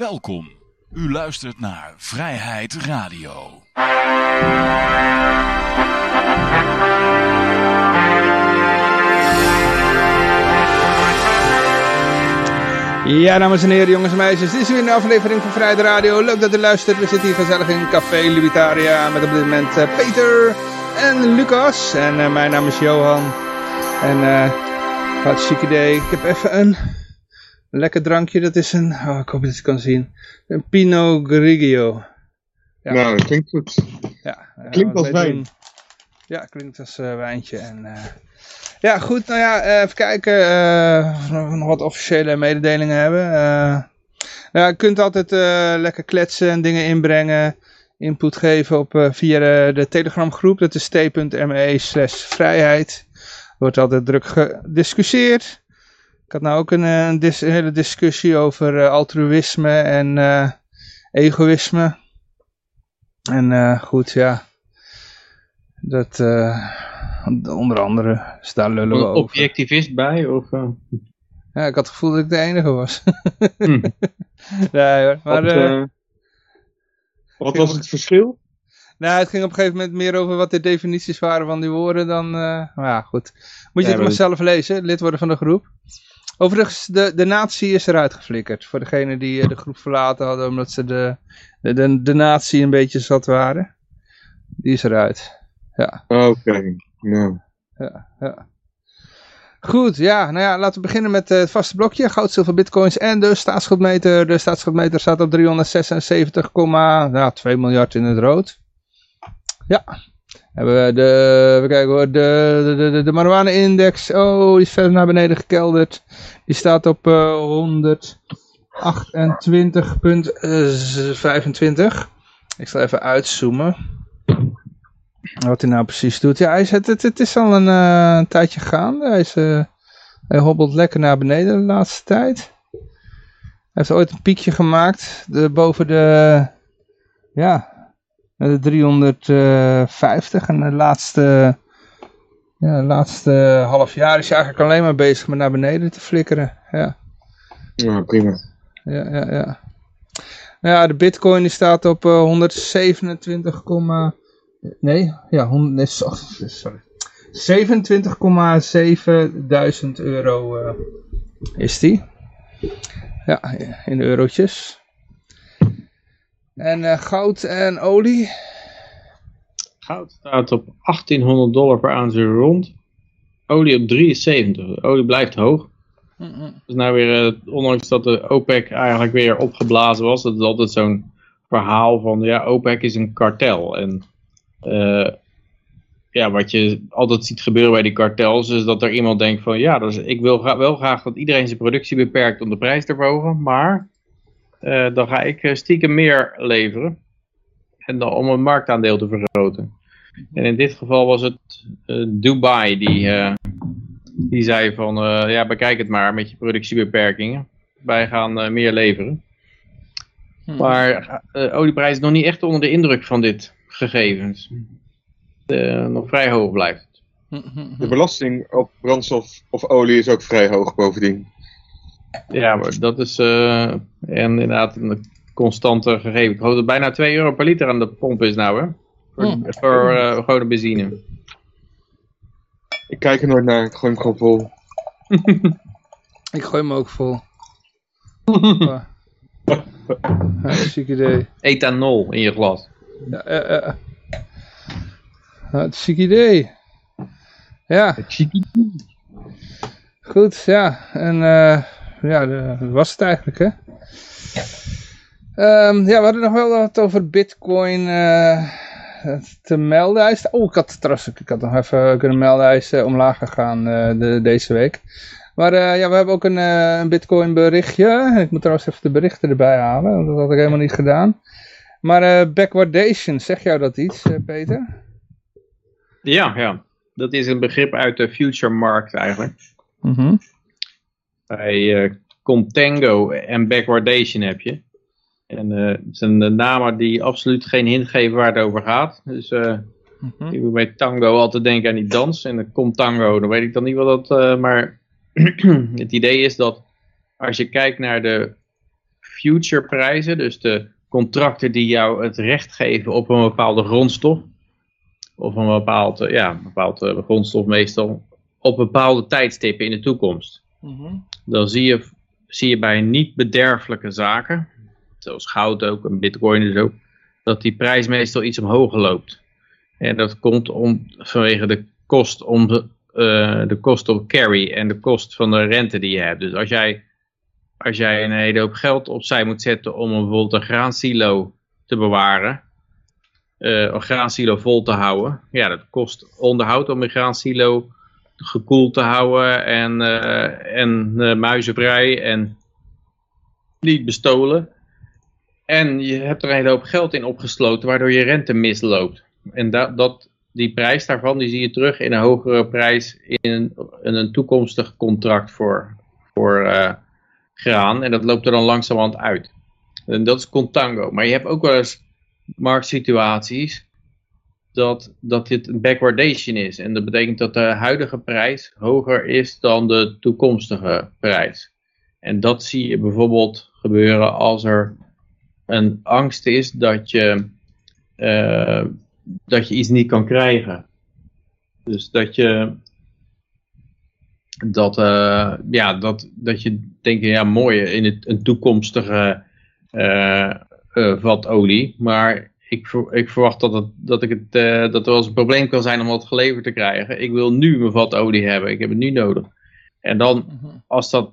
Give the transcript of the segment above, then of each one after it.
Welkom. U luistert naar Vrijheid Radio. Ja, dames en heren, jongens en meisjes, dit is weer een aflevering van Vrijheid Radio. Leuk dat u luistert. We zitten hier gezellig in Café Libertaria met op dit moment uh, Peter en Lucas. En uh, mijn naam is Johan. En uh, hartstikke idee. Ik heb even een lekker drankje. Dat is een, oh, ik hoop dat je het kan zien, een Pinot Grigio. Ja. Nou, dat klinkt goed. Ja, klinkt als wijn. Doen. Ja, klinkt als wijntje. En ja, goed. Nou ja, uh, even kijken uh, of we nog wat officiële mededelingen hebben. Uh, ja, je kunt altijd lekker kletsen en dingen inbrengen. Input geven op, via de, de Telegram groep. Dat is t.me slash vrijheid. Wordt altijd druk gediscussieerd. Ik had nou ook een, een, dis een hele discussie over altruïsme en egoïsme. En goed, ja. Dat onder andere, staan lullen we over. Objectivist bij? Of. Ja, ik had het gevoel dat ik de enige was. hm. nee hoor, maar... Wat, uh, wat was het verschil? Nou, het ging op een gegeven moment meer over wat de definities waren van die woorden dan... Uh, maar ja, goed. Moet je ja, het maar zelf lezen, lid worden van de groep. Overigens, de, de natie is eruit geflikkerd. Voor degene die de groep verlaten hadden omdat ze de, de, de, de natie een beetje zat waren. Die is eruit. Ja. Oké. Ja. ja, ja. Goed, ja, nou ja, laten we beginnen met het vaste blokje. Goud, zilver, bitcoins en de staatsschuldmeter. De staatsschuldmeter staat op 376,2 nou, miljard in het rood. Ja, hebben we de, we kijken hoor, de, de, de, de marijuana-index, oh, die is verder naar beneden gekelderd. Die staat op uh, 128,25. Ik zal even uitzoomen. Wat hij nou precies doet. Ja, hij is, het, het, is al een, uh, een tijdje gaande. Hij, is, hij hobbelt lekker naar beneden de laatste tijd. Hij heeft ooit een piekje gemaakt. De, boven de, ja, de 350. En de laatste, ja, de laatste half jaar is hij eigenlijk alleen maar bezig met naar beneden te flikkeren. Ja, ja prima. Ja, ja, ja. Nou ja, de bitcoin die staat op uh, 127,... Nee, ja, 100, sorry. 27,7 duizend euro uh, is die. Ja, in eurotjes. En uh, goud en olie? Goud staat op 1800 dollar per ounce rond. Olie op 73. olie blijft hoog. Mm. Dus nou weer, uh, ondanks dat de OPEC eigenlijk weer opgeblazen was, dat is altijd zo'n verhaal van, ja, OPEC is een kartel. En uh, ja, wat je altijd ziet gebeuren bij die kartels, is dat er iemand denkt van ja, dus ik wil wel graag dat iedereen zijn productie beperkt om de prijs te verhogen, maar uh, dan ga ik eh, stiekem meer leveren. En dan om het marktaandeel te vergroten. En in dit geval was het uh, Dubai die, die zei van ja, bekijk het maar met je productiebeperkingen. Wij gaan meer leveren. Hmm. Maar de olieprijs is nog niet echt onder de indruk van dit gegevens uh, nog vrij hoog blijft. De belasting op brandstof of olie is ook vrij hoog bovendien. Ja, maar dat is uh, en inderdaad een constante gegeven. Ik geloof dat bijna 2 euro per liter aan de pomp is nou, hè? Voor, voor uh, gewone benzine. Ik kijk er nooit naar, ik gooi hem gewoon vol. ik gooi hem ook vol. ja, ziek idee. Ethanol in je glas. Ja, uh, uh. Het ziek idee. Ja. Goed, ja. En uh, ja, dat was het eigenlijk, hè. Um, ja, we hadden nog wel wat over bitcoin uh, te melden. Hij is, oh, ik had trouwens, ik had nog even kunnen melden. Hij is uh, omlaag gegaan de, deze week. Maar ja, we hebben ook een, een bitcoin berichtje. Ik moet trouwens even de berichten erbij halen, want dat had ik helemaal niet gedaan. Maar backwardation, zeg jou dat iets, Peter? Ja, ja. Dat is een begrip uit de future markt eigenlijk. Mm -hmm. Bij uh, contango en backwardation heb je. En het zijn namen die absoluut geen hint geven waar het over gaat. Dus mm -hmm. ik moet bij tango altijd denken aan die dans. En de contango, dan weet ik dan niet wat dat... maar het idee is dat als je kijkt naar de future prijzen, dus de contracten die jou het recht geven op een bepaalde grondstof, of een bepaald, ja, een bepaald grondstof meestal, op bepaalde tijdstippen in de toekomst. Mhm. Dan zie je, zie je bij niet bederfelijke zaken, zoals goud ook en bitcoin dus ook, dat die prijs meestal iets omhoog loopt. En dat komt om, vanwege de kost om uh, de kost op carry en de kost van de rente die je hebt. Dus als jij, als jij een hele hoop geld opzij moet zetten om bijvoorbeeld een graansilo te bewaren, uh, een graansilo vol te houden, ja, dat kost onderhoud om een graansilo gekoeld te houden en, uh, en muizenbrei en niet bestolen. En je hebt er een hele hoop geld in opgesloten, waardoor je rente misloopt. En dat, dat, die prijs daarvan die zie je terug in een hogere prijs in een, een toekomstig contract voor, voor uh, graan. En dat loopt er dan langzamerhand uit. En dat is contango. Maar je hebt ook wel eens marktsituaties dat, dat dit een backwardation is. En dat betekent dat de huidige prijs hoger is dan de toekomstige prijs. En dat zie je bijvoorbeeld gebeuren als er een angst is dat je, uh, dat je iets niet kan krijgen. Dus dat je dat, uh, ja, dat, dat je denkt, ja mooi, in het, een toekomstige uh, vat olie, maar ik, ik verwacht dat, het, dat, ik het, dat er wel eens een probleem kan zijn om wat geleverd te krijgen. Ik wil nu mijn vat olie hebben, ik heb het nu nodig. En dan, als dat,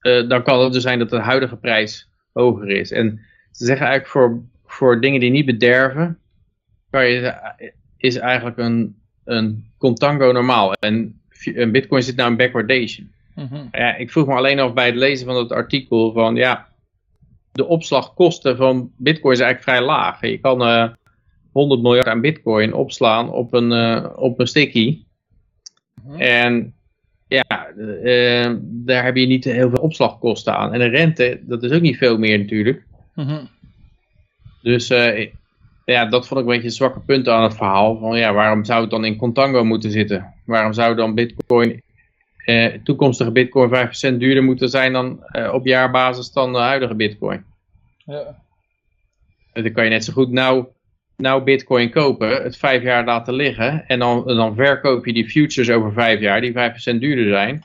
dan kan het dus zijn dat de huidige prijs hoger is. En ze zeggen eigenlijk voor, voor dingen die niet bederven, kan je, is eigenlijk een, een contango normaal. En een bitcoin zit nou in backwardation. Mhm. Ja, ik vroeg me alleen af bij het lezen van het artikel van ja, de opslagkosten van bitcoin is eigenlijk vrij laag. Je kan uh, 100 miljard aan bitcoin opslaan op een, uh, op een sticky. Mhm. En ja, uh, daar heb je niet heel veel opslagkosten aan. En de rente, dat is ook niet veel meer natuurlijk. Mhm. Dus ja, dat vond ik een beetje een zwakke punt aan het verhaal. Van ja, waarom zou het dan in contango moeten zitten? Waarom zou dan bitcoin, eh, toekomstige bitcoin 5% duurder moeten zijn dan eh, op jaarbasis dan de huidige bitcoin? Ja. Dan kan je net zo goed nou, nou bitcoin kopen, het vijf jaar laten liggen. En dan, dan verkoop je die futures over vijf jaar, die 5% duurder zijn.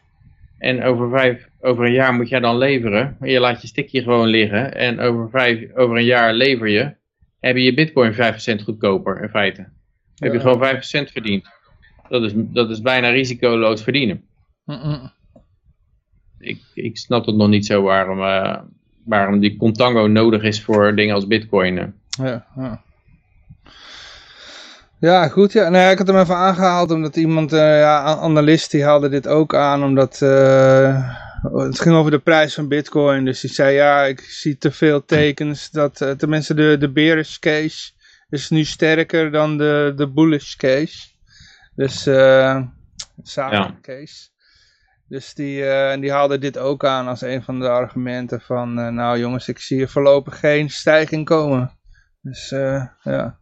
En over, vijf, over een jaar moet jij dan leveren. Je laat je stikje gewoon liggen. En over, vijf, over een jaar lever je. Heb je je bitcoin 5% goedkoper in feite. Heb je Ja. gewoon 5% verdiend. Dat is, dat is bijna risicoloos verdienen. Ik, ik snap het nog niet zo waarom, eh, waarom die contango nodig is voor dingen als bitcoin. eh. Ja, ja. Ja, goed. Ja. Nou, ja, ik had hem even aangehaald omdat iemand, eh ja, analist, die haalde dit ook aan. Omdat het ging over de prijs van bitcoin. Dus die zei, ja, ik zie te veel tekens dat, tenminste de, de bearish case is nu sterker dan de, de bullish case. Dus, eh zakelijke case. Dus die, en die haalde dit ook aan als een van de argumenten van, eh, nou jongens, ik zie hier voorlopig geen stijging komen. Dus, eh, ja.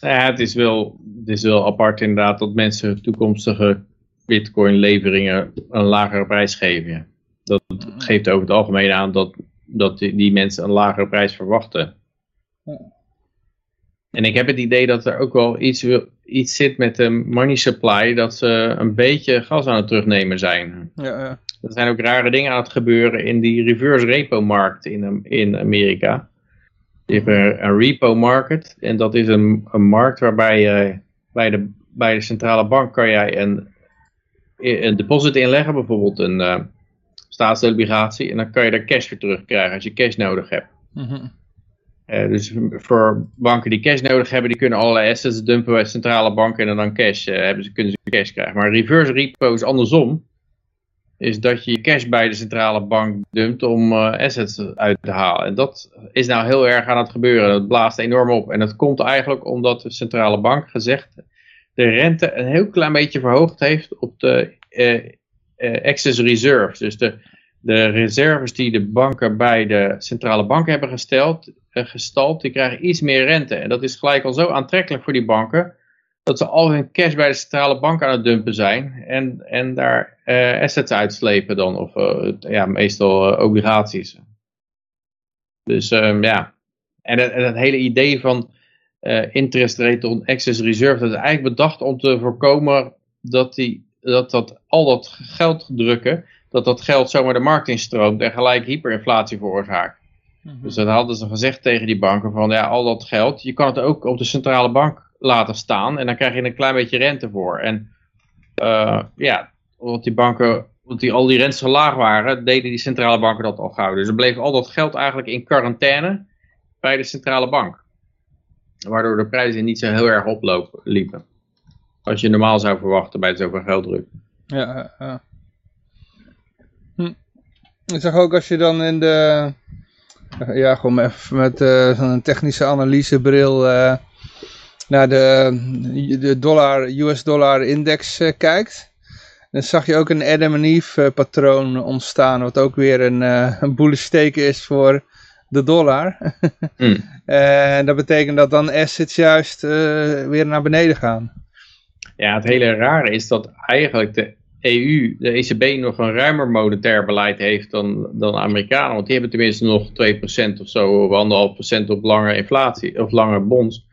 Ja, het is, wel, het is wel apart inderdaad dat mensen toekomstige bitcoin leveringen een lagere prijs geven. ja. Dat geeft over het algemeen aan dat, dat die, die mensen een lagere prijs verwachten. Ja. En ik heb het idee dat er ook wel iets, iets zit met de money supply, dat ze een beetje gas aan het terugnemen zijn. Ja, ja. Er zijn ook rare dingen aan het gebeuren in die reverse repo markt in, in Amerika. Je hebt een, repo market en dat is een, een markt waarbij je bij de, bij de centrale bank kan jij een, een deposit inleggen, bijvoorbeeld een eh, staatsobligatie, en dan kan je daar cash voor terugkrijgen als je cash nodig hebt. Mhm. Eh, dus voor banken die cash nodig hebben, die kunnen allerlei assets dumpen bij centrale banken en dan cash, eh, hebben ze, kunnen ze cash krijgen. Maar reverse repo is andersom. Is dat je cash bij de centrale bank dumpt om eh, assets uit te halen. En dat is nou heel erg aan het gebeuren. Dat blaast enorm op. En dat komt eigenlijk omdat de centrale bank gezegd de rente een heel klein beetje verhoogd heeft op de excess reserves. Dus de, de reserves die de banken bij de centrale bank hebben gesteld, gestald, die krijgen iets meer rente. En dat is gelijk al zo aantrekkelijk voor die banken, dat ze al hun cash bij de centrale bank aan het dumpen zijn en, en daar eh, assets uitslepen dan, of eh, ja, meestal eh, obligaties. Dus um, ja, en het, hele idee van interest rate on excess reserve, dat is eigenlijk bedacht om te voorkomen dat, die, dat, dat al dat geld drukken, dat dat geld zomaar de markt instroomt en gelijk hyperinflatie veroorzaakt. Mm -hmm. Dus dat hadden ze gezegd tegen die banken van ja, al dat geld, je kan het ook op de centrale bank laten staan en dan krijg je een klein beetje rente voor. En uh, ja, omdat die banken, omdat die, al die rentes zo laag waren, deden die centrale banken dat al gauw. Dus er bleef al dat geld eigenlijk in quarantaine bij de centrale bank. Waardoor de prijzen niet zo heel erg opliepen. Als je normaal zou verwachten bij zoveel gelddruk. Ja, ja. Hm. Ik zag ook als je dan in de, ja gewoon even met uh, zo'n technische analysebril uh, naar de, de dollar, US dollar index uh, kijkt. Dan zag je ook een Adam Eve patroon ontstaan, wat ook weer een, een bullish teken is voor de dollar. mm. En dat betekent dat dan assets juist weer naar beneden gaan. Ja, het hele rare is dat eigenlijk de EU, de ECB, nog een ruimer monetair beleid heeft dan, dan Amerikanen. Want die hebben tenminste nog 2% of zo, of 1,5% op lange inflatie, of lange bonds.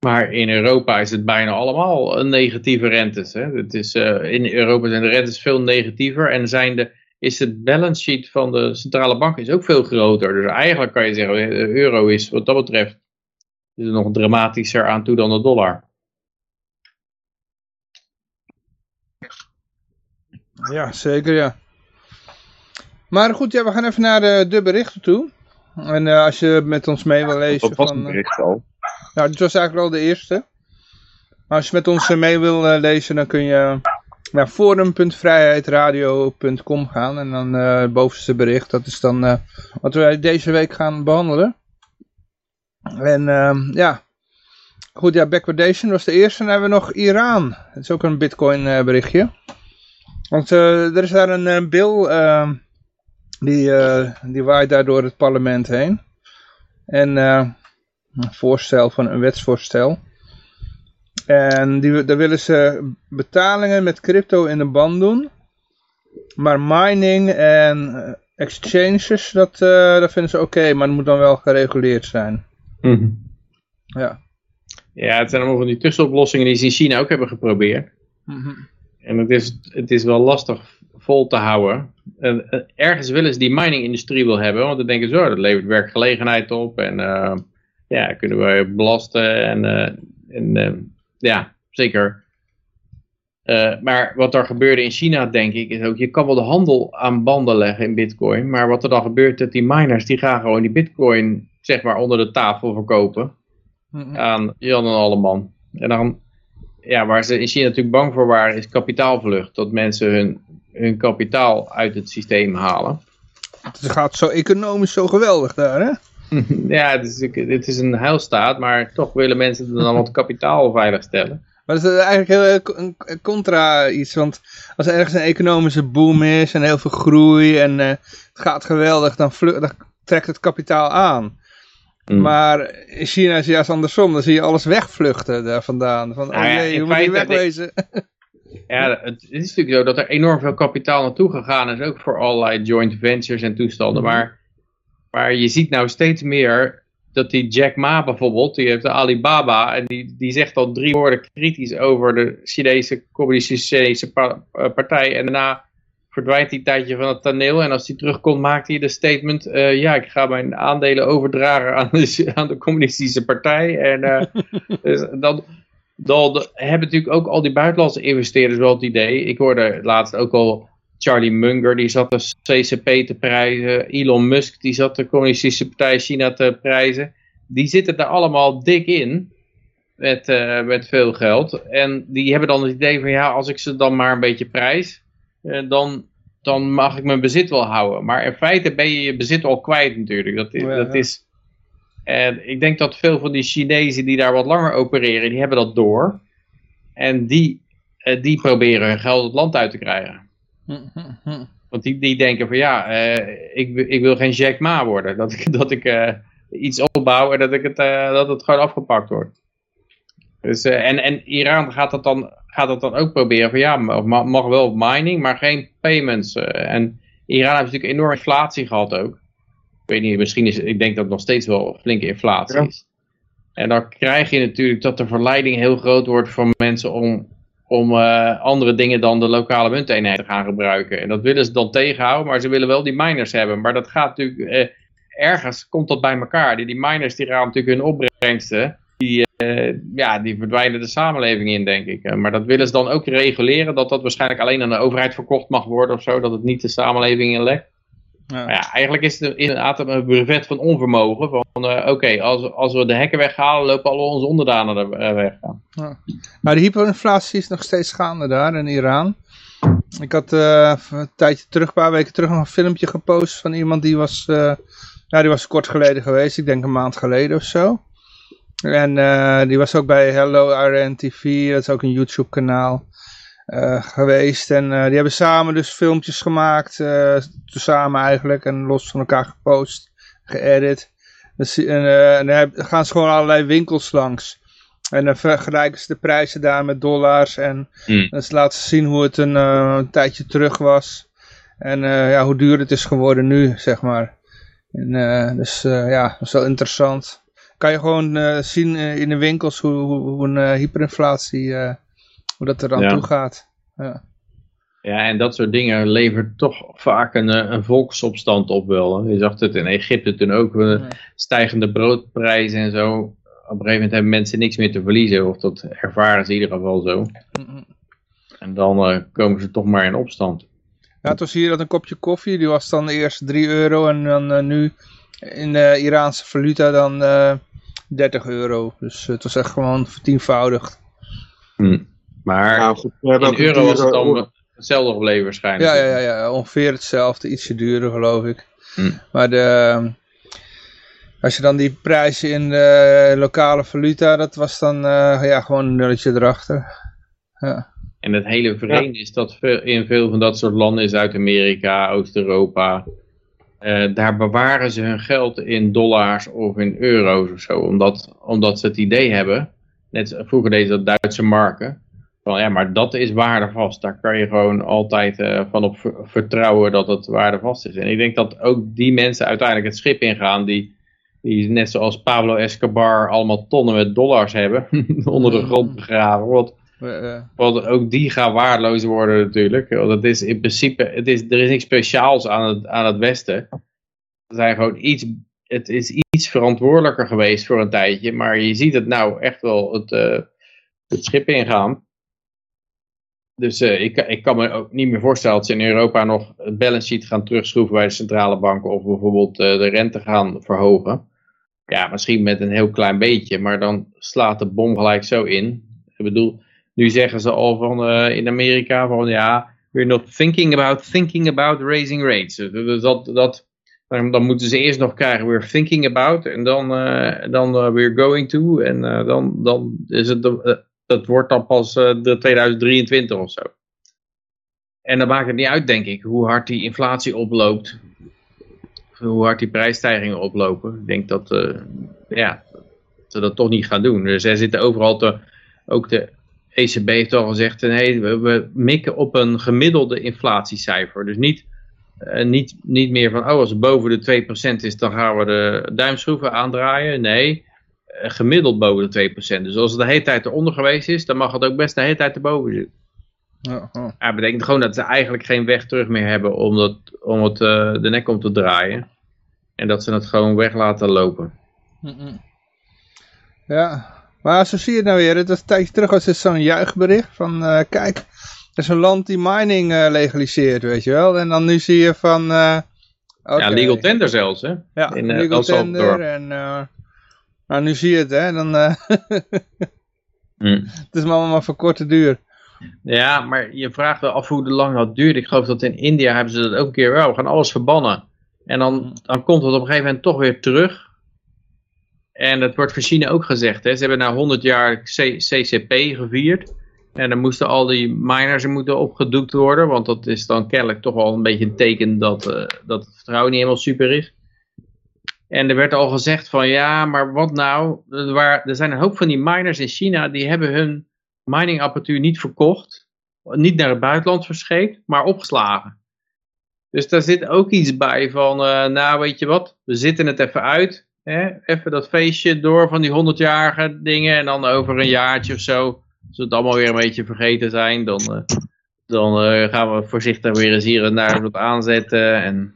Maar in Europa is het bijna allemaal een negatieve rentes. Hè? Het is, uh, in Europa zijn de rentes veel negatiever en zijn de, is het balance sheet van de centrale bank is ook veel groter. Dus eigenlijk kan je zeggen, de euro is wat dat betreft er nog dramatischer aan toe dan de dollar. Ja, zeker ja. Maar goed, ja, we gaan even naar de, de berichten toe. En uh, als je met ons mee wil lezen... Dat was van, een bericht al. Nou, dit was eigenlijk al de eerste. Maar als je met ons mee wil lezen, dan kun je naar forum.vrijheidradio.com gaan. En dan uh, het bovenste bericht, dat is dan uh, wat wij deze week gaan behandelen. En ehm, ja, goed, ja, backwardation was de eerste. En dan hebben we nog Iran. Dat is ook een bitcoin berichtje. Want er is daar een, een bill, ehm, die, die waait daar door het parlement heen. En een voorstel van een wetsvoorstel. En die, daar willen ze betalingen met crypto in de band doen. Maar mining en exchanges, dat, uh, dat vinden ze oké, okay, maar het moet dan wel gereguleerd zijn. Mm -hmm. Ja. Ja, het zijn allemaal van die tussenoplossingen die ze in China ook hebben geprobeerd. Mm -hmm. En het is, het is wel lastig vol te houden. En, ergens willen ze die mining-industrie wel hebben, want dan denken ze, oh, dat levert werkgelegenheid op. En uh, ja, kunnen we belasten en... Uh, en ja, zeker. Maar wat er gebeurde in China, denk ik, is ook, je kan wel de handel aan banden leggen in bitcoin, maar wat er dan gebeurt, dat die miners, die gaan gewoon die bitcoin, zeg maar, onder de tafel verkopen mm -hmm. aan Jan en Alleman. En dan, ja, waar ze in China natuurlijk bang voor waren, is kapitaalvlucht. Dat mensen hun, hun kapitaal uit het systeem halen. Het gaat zo economisch zo geweldig daar, hè? Ja, het is, het is een heilstaat, maar toch willen mensen dan wat kapitaal veiligstellen. Maar dat is eigenlijk heel een contra iets, want als er ergens een economische boom is en heel veel groei en uh, het gaat geweldig, dan, dan, trekt het kapitaal aan. Mm. Maar in China is het juist andersom, dan zie je alles wegvluchten daar vandaan. Van, nou oh jee, je moet niet wegwezen. Ja, het is natuurlijk zo dat er enorm veel kapitaal naartoe gegaan is, ook voor allerlei joint ventures en toestanden, mm. maar maar je ziet nou steeds meer dat die Jack Ma bijvoorbeeld, die heeft de Alibaba en die, die zegt al drie woorden kritisch over de Chinese communistische Chinese partij en daarna verdwijnt hij een tijdje van het toneel en als hij terugkomt maakt hij de statement, uh, ja ik ga mijn aandelen overdragen aan de, aan de communistische partij en uh, dus dan, dan hebben natuurlijk ook al die buitenlandse investeerders wel het idee, ik hoorde laatst ook al Charlie Munger, die zat de CCP te prijzen. Elon Musk, die zat de communistische partij China te prijzen. Die zitten er allemaal dik in. Met, uh, met veel geld. En die hebben dan het idee van ja, als ik ze dan maar een beetje prijs. Uh, dan, dan mag ik mijn bezit wel houden. Maar in feite ben je je bezit al kwijt natuurlijk. Dat is, ja, dat is, en ik denk dat veel van die Chinezen die daar wat langer opereren, die hebben dat door. En die, uh, die proberen hun geld het land uit te krijgen. Want die, die denken van ja, uh, ik, ik wil geen Jack Ma worden. Dat ik, dat ik uh, iets opbouw en dat, ik het, uh, dat het gewoon afgepakt wordt. Dus, en, en Iran gaat dat, dan, gaat dat dan ook proberen van ja, mag, wel mining, maar geen payments. en Iran heeft natuurlijk enorme inflatie gehad ook. weet niet, misschien is ik denk dat het nog steeds wel flinke inflatie Ja. is. En dan krijg je natuurlijk dat de verleiding heel groot wordt voor mensen om, om eh, andere dingen dan de lokale munteenheid te gaan gebruiken. En dat willen ze dan tegenhouden, maar ze willen wel die miners hebben. Maar dat gaat natuurlijk, eh, ergens komt dat bij elkaar. Die, die miners die gaan natuurlijk hun opbrengsten, die, eh, ja, die verdwijnen de samenleving in, denk ik. Eh, maar dat willen ze dan ook reguleren, dat dat waarschijnlijk alleen aan de overheid verkocht mag worden of zo, dat het niet de samenleving inlekt. Ja. Maar ja, eigenlijk is het inderdaad een brevet van onvermogen. Van eh, oké, als, als we de hekken weghalen, lopen alle onze onderdanen er weg. Maar de hyperinflatie is nog steeds gaande daar in Iran. Ik had een tijdje terug, een paar weken terug, nog een filmpje gepost van iemand die was, ja, die was kort geleden geweest. Ik denk een maand geleden of zo. En eh, die was ook bij Hello RN TV, dat is ook een YouTube kanaal, eh, geweest. En eh, die hebben samen dus filmpjes gemaakt, samen eigenlijk, en los van elkaar gepost, geëdit. Dus, en, en dan gaan ze gewoon allerlei winkels langs. En dan vergelijken ze de prijzen daar met dollars. En Hmm. dan laten ze zien hoe het een, een tijdje terug was. En ja, hoe duur het is geworden nu, zeg maar. En, dus ja, dat is wel interessant. Kan je gewoon eh, zien eh, in de winkels hoe, hoe, hoe een eh, hyperinflatie, eh, hoe dat er aan Ja. toe gaat. Ja. Ja, en dat soort dingen levert toch vaak een, een volksopstand op wel. hè. Je zag het in Egypte toen ook, stijgende broodprijzen en zo. Op een gegeven moment hebben mensen niks meer te verliezen, of dat ervaren ze in ieder geval zo. En dan eh, komen ze toch maar in opstand. Ja, het was hier dat een kopje koffie, die was dan eerst 3 euro en dan nu in de Iraanse valuta dan eh 30 euro. Dus het was echt gewoon vertienvoudigd. Hm. Maar Nou goed, in euro was het dan hetzelfde gebleven waarschijnlijk. Ja, ja, ja, ja, ongeveer hetzelfde, ietsje duurder geloof ik. Hm. Maar de, als je dan die prijzen in de lokale valuta, dat was dan eh, ja, gewoon een nulletje erachter. Ja. En het hele vreemde is dat veel- in veel van dat soort landen, in Zuid-Amerika, Oost-Europa, eh, daar bewaren ze hun geld in dollars of in euro's of zo. Omdat, omdat ze het idee hebben, net vroeger deden dat Duitse marken, van ja, maar dat is waardevast. Daar kan je gewoon altijd eh, van op ver- vertrouwen dat het waardevast is. En ik denk dat ook die mensen uiteindelijk het schip ingaan die, die net zoals Pablo Escobar allemaal tonnen met dollars hebben, onder de grond begraven. Want eh, want ook die gaan waardeloos worden natuurlijk. Want het is in principe, het is, er is niks speciaals aan het, aan het Westen. Er zijn gewoon iets, het is iets verantwoordelijker geweest voor een tijdje. Maar je ziet het nou echt wel het, eh, het schip ingaan. Dus eh, ik, ik kan me ook niet meer voorstellen dat ze in Europa nog het balance sheet gaan terugschroeven bij de centrale banken. Of bijvoorbeeld eh, de rente gaan verhogen. Ja, misschien met een heel klein beetje. Maar dan slaat de bom gelijk zo in. Ik bedoel, nu zeggen ze al van eh, in Amerika van ja, we're not thinking about thinking about raising rates. Dus dat, dat, dan, moeten ze eerst nog krijgen we're thinking about en dan, eh, dan eh, we're going to en eh, dan, dan is het, eh, dat wordt dan pas eh, de 2023 of zo. En dan maakt het niet uit denk ik hoe hard die inflatie oploopt. Hoe hard die prijsstijgingen oplopen. Ik denk dat, eh, ja, ze dat toch niet gaan doen. Dus zij zitten overal te, ook de ECB heeft al gezegd, nee, we, we mikken op een gemiddelde inflatiecijfer. Dus niet, eh, niet, niet meer van, oh, als het boven de 2% is, dan gaan we de duimschroeven aandraaien. Nee, eh, gemiddeld boven de 2%. Dus als het de hele tijd eronder geweest is, dan mag het ook best de hele tijd erboven zitten. ja, dat betekent gewoon dat ze eigenlijk geen weg terug meer hebben om, dat, om het eh, de nek om te draaien. En dat ze het gewoon weg laten lopen. Mhm. Ja, maar zo zie je het nou weer. Het was een tijdje terug was er zo'n juichbericht van, eh, kijk, er is een land die mining eh, legaliseert, weet je wel. En dan nu zie je van, eh. Ja, legal tender zelfs, hè? Ja, in, legal tender en, nou nu zie je het, hè. Dan, eh, Hm. het is maar allemaal voor korte duur. Ja, maar je vraagt wel af hoe lang dat duurt. Ik geloof dat in India hebben ze dat ook een keer wel. We gaan alles verbannen. En dan, dan komt het op een gegeven moment toch weer terug. En dat wordt voor China ook gezegd. Hè. Ze hebben na 100 jaar CCP gevierd. En dan moesten al die miners er moeten opgedoekt worden. Want dat is dan kennelijk toch wel een beetje een teken dat, eh, dat het vertrouwen niet helemaal super is. En er werd al gezegd van ja, maar wat nou? Er, er zijn een hoop van die miners in China die hebben hun miningapparatuur niet verkocht, niet naar het buitenland verscheept, maar opgeslagen. Dus daar zit ook iets bij van, uh, nou weet je wat, we zitten het even uit. Hè? Even dat feestje door van die 100-jarige dingen en dan over een jaartje of zo, als we het allemaal weer een beetje vergeten zijn, dan, uh, dan uh, gaan we voorzichtig weer eens hier en daar wat aanzetten. En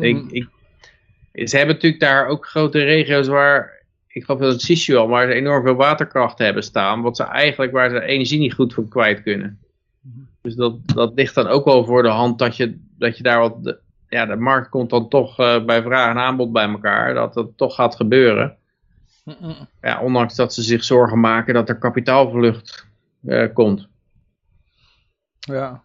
ik, ik, ze hebben natuurlijk daar ook grote regio's waar ik geloof dat het Sichuan, waar ze enorm veel waterkracht hebben staan, wat ze eigenlijk, waar ze energie niet goed voor kwijt kunnen. Dus dat, dat ligt dan ook wel voor de hand dat je, dat je daar wat, ja, de markt komt dan toch uh, bij vraag en aanbod bij elkaar, dat dat toch gaat gebeuren. Ja, ondanks dat ze zich zorgen maken dat er kapitaalvlucht uh, komt. Ja.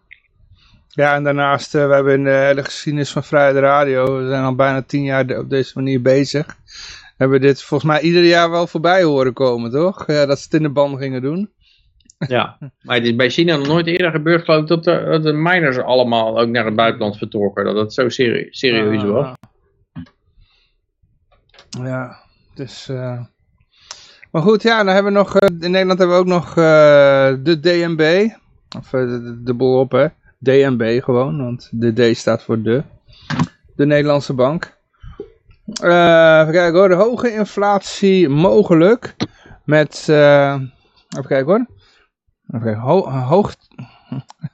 Ja, en daarnaast, uh, we hebben in de hele geschiedenis van Vrijheid Radio, we zijn al bijna tien jaar op deze manier bezig hebben we dit volgens mij ieder jaar wel voorbij horen komen, toch? Ja, dat ze het in de band gingen doen. Ja, maar het is bij China nog nooit eerder gebeurd, geloof ik, dat de, dat de miners allemaal ook naar het buitenland vertrokken. Dat het zo serie, serieus Ah, was. Ja, dus... Uh... Maar goed, ja, dan hebben we nog... Uh, in Nederland hebben we ook nog uh, de DNB. Of de, de bol op, hè. DNB gewoon, want de D staat voor de. De Nederlandse Bank. Even kijken hoor, de hoge inflatie mogelijk met, even kijken hoor, even ho hoog,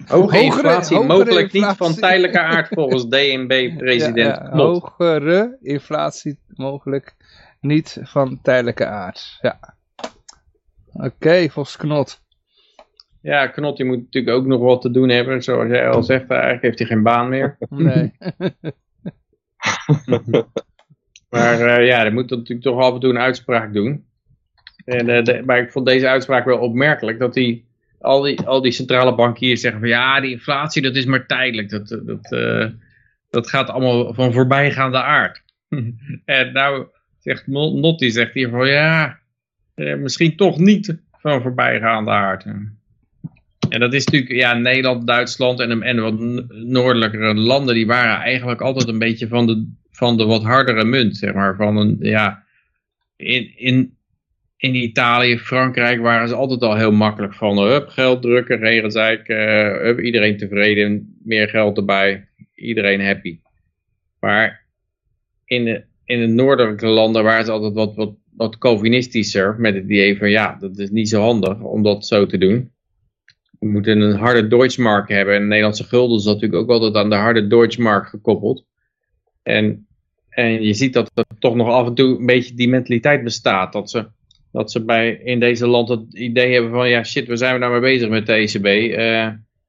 hoge inflatie hogere, mogelijk inflatie. niet van tijdelijke aard volgens DNB-president ja, ja, Hogere inflatie mogelijk niet van tijdelijke aard, ja. Oké, okay, volgens Knot. Ja, Knot die moet natuurlijk ook nog wat te doen hebben, zoals jij al zegt, eigenlijk heeft hij geen baan meer. Nee. Maar uh, ja, er moet natuurlijk toch af en toe een uitspraak doen. En, uh, de, maar ik vond deze uitspraak wel opmerkelijk. Dat die, al, die, al die centrale bankiers zeggen van ja, die inflatie dat is maar tijdelijk. Dat, dat, dat gaat allemaal van voorbijgaande aard. en nou zegt Notti zegt hier van ja, misschien toch niet van voorbijgaande aard. En dat is natuurlijk, ja, Nederland, Duitsland en, en wat noordelijkere landen, die waren eigenlijk altijd een beetje van de, van de wat hardere munt, zeg maar. Van een, ja, in, in, in Italië, Frankrijk waren ze altijd al heel makkelijk van, hup, geld drukken, hup, iedereen tevreden, meer geld erbij, iedereen happy. Maar in de, in de noordelijke landen waren ze altijd wat, wat, wat Calvinistischer, met het idee van, ja, dat is niet zo handig om dat zo te doen. We moeten een harde Deutschmark hebben. En de Nederlandse gulden is natuurlijk ook altijd aan de harde Deutschmark gekoppeld. En, en je ziet dat er toch nog af en toe een beetje die mentaliteit bestaat. Dat ze, dat ze bij, in deze land het idee hebben van, ja shit, we zijn we nou mee bezig met de ECB. Uh,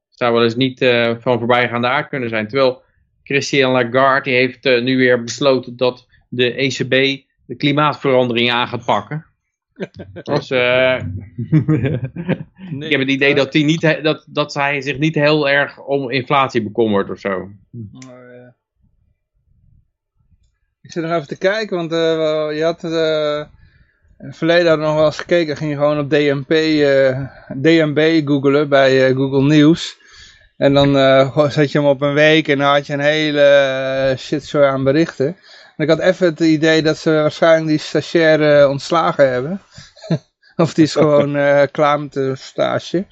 zou wel eens niet uh, van voorbijgaande aard kunnen zijn. Terwijl Christian Lagarde die heeft uh, nu weer besloten dat de ECB de klimaatverandering aan gaat pakken. Dus, uh, nee, ik heb het idee dat, hij niet, dat, dat hij zich niet heel erg om inflatie bekommert of zo. Maar, uh, ik zit nog even te kijken, want uh, je had in het verleden hadden we nog wel eens gekeken, ging je gewoon op DNP, DNB googelen bij Google News. En dan zet je hem op een week en dan had je een hele shitshow aan berichten. En ik had even het idee dat ze waarschijnlijk die stagiaire ontslagen hebben. of die is gewoon klaar met de stage.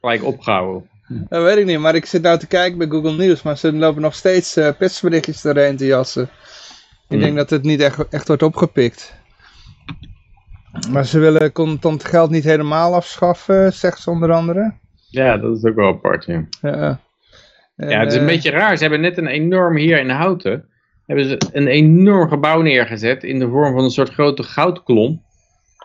Gelijk opgehouden. Dat weet ik niet, maar ik zit nou te kijken bij Google News, maar ze lopen nog steeds persberichtjes erheen te jassen. Ik denk dat het niet echt, echt wordt opgepikt. Maar ze willen contant geld niet helemaal afschaffen, zegt ze onder andere. Ja, dat is ook wel apart, ja. Ja. En, ja, het is een uh, beetje raar. Ze hebben net een enorm hier in Houten, hebben ze een enorm gebouw neergezet in de vorm van een soort grote goudklomp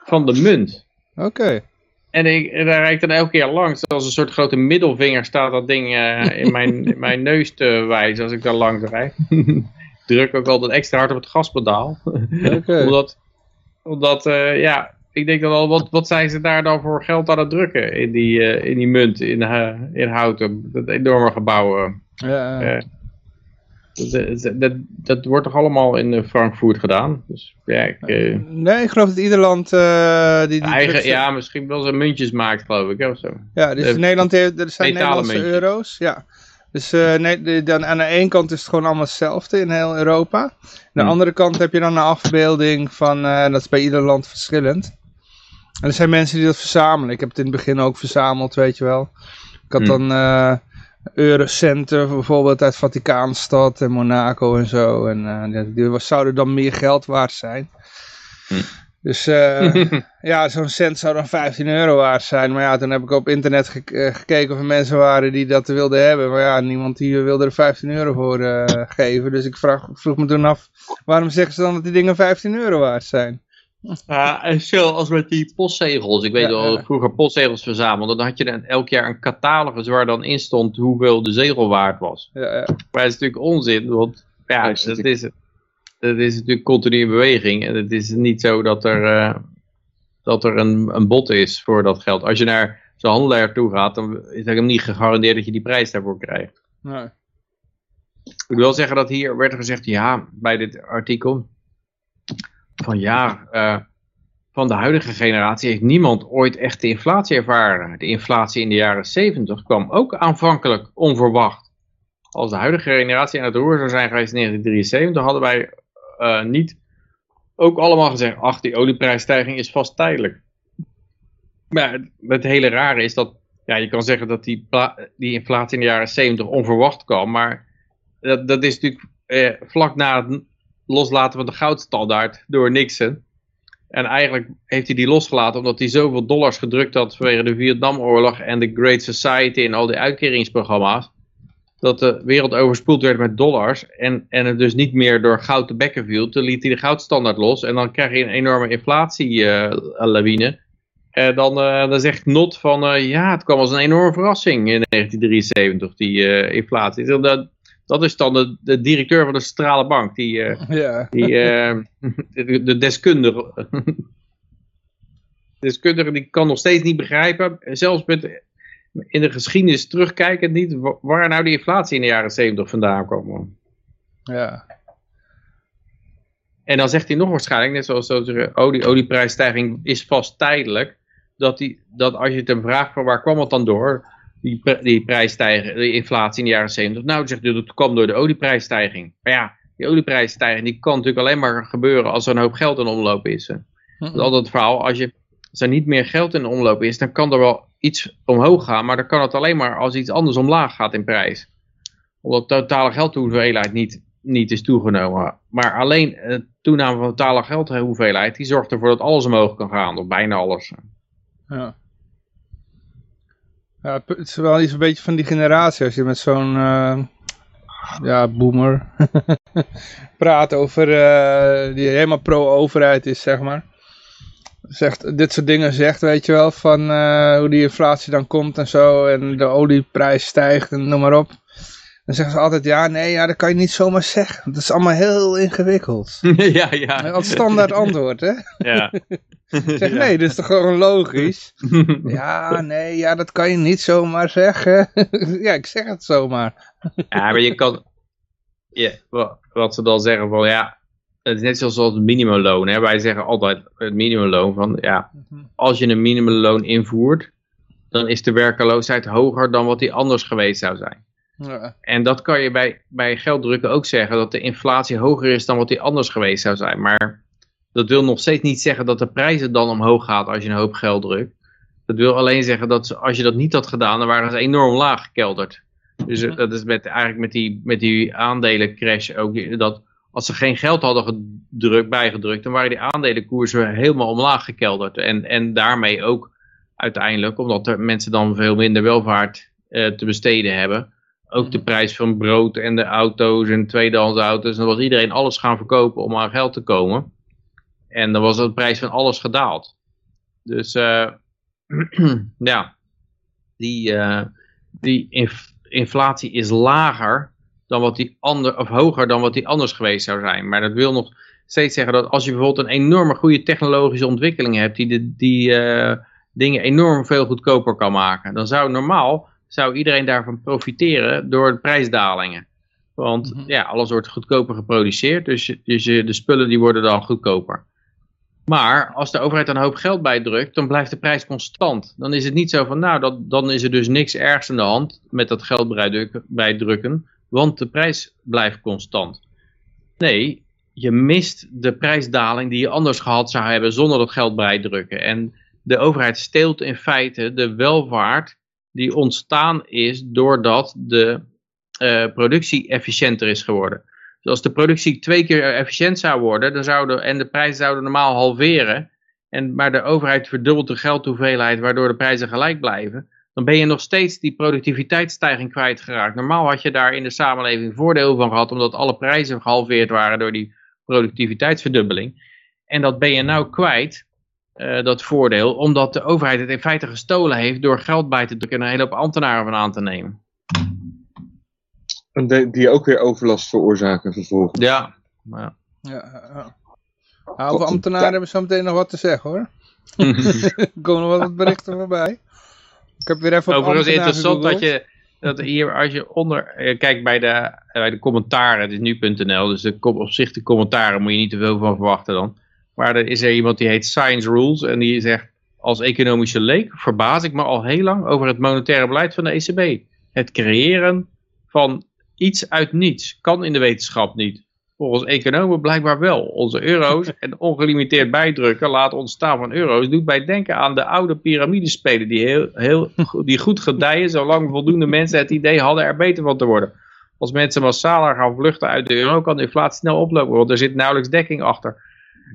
van de munt. Oké. Okay. En ik, daar rijd ik dan elke keer langs. Als een soort grote middelvinger staat dat ding uh, in, mijn, in mijn neus te wijzen als ik daar langs rijd. Druk ook altijd extra hard op het gaspedaal. Okay. omdat, omdat uh, ja, ik denk dan al, wat, wat zijn ze daar dan voor geld aan het drukken in die, uh, in die munt in, in Houten. Dat enorme gebouw. ja. Dat, dat, dat, wordt toch allemaal in Frankfurt gedaan? Dus, ja, ik, uh, nee, ik geloof dat ieder land uh, die, die eigen, drugs, Ja, misschien wel zijn muntjes maakt, geloof ik. Of zo. Ja, dus Uh, Nederland heeft, er zijn Nederlandse muntjes. euro's. Ja. Dus nee, de, dan, aan de ene kant is het gewoon allemaal hetzelfde in heel Europa. Aan de Hmm. andere kant heb je dan een afbeelding van, en dat is bij ieder land verschillend. En er zijn mensen die dat verzamelen. Ik heb het in het begin ook verzameld, weet je wel. Ik had Hmm. dan eurocenten bijvoorbeeld uit Vaticaanstad en Monaco en zo. En uh, die, zouden dan meer geld waard zijn. Hm. Dus uh, ja, zo'n cent zou dan 15 euro waard zijn. Maar ja, toen heb ik op internet gekeken of er mensen waren die dat wilden hebben. Maar ja, niemand die wilde er 15 euro voor uh, geven. Dus ik vraag, vroeg me toen af, waarom zeggen ze dan dat die dingen 15 euro waard zijn? Ja, en zo als met die postzegels. Ik weet wel, ja. vroeger postzegels verzamelde. Dan had je dan elk jaar een catalogus waar dan in stond hoeveel de zegel waard was. Ja, ja. Maar het is natuurlijk onzin, want ja, dat is, dat is natuurlijk continu in beweging. En het is niet zo dat er, uh, dat er een, een bod is voor dat geld. Als je naar zo'n handelaar toe gaat, dan is het hem niet gegarandeerd dat je die prijs daarvoor krijgt. Nee. Ik wil zeggen dat hier werd gezegd, ja, bij dit artikel van ja, uh, van de huidige generatie heeft niemand ooit echt de inflatie ervaren. De inflatie in de jaren 70 kwam ook aanvankelijk onverwacht. Als de huidige generatie aan het roer zou zijn geweest in 1973, hadden wij uh, niet ook allemaal gezegd, ach die olieprijsstijging is vast tijdelijk. Maar het hele rare is dat, ja je kan zeggen dat die, die inflatie in de jaren 70 onverwacht kwam, maar dat, dat is natuurlijk eh, vlak na het loslaten van de goudstandaard door Nixon. En eigenlijk heeft hij die losgelaten omdat hij zoveel dollars gedrukt had vanwege de Vietnamoorlog en de Great Society en al die uitkeringsprogramma's. Dat de wereld overspoeld werd met dollars en, en het dus niet meer door goud te bekken viel. Toen liet hij de goudstandaard los en dan krijg je een enorme inflatielawine. Uh, en dan, uh, dan zegt Not van ja, het kwam als een enorme verrassing in 1973, die inflatie. Dat, dat is dan de, de directeur van de centrale bank, die, ja. die de, de, deskundige. deskundige die kan nog steeds niet begrijpen, zelfs met, in de geschiedenis terugkijkend niet, waar nou die inflatie in de jaren 70 vandaan kwam. Ja. En dan zegt hij nog waarschijnlijk, net zoals de olie, olieprijsstijging is vast tijdelijk, dat, die, dat als je het hem vraagt van waar kwam het dan door, die, die prijsstijging, de inflatie in de jaren 70. Nou, zegt u, dat kwam door de olieprijsstijging. Maar ja, die olieprijsstijging die kan natuurlijk alleen maar gebeuren als er een hoop geld in omloop is. Dat is altijd het verhaal, als, je, als er niet meer geld in omloop is, dan kan er wel iets omhoog gaan, maar dan kan het alleen maar als iets anders omlaag gaat in prijs. Omdat totale geldhoeveelheid niet, niet is toegenomen. Maar alleen de toename van totale geldhoeveelheid, die zorgt ervoor dat alles omhoog kan gaan, of bijna alles. Ja. Het is wel iets een beetje van die generatie. Als je met zo'n uh, ja, boomer praat over, uh, die helemaal pro-overheid is, zeg maar. Zegt, dit soort dingen zegt, weet je wel, van uh, hoe die inflatie dan komt en zo. En de olieprijs stijgt en noem maar op. Dan zeggen ze altijd, ja, nee, ja, dat kan je niet zomaar zeggen. Dat is allemaal heel ingewikkeld. ja, ja. Als standaard antwoord, hè? ja. zeg, nee, dat is toch gewoon logisch? ja, nee, ja, dat kan je niet zomaar zeggen. ja, ik zeg het zomaar. ja, maar je kan... Ja, wat ze dan zeggen van, ja, het is net zoals het minimumloon. Hè? Wij zeggen altijd het minimumloon van, ja, als je een minimumloon invoert, dan is de werkeloosheid hoger dan wat die anders geweest zou zijn. Ja. En dat kan je bij, bij gelddrukken ook zeggen, dat de inflatie hoger is dan wat die anders geweest zou zijn. Maar dat wil nog steeds niet zeggen dat de prijzen dan omhoog gaat als je een hoop geld drukt. Dat wil alleen zeggen dat als je dat niet had gedaan, dan waren ze enorm laag gekelderd. Dus dat is met, eigenlijk met die, met die aandelencrash ook, dat als ze geen geld hadden gedrukt, bijgedrukt, dan waren die aandelenkoersen helemaal omlaag gekelderd. En, en daarmee ook uiteindelijk, omdat er mensen dan veel minder welvaart eh, te besteden hebben, ook de prijs van brood en de auto's en tweedehands auto's. En dan was iedereen alles gaan verkopen om aan geld te komen. En dan was de prijs van alles gedaald. Dus uh, ja, die, uh, die inf inflatie is lager dan wat die ander, of hoger dan wat die anders geweest zou zijn. Maar dat wil nog steeds zeggen dat als je bijvoorbeeld een enorme goede technologische ontwikkeling hebt, die, de, die uh, dingen enorm veel goedkoper kan maken, dan zou normaal zou iedereen daarvan profiteren door de prijsdalingen. Want mm -hmm. ja, alles wordt goedkoper geproduceerd, dus, dus de spullen die worden dan goedkoper. Maar als de overheid een hoop geld bijdrukt, dan blijft de prijs constant. Dan is het niet zo van, nou, dat, dan is er dus niks ergs aan de hand met dat geld bijdrukken, want de prijs blijft constant. Nee, je mist de prijsdaling die je anders gehad zou hebben zonder dat geld bijdrukken. En de overheid steelt in feite de welvaart die ontstaan is doordat de uh, productie efficiënter is geworden. Dus als de productie twee keer efficiënt zou worden dan zouden, en de prijzen zouden normaal halveren, en, maar de overheid verdubbelt de geldhoeveelheid waardoor de prijzen gelijk blijven, dan ben je nog steeds die productiviteitsstijging kwijtgeraakt. Normaal had je daar in de samenleving voordeel van gehad, omdat alle prijzen gehalveerd waren door die productiviteitsverdubbeling. En dat ben je nou kwijt, uh, dat voordeel, omdat de overheid het in feite gestolen heeft door geld bij te drukken en een hele hoop ambtenaren van aan te nemen. En die, die ook weer overlast veroorzaken vervolgens. Ja. ja. ja, ja. Nou, over ambtenaren hebben zo meteen nog wat te zeggen hoor. er komen nog wat berichten voorbij. Ik heb weer even Overigens interessant dat je, dat hier als je onder, eh, kijk bij de, bij de commentaren, het is nu.nl, dus de, op zich de commentaren moet je niet te veel van verwachten dan. Maar er is er iemand die heet Science Rules en die zegt, als economische leek verbaas ik me al heel lang over het monetaire beleid van de ECB. Het creëren van iets uit niets kan in de wetenschap niet. Volgens economen blijkbaar wel. Onze euro's en ongelimiteerd bijdrukken laten ontstaan van euro's doet bij denken aan de oude piramidespelen die, heel, die goed gedijen zolang voldoende mensen het idee hadden er beter van te worden. Als mensen massaler gaan vluchten uit de euro kan de inflatie snel oplopen, want er zit nauwelijks dekking achter.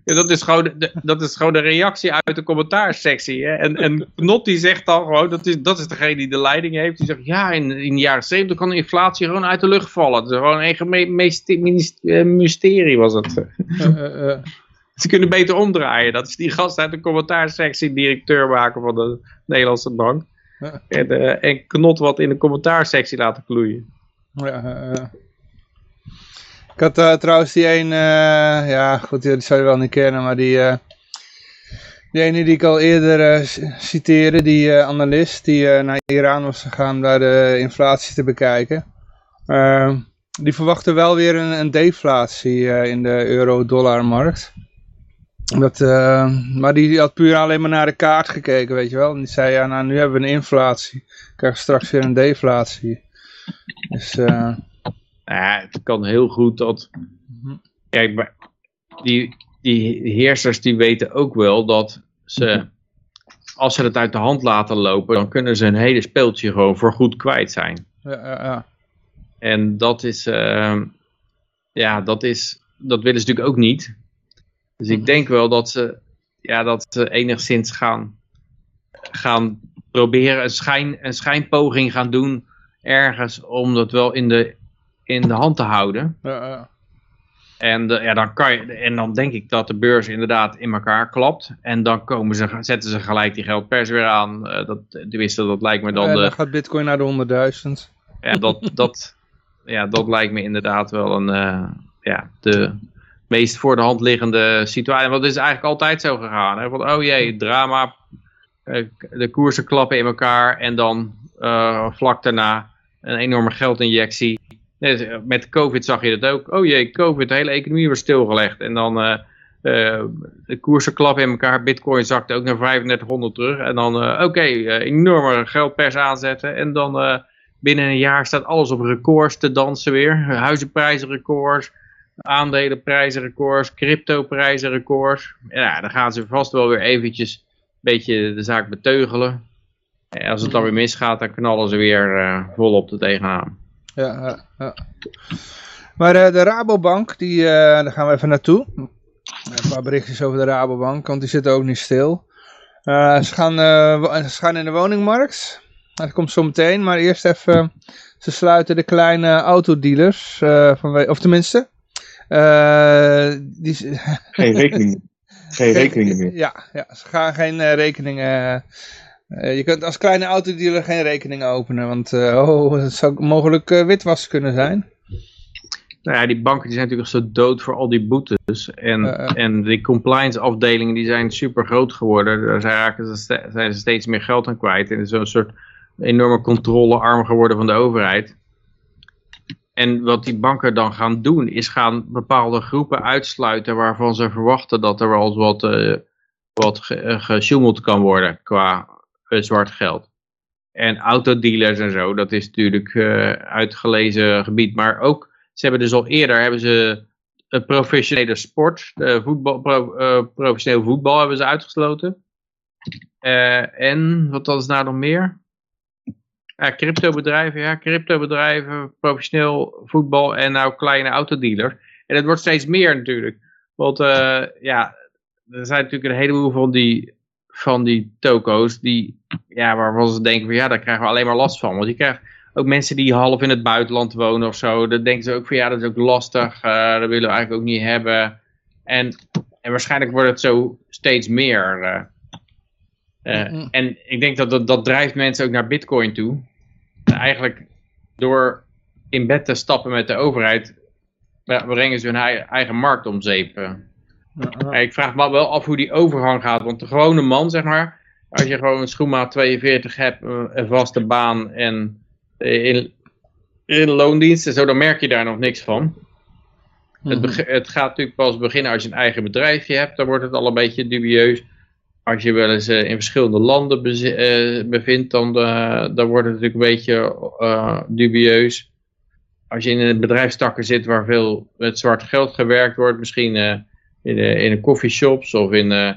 Ja, dat, is gewoon de, dat is gewoon de reactie uit de commentaarsectie. Hè? En, en Knot die zegt dan gewoon, dat is, dat is degene die de leiding heeft. Die zegt, ja, in, in de jaren 70 kan de inflatie gewoon uit de lucht vallen. Het is gewoon een eh, mysterie was het. Uh, uh, Ze kunnen beter omdraaien. Dat is die gast uit de commentaarsectie, directeur maken van de Nederlandse bank. En, en Knot wat in de commentaarsectie laten kloeien. Ja, ik had uh, trouwens die een, uh, ja goed, die zou je wel niet kennen, maar die, uh, die ene die ik al eerder citeerde, die analist die naar Iran was gegaan daar de inflatie te bekijken. Ehm, die verwachtte wel weer een, een deflatie in de euro-dollar-markt. Dat, maar die had puur alleen maar naar de kaart gekeken, weet je wel. En die zei, ja, nou nu hebben we een inflatie. Krijgen straks weer een deflatie. Dus... Ja, het kan heel goed dat... Kijk, die, die heersers die weten ook wel dat ze... Als ze het uit de hand laten lopen, dan kunnen ze een hele speeltje gewoon voor goed kwijt zijn. Ja, ja, ja. En dat is... Uh, ja, dat is... Dat willen ze natuurlijk ook niet. Dus ik denk wel dat ze... Ja, dat ze enigszins gaan... Gaan proberen een, schijn, een schijnpoging gaan doen ergens om dat wel in de in de hand te houden. Ja, ja. En, ja, dan kan je, en dan denk ik dat de beurs inderdaad in elkaar klapt. En dan komen ze, zetten ze gelijk die geldpers weer aan. Uh, dat, tenminste, dat lijkt me dan... Ja, dan de, gaat bitcoin naar de 100.000. Ja, dat, dat, ja, dat lijkt me inderdaad wel een, uh, ja, de meest voor de hand liggende situatie. Want het is eigenlijk altijd zo gegaan. Hè? Van, oh jee, drama, uh, de koersen klappen in elkaar. En dan vlak daarna een enorme geldinjectie met COVID zag je dat ook. Oh jee, COVID, de hele economie wordt stilgelegd. En dan uh, de koersen klappen in elkaar. Bitcoin zakte ook naar 3500 terug. En dan, oké, enorme geldpers aanzetten. En dan binnen een jaar staat alles op records te dansen weer. Huizenprijzenrecords, aandelenprijzenrecords, cryptoprijzenrecords. Ja, dan gaan ze vast wel weer eventjes een beetje de zaak beteugelen. En als het dan weer misgaat, dan knallen ze weer volop er tegenaan ja, ja. Maar uh, de Rabobank, die, uh, daar gaan we even naartoe. Een paar berichtjes over de Rabobank, want die zitten ook niet stil. Uh, ze, gaan, ze gaan in de woningmarkt. Dat komt zo meteen, maar eerst even... Ze sluiten de kleine autodealers, van, of tenminste... die, geen rekening. Geen rekeningen meer. Ja, ja, ze gaan geen rekeningen je kunt als kleine autodealer geen rekening openen, want uh, oh, het zou mogelijk uh, witwas kunnen zijn. Nou ja, die banken die zijn natuurlijk zo dood voor al die boetes. En, en die compliance afdelingen die zijn super groot geworden. Daar zijn, zijn ze steeds meer geld aan kwijt. En er is een soort enorme controlearm geworden van de overheid. En wat die banken dan gaan doen, is gaan bepaalde groepen uitsluiten waarvan ze verwachten dat er wel eens wat, uh, wat gesjoemeld kan worden qua zwart geld. En autodealers en zo, dat is natuurlijk uh, uitgelezen gebied. Maar ook, ze hebben dus al eerder, hebben ze professionele sport, de voetbal, pro, professioneel voetbal hebben ze uitgesloten. en wat was nou nog meer? Ja, cryptobedrijven, ja, cryptobedrijven, professioneel voetbal en nou kleine autodealers. En het wordt steeds meer natuurlijk. Want ja, er zijn natuurlijk een heleboel van die, van die toko's die, ja, waarvan ze denken van ja, daar krijgen we alleen maar last van. Want je krijgt ook mensen die half in het buitenland wonen of zo, dan denken ze ook van ja, dat is ook lastig, uh, dat willen we eigenlijk ook niet hebben. En, en waarschijnlijk wordt het zo steeds meer. Uh, uh, En ik denk dat, dat dat drijft mensen ook naar bitcoin toe. Eigenlijk door in bed te stappen met de overheid, brengen ze hun eigen markt om zeep. Ik vraag me wel af hoe die overgang gaat, want de gewone man, zeg maar, als je gewoon een schoenmaat 42 hebt, een vaste baan en in, in loondienst en zo, dan merk je daar nog niks van. het, Mhm. het gaat natuurlijk pas beginnen als je een eigen bedrijfje hebt, dan wordt het al een beetje dubieus. Als je wel eens eh, in verschillende landen eh, bevindt, dan, eh, dan wordt het natuurlijk een beetje eh, dubieus. Als je in een bedrijfstakken zit waar veel met zwart geld gewerkt wordt, misschien eh, in, de, in de coffeeshops of in, eh,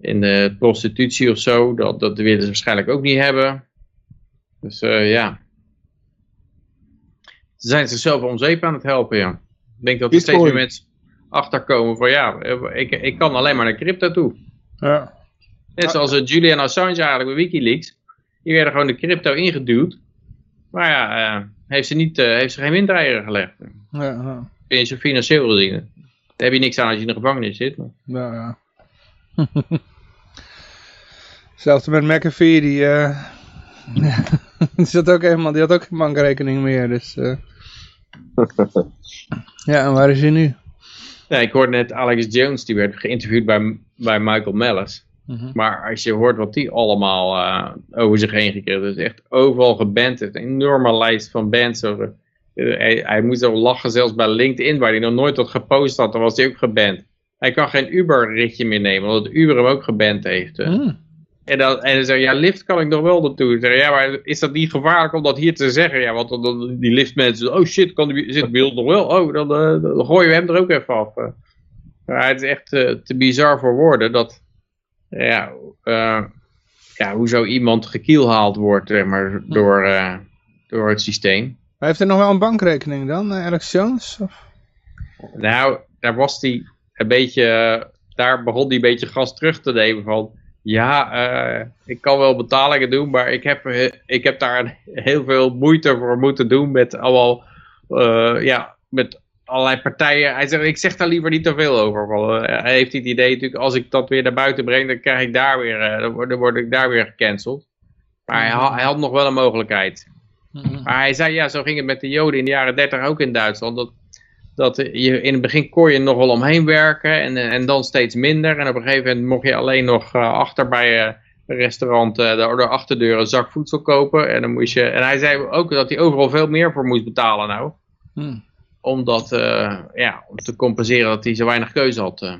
in de prostitutie of zo, dat, dat willen ze waarschijnlijk ook niet hebben. Dus eh, ja. Ze zijn zichzelf om zeep aan het helpen, ja. Ik denk dat er steeds meer mensen achterkomen van ja, eh, ik, ik kan alleen maar naar crypto toe. Ja. Net zoals eh, Julian Assange eigenlijk bij Wikileaks. Die werden gewoon de crypto ingeduwd. Maar ja, eh, heeft, ze niet, eh, heeft ze geen windeieren gelegd. Ja, zo financieel gezien. Daar heb je niks aan als je in de gevangenis zit. maar- Ja, ja. Hetzelfde met McAfee, die, eh, die, zat ook helemaal, die had ook geen bankrekening meer, dus... eh. ja, en waar is hij nu? Ja, ik hoorde net Alex Jones, die werd geïnterviewd bij, bij Michael Mellis. Mhm. Maar als je hoort wat die allemaal eh, over zich heen gekregen is echt overal geband. heeft een enorme lijst van bands. Over, hij, hij moest al lachen, zelfs bij LinkedIn, waar hij nog nooit wat gepost had, dan was hij ook geband. Hij kan geen Uber-ritje meer nemen, omdat Uber hem ook geband heeft. Hmm. En dan, en dan zei ja, lift kan ik nog wel naartoe. Ja, maar is dat niet gevaarlijk om dat hier te zeggen? Ja, want dan, dan- die liftmensen, oh shit, kan die, zit beeld nog wel? Oh, dan, eh, dan gooien we hem er ook even af. eh. Maar het is echt eh, te bizar voor woorden dat, ja, eh, ja hoe zo iemand gekielhaald wordt, zeg maar, door, eh, door het systeem. Maar heeft hij nog wel een bankrekening dan, eh, Alex Jones? Of? Nou, daar was hij een beetje, eh, daar begon hij een beetje gas terug te nemen van, ja, eh, ik kan wel betalingen doen, maar ik heb, ik heb daar heel veel moeite voor moeten doen met allemaal, eh, ja, met allerlei partijen. Hij zegt, ik zeg daar liever niet te veel over. Want, hij heeft het idee natuurlijk, als ik dat weer naar buiten breng, dan krijg ik daar weer, dan, word, dan word ik daar weer gecanceld. Maar hij, hij had nog wel een mogelijkheid. Mhm. Maar hij zei, ja, zo ging het met de Joden in de jaren 30 ook in Duitsland. Dat, dat je in het begin kon je nog wel omheen werken en, en dan steeds minder. En op een gegeven moment mocht je alleen nog eh, achter bij eh, een restaurant eh, door de achterdeur een zak voedsel kopen. En, dan moest je, en hij zei ook dat hij overal veel meer voor moest betalen nou. Hmm. Omdat, eh, ja, om te compenseren dat hij zo weinig keuze had. eh.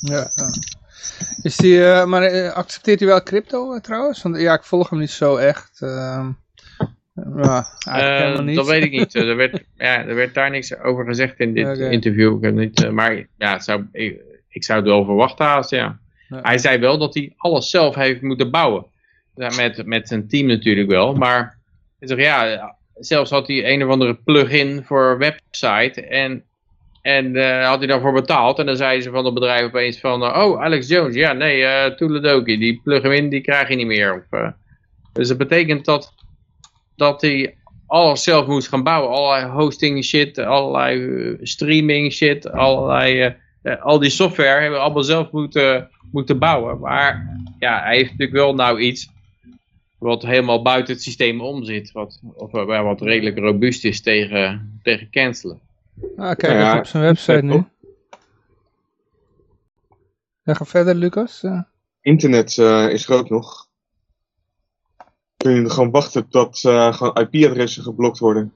Ja, ja. Is die, eh, maar eh, accepteert hij wel crypto eh, trouwens? Want ja, ik volg hem niet zo echt. ehm ja, Eh, helemaal niet. dat weet ik niet. er, werd, ja, er werd daar niks over gezegd in dit interview. Ik niet, eh, maar ja, het zou, ik, ik zou het wel verwachten haast, ja. Ja. Hij zei wel dat hij alles zelf heeft moeten bouwen. Met, met zijn team natuurlijk wel. Maar hij zegt, ja, zelfs had hij een of andere plugin voor een website. En, en eh, had hij daarvoor betaald. En dan zeiden ze van het bedrijf opeens van... eh, oh, Alex Jones. Ja, nee, eh Toeledoki. Die plugin die krijg je niet meer. Eh, dus dat betekent dat, dat hij alles zelf moest gaan bouwen. Allerlei hosting shit. Allerlei eh, streaming shit. Allerlei... eh, eh, al die software hebben we allemaal zelf moeten, moeten bouwen. Maar ja, hij heeft natuurlijk wel nou iets wat helemaal buiten het systeem om zit. Wat, of wat redelijk robuust is tegen, tegen cancelen. Ah, kijk Ja, op zijn website nu. Ja, ga verder, Lucas. Internet eh, is groot nog. Kun je gewoon wachten tot eh, gewoon IP-adressen geblokt worden.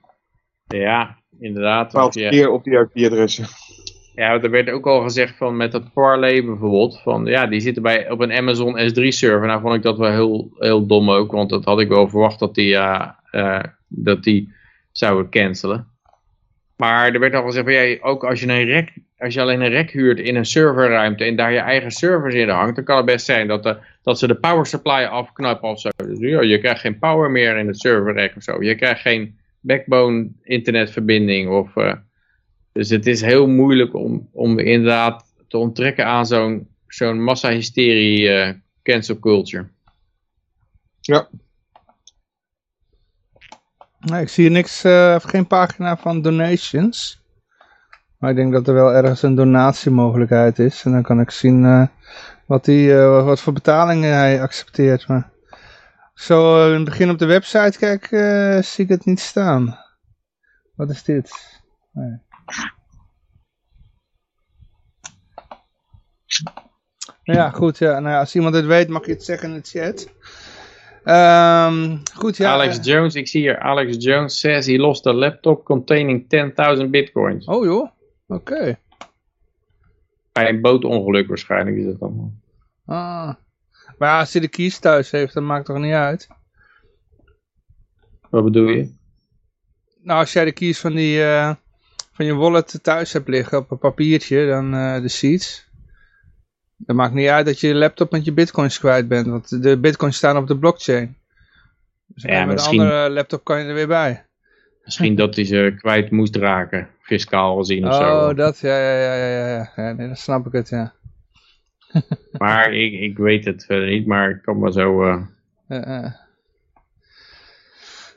Ja, inderdaad. Je- keer op die IP-adressen. Ja, er werd ook al gezegd van met dat Parley bijvoorbeeld. Van ja, die zitten bij, op een Amazon S3 server. Nou vond ik dat wel heel, heel dom ook. Want dat had ik wel verwacht dat die, eh, eh, dat die zouden cancelen. Maar er werd al gezegd van ja, ook als je een rek als je alleen een rek huurt in een serverruimte en daar je eigen servers in hangt, dan kan het best zijn dat, de, dat ze de power supply afknappen of zo. Dus je krijgt geen power meer in het serverrek of zo. Je krijgt geen backbone internetverbinding. Of, uh, dus het is heel moeilijk om, om inderdaad te onttrekken aan zo'n massahysterie uh, cancel culture. Ja. Nee, ik zie niks, uh, geen pagina van donations. Maar ik denk dat er wel ergens een donatiemogelijkheid is. En dan kan ik zien uh, wat, die, uh, wat voor betalingen hij accepteert. Maar zo in het begin op de website kijk, zie ik het niet staan. Wat is dit? Nee. Ja, goed. Ja. Nou ja, als iemand het weet, mag je het zeggen in de chat. Um, goed, ja. Alex Jones, ik zie hier Alex Jones says he lost a laptop containing 10.000 bitcoins. Oh joh, oké. Okay. Bij een bootongeluk waarschijnlijk is dat dan. Ah. Maar als hij de keys thuis heeft, dat maakt toch niet uit? Wat bedoel je? Nou, als jij de keys van, die, uh, van je wallet thuis hebt liggen op een papiertje, dan uh, de seeds. Dat maakt niet uit dat je laptop met je bitcoins kwijt bent, want de bitcoins staan op de blockchain. Dus ja, met misschien, een andere laptop kan je er weer bij. Misschien dat hij ze kwijt moest raken, fiscaal gezien of oh, zo. Oh, dat, ja, ja, ja, ja, ja. ja nee, dan snap ik het, ja. maar ik, ik weet het verder niet, maar ik kan maar zo... Uh...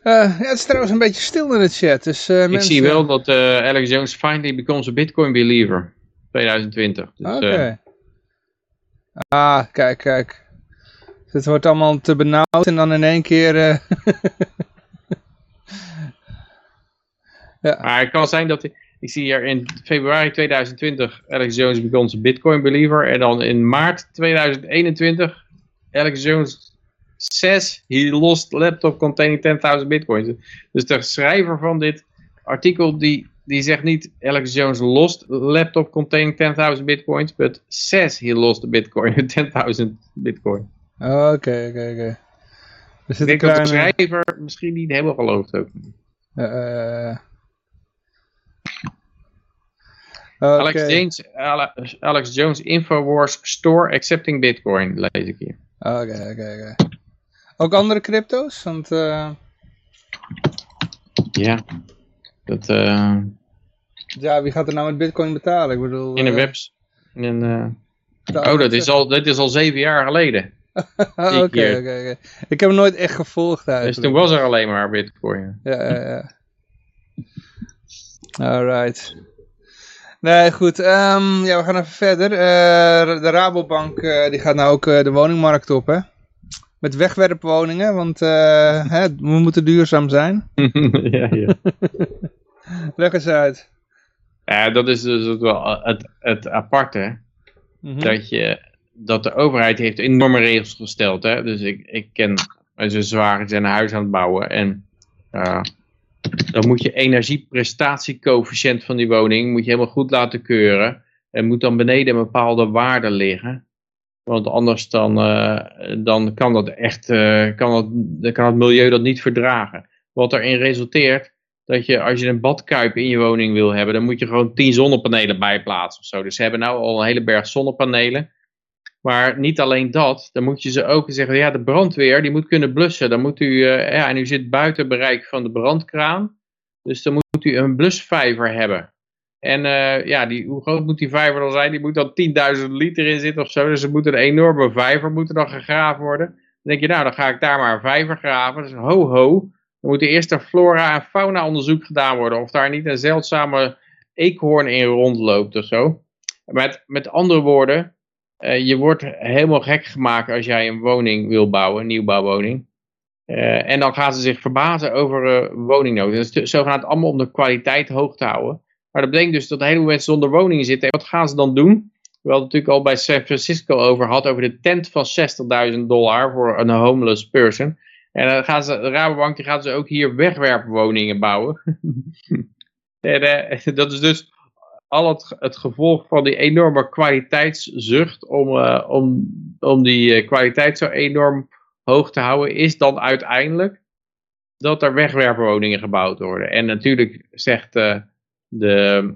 Ja, het is trouwens een beetje stil in de chat. Dus, ik mensen... zie wel dat Alex Jones finally becomes a Bitcoin believer. 2020. Dus, Oké. Okay. Ah, kijk, kijk. Het wordt allemaal te benauwd en dan in één keer... Ja. Maar het kan zijn dat... Ik zie hier in februari 2020 Alex Jones becomes a Bitcoin believer. En dan in maart 2021 Alex Jones says he lost laptop containing 10.000 bitcoins. Dus de schrijver van dit artikel die die zegt niet Alex Jones lost laptop containing 10.000 bitcoins, but says he lost a bitcoin, 10.000 bitcoin. Oké, oké, oké. Ik denk kleine... dat de schrijver misschien niet helemaal gelooft ook. Uh, okay. Alex, Jones, Alex Jones Infowars Store Accepting Bitcoin, lees ik hier. Oké, oké, oké. Ook andere crypto's? Want, uh... Ja, dat... Uh... Ja, wie gaat er nou met bitcoin betalen? Ik bedoel, in de uh, webs. In. Oh, dat is, al, dat is al zeven jaar geleden. Oké, oké, oké. Ik heb hem nooit echt gevolgd eigenlijk. Dus toen was er alleen maar bitcoin. Ja, ja, ja. Alright. Nee, goed. Um, ja, we gaan even verder. Uh, de Rabobank uh, die gaat nou ook uh, de woningmarkt op, hè? Met wegwerpwoningen, want hè, we moeten duurzaam zijn. ja, ja. Leg eens uit. Ja, dat is dus wel het, het aparte. Mm -hmm. Dat, je, dat de overheid heeft enorme regels gesteld. Hè? Dus ik, ik ken mijn zwaar zijn een huis aan het bouwen. En uh, dan moet je energieprestatiecoëfficiënt van die woning moet je helemaal goed laten keuren. En moet dan beneden een bepaalde waarde liggen. Want anders dan, uh, dan kan dat echt, uh, kan, dat, kan het milieu dat niet verdragen. Wat erin resulteert dat je als je een badkuip in je woning wil hebben, dan moet je gewoon 10 zonnepanelen bijplaatsen of zo. Dus ze hebben nou al een hele berg zonnepanelen. Maar niet alleen dat, dan moet je ze ook zeggen, ja de brandweer die moet kunnen blussen. Dan moet u, uh, ja en u zit buiten bereik van de brandkraan. Dus dan moet u een blusvijver hebben. En uh, ja, die, hoe groot moet die vijver dan zijn? Die moet dan 10.000 liter in zitten of zo. Dus er moet een enorme vijver moeten dan gegraven worden. Dan denk je, nou dan ga ik daar maar een vijver graven. Dus ho ho. Dan moet eerst een flora- en fauna onderzoek gedaan worden. Of daar niet een zeldzame eekhoorn in rondloopt of zo. Met, met andere woorden, uh, je wordt helemaal gek gemaakt als jij een woning wil bouwen, een nieuwbouwwoning. Uh, en dan gaan ze zich verbazen over uh, woningnood. Het is zogenaamd allemaal om de kwaliteit hoog te houden. Maar dat betekent dus dat heleboel mensen zonder woning zitten. En wat gaan ze dan doen? We hadden het natuurlijk al bij San Francisco over gehad, over de tent van 60.000 dollar voor een homeless person. En dan gaan ze, de Rabobank die gaat ze ook hier wegwerpwoningen bouwen. en, dat is dus al het, het gevolg van die enorme kwaliteitszucht om, uh, om, om die uh, kwaliteit zo enorm hoog te houden, is dan uiteindelijk dat er wegwerpwoningen gebouwd worden. En natuurlijk zegt de,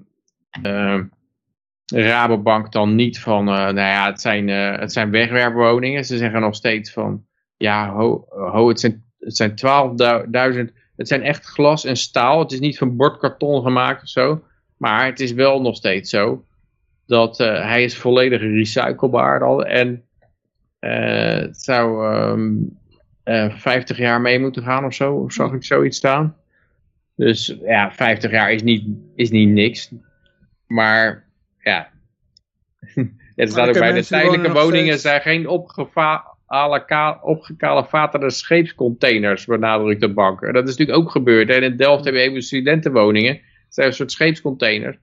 Rabobank dan niet van, eh, nou ja, het zijn, eh, het zijn wegwerpwoningen. Ze zeggen nog steeds van, ja, ho, ho het zijn, het zijn 12.000, het zijn echt glas en staal. Het is niet van bordkarton gemaakt of zo. Maar het is wel nog steeds zo dat uh, hij is volledig recyclebaar al. En uh, het zou um, uh, 50 jaar mee moeten gaan of zo. Zag ik zoiets staan. Dus ja, 50 jaar is niet, is niet niks. Maar ja, het staat ook bij de tijdelijke woningen steeds... zijn geen opgekalefaterde scheepscontainers, benadrukt de bank. Dat is natuurlijk ook gebeurd. En in Delft hebben we even studentenwoningen. Zijn een soort scheepscontainers.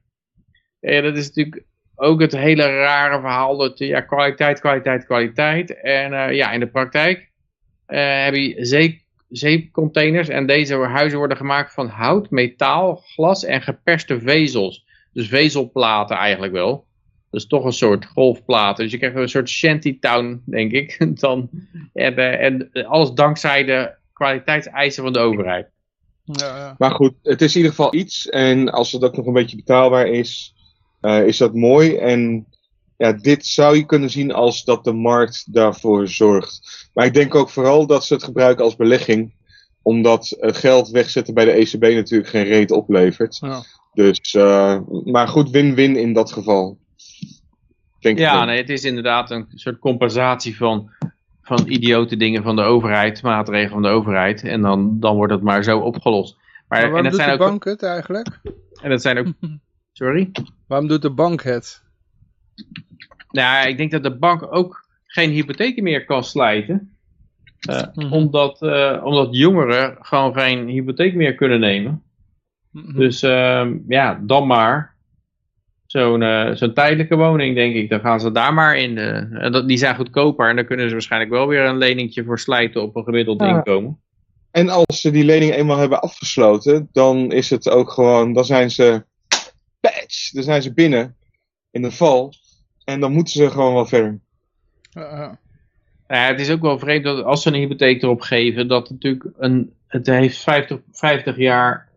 En dat is natuurlijk ook het hele rare verhaal dat ja, kwaliteit, kwaliteit, kwaliteit. En uh, ja, in de praktijk uh, heb je zee, zeecontainers en deze huizen worden gemaakt van hout, metaal, glas en geperste vezels. Dus vezelplaten eigenlijk wel. Dus toch een soort golfplaten. Dus je krijgt een soort shantytown, denk ik. Dan, en, uh, en alles dankzij de kwaliteitseisen van de overheid. Ja, ja. Maar goed, het is in ieder geval iets. En als het ook nog een beetje betaalbaar is, uh, is dat mooi. En ja, dit zou je kunnen zien als dat de markt daarvoor zorgt. Maar ik denk ook vooral dat ze het gebruiken als belegging. Omdat het geld wegzetten bij de ECB natuurlijk geen reet oplevert. Ja. Dus, uh, maar goed, win-win in dat geval. Denk ja, nee, het is inderdaad een soort compensatie van, van idiote dingen van de overheid, maatregelen van de overheid. En dan, dan wordt het maar zo opgelost. Maar, maar waarom en dat doet zijn de ook, bank het eigenlijk? En dat zijn ook... Sorry? Waarom doet de bank het? Nou, ik denk dat de bank ook geen hypotheken meer kan slijten. Uh, mm -hmm. omdat, uh, omdat jongeren gewoon geen hypotheek meer kunnen nemen. Mm -hmm. Dus uh, ja, dan maar zo'n uh, zo'n tijdelijke woning, denk ik. Dan gaan ze daar maar in. Uh, dat, die zijn goedkoper en dan kunnen ze waarschijnlijk wel weer een leningje voor slijten op een gemiddeld ja. inkomen. En als ze die lening eenmaal hebben afgesloten, dan is het ook gewoon, dan zijn ze patch, dan zijn ze binnen in de val. En dan moeten ze gewoon wel verder. Uh, ja, het is ook wel vreemd dat als ze een hypotheek erop geven, dat het natuurlijk een, het heeft 50, 50 jaar,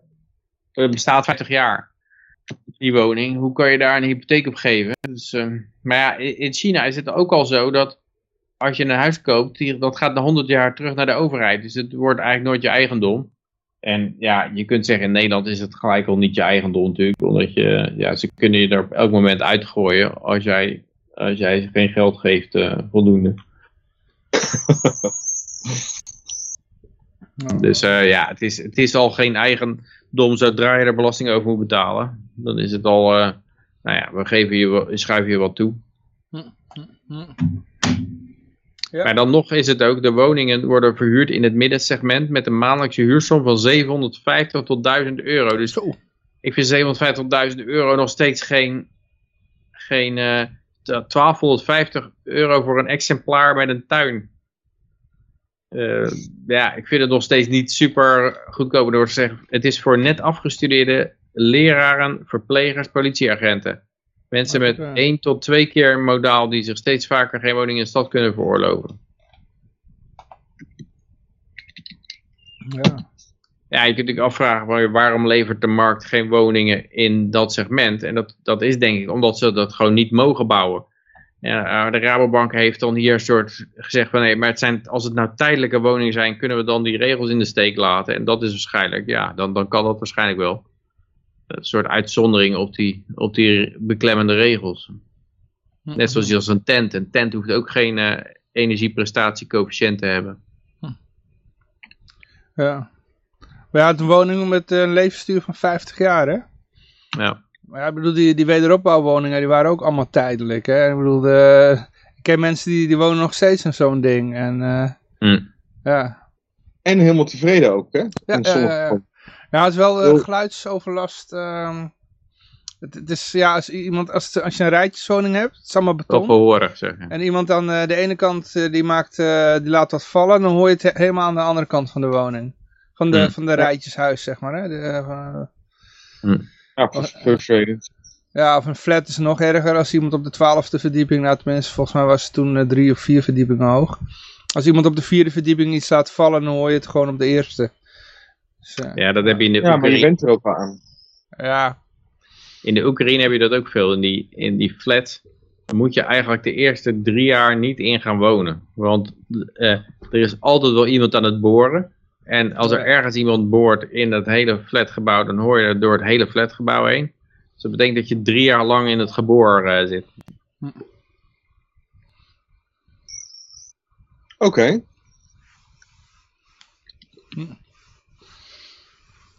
het bestaat 50 jaar, die woning. Hoe kan je daar een hypotheek op geven? Dus, uh, maar ja, in China is het ook al zo dat als je een huis koopt, dat gaat na 100 jaar terug naar de overheid. Dus het wordt eigenlijk nooit je eigendom. En ja, je kunt zeggen in Nederland is het gelijk al niet je eigendom natuurlijk. Omdat je, ja, ze kunnen je er op elk moment uitgooien als jij, als jij geen geld geeft uh, voldoende. dus uh, ja, het is, het is al geen eigendom zodra je er belasting over moet betalen. Dan is het al, uh, nou ja, we geven je, schuiven je wat toe. Ja. Maar dan nog is het ook, de woningen worden verhuurd in het middensegment met een maandelijkse huursom van 750 tot 1000 euro. Dus Zo. ik vind 750 tot euro nog steeds geen, geen uh, 1250 euro voor een exemplaar met een tuin. Uh, ja, ik vind het nog steeds niet super goedkoop door te zeggen, het is voor net afgestudeerde leraren, verplegers, politieagenten. Mensen met één tot twee keer modaal die zich steeds vaker geen woning in de stad kunnen veroorloven. Ja. Ja, je kunt natuurlijk afvragen waarom levert de markt geen woningen in dat segment. En dat, dat is denk ik omdat ze dat gewoon niet mogen bouwen. Ja, de Rabobank heeft dan hier een soort gezegd van nee, maar het zijn, als het nou tijdelijke woningen zijn, kunnen we dan die regels in de steek laten. En dat is waarschijnlijk, ja, dan, dan kan dat waarschijnlijk wel een soort uitzondering op die, op die beklemmende regels. Net zoals als een tent. Een tent hoeft ook geen uh, energieprestatiecoëfficiënt te hebben. Ja. Maar ja, een woning met een levensduur van 50 jaar, hè? Ja. Maar ja, ik bedoel, die, die wederopbouwwoningen, die waren ook allemaal tijdelijk, hè? Ik bedoel, de, ik ken mensen die, die wonen nog steeds in zo'n ding. En, uh, mm. ja. En helemaal tevreden ook, hè? Ja, ja, ja, ja, het is wel uh, geluidsoverlast. Uh, het, het, is, ja, als, iemand, als, als je een rijtjeswoning hebt, het is allemaal beton. Horen, zeg. En iemand aan uh, de ene kant, uh, die, maakt, die laat wat vallen, dan hoor je het helemaal aan de andere kant van de woning. Van de, mm. van de rijtjeshuis, zeg maar. Hè? De, mm. Ja. Ja, of een flat is nog erger als iemand op de twaalfde verdieping, nou tenminste, volgens mij was het toen drie of vier verdiepingen hoog. Als iemand op de vierde verdieping iets laat vallen, dan hoor je het gewoon op de eerste. Dus, uh, ja, dat heb je in de Ja, maar je bent er ook aan. Ja. in de Oekraïne heb je dat ook veel. In die, in die flats dan moet je eigenlijk de eerste drie jaar niet in gaan wonen. Want uh, er is altijd wel iemand aan het boren. En als er ergens iemand boort in het hele flatgebouw, dan hoor je het door het hele flatgebouw heen. Dus dat betekent dat je drie jaar lang in het geboor uh, zit. Oké. Okay.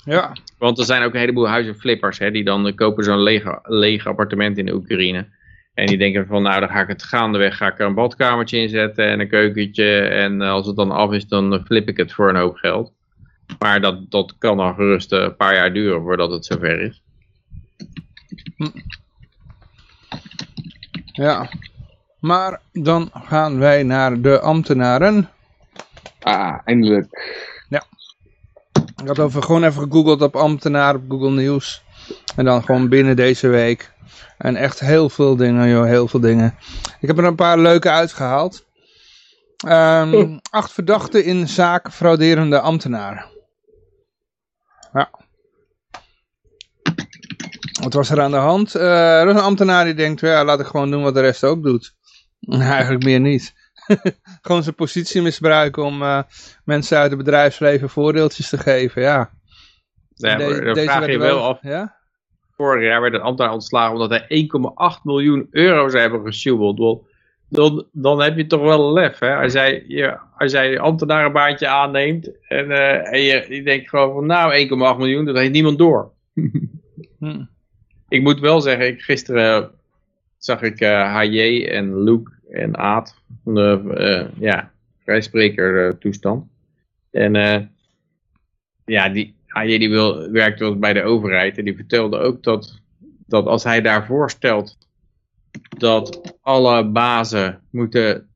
Ja. Want er zijn ook een heleboel huizenflippers, hè, die dan kopen zo'n lege, lege appartement in de Oekraïne. En die denken van, nou dan ga ik het gaandeweg, ga ik er een badkamertje in zetten en een keukentje. En als het dan af is, dan flip ik het voor een hoop geld. Maar dat, dat kan dan gerust een paar jaar duren voordat het zover is. Ja, maar dan gaan wij naar de ambtenaren. Ah, eindelijk. Ik had over gewoon even gegoogeld op ambtenaar op Google News. En dan gewoon binnen deze week. En echt heel veel dingen, joh, heel veel dingen. Ik heb er een paar leuke uitgehaald. Um, acht verdachten in zaak frauderende ambtenaren. Ja. Wat was er aan de hand? Uh, er is een ambtenaar die denkt, ja, laat ik gewoon doen wat de rest ook doet. Eigenlijk meer niet. gewoon zijn positie misbruiken om uh, mensen uit het bedrijfsleven voordeeltjes te geven, ja. ja De dan vraag je wel af. Ja? Vorig jaar werd een ambtenaar ontslagen omdat hij 1,8 miljoen euro's hebben gesjoebeld. Dan, dan heb je toch wel lef, hè? Als jij je, als jij een ambtenarenbaantje aanneemt en, uh, en je, je denkt gewoon van nou 1,8 miljoen, dat heeft niemand door. hm. Ik moet wel zeggen, ik, gisteren zag ik uh, HJ en Luke en de uh, ja, vrijspreker toestand. En ja, die, HJ die wil, werkt wel bij de overheid en die vertelde ook dat, dat als hij daar voorstelt dat alle bazen moeten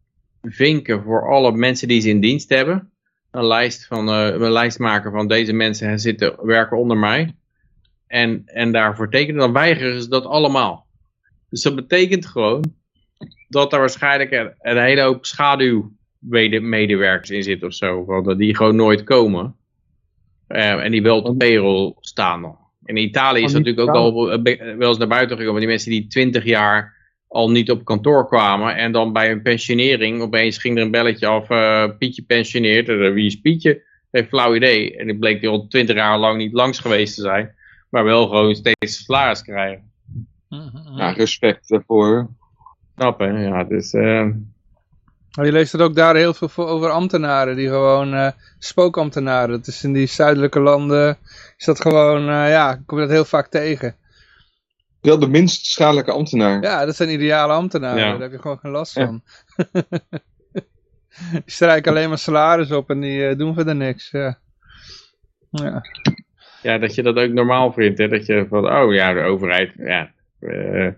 vinken voor alle mensen die ze in dienst hebben. Een lijst, van, een lijst maken van deze mensen zitten, werken onder mij. En, en daarvoor tekenen, dan weigeren ze dat allemaal. Dus dat betekent gewoon dat er waarschijnlijk een, een hele hoop schaduwmedewerkers in zitten of zo. Want die gewoon nooit komen. Uh, en die wel op de payroll staan nog. In Italië is dat natuurlijk ook al wel eens naar buiten gekomen. Die mensen die twintig jaar al niet op kantoor kwamen. En dan bij een pensionering opeens ging er een belletje af. Uh, Pietje pensioneert. Uh, wie is Pietje? Heeft flauw idee. En het bleek die al twintig jaar lang niet langs geweest te zijn. Maar wel gewoon steeds salaris krijgen. Ja, respect daarvoor. Snap hè? Ja, dus... Uh... je leest er ook daar heel veel over ambtenaren. Die gewoon uh, spookambtenaren. Dat is in die zuidelijke landen. Is dat gewoon... Uh, ja, kom je dat heel vaak tegen. Wel de minst schadelijke ambtenaar. Ja, dat zijn ideale ambtenaren. Daar heb je gewoon geen last van. die strijken alleen maar salaris op en die uh, doen verder niks. Ja. ja. Ja. dat je dat ook normaal vindt. Hè? Dat je van, oh ja, de overheid, ja, uh,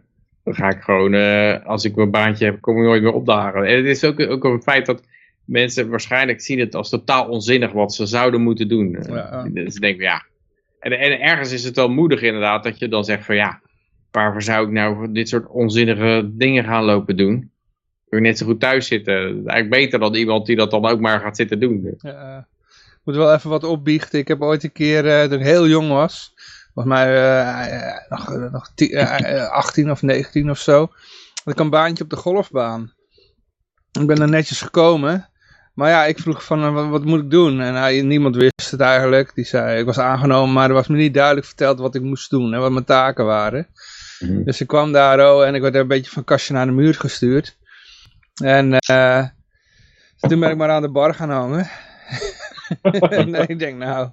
dan ga ik gewoon, uh, als ik mijn baantje heb, kom ik nooit meer opdagen. En het is ook, ook een feit dat mensen waarschijnlijk zien het als totaal onzinnig wat ze zouden moeten doen. Ja, Dus ik denk, ja. En, en ergens is het wel moedig inderdaad dat je dan zegt van ja, waarvoor zou ik nou dit soort onzinnige dingen gaan lopen doen? Kun je net zo goed thuis zitten. Eigenlijk beter dan iemand die dat dan ook maar gaat zitten doen. Ja, ik moet wel even wat opbiechten. Ik heb ooit een keer, uh, toen ik heel jong was, volgens mij uh, nog, nog 18 of 19 of zo, had ik een baantje op de golfbaan. Ik ben er netjes gekomen. Maar ja, ik vroeg van, wat, wat moet ik doen? En hij, niemand wist het eigenlijk. Die zei, ik was aangenomen, maar er was me niet duidelijk verteld wat ik moest doen en wat mijn taken waren. Mhm. Dus ik kwam daar oh, en ik werd een beetje van kastje naar de muur gestuurd. En uh, toen ben ik maar aan de bar gaan hangen. nee, ik denk nou,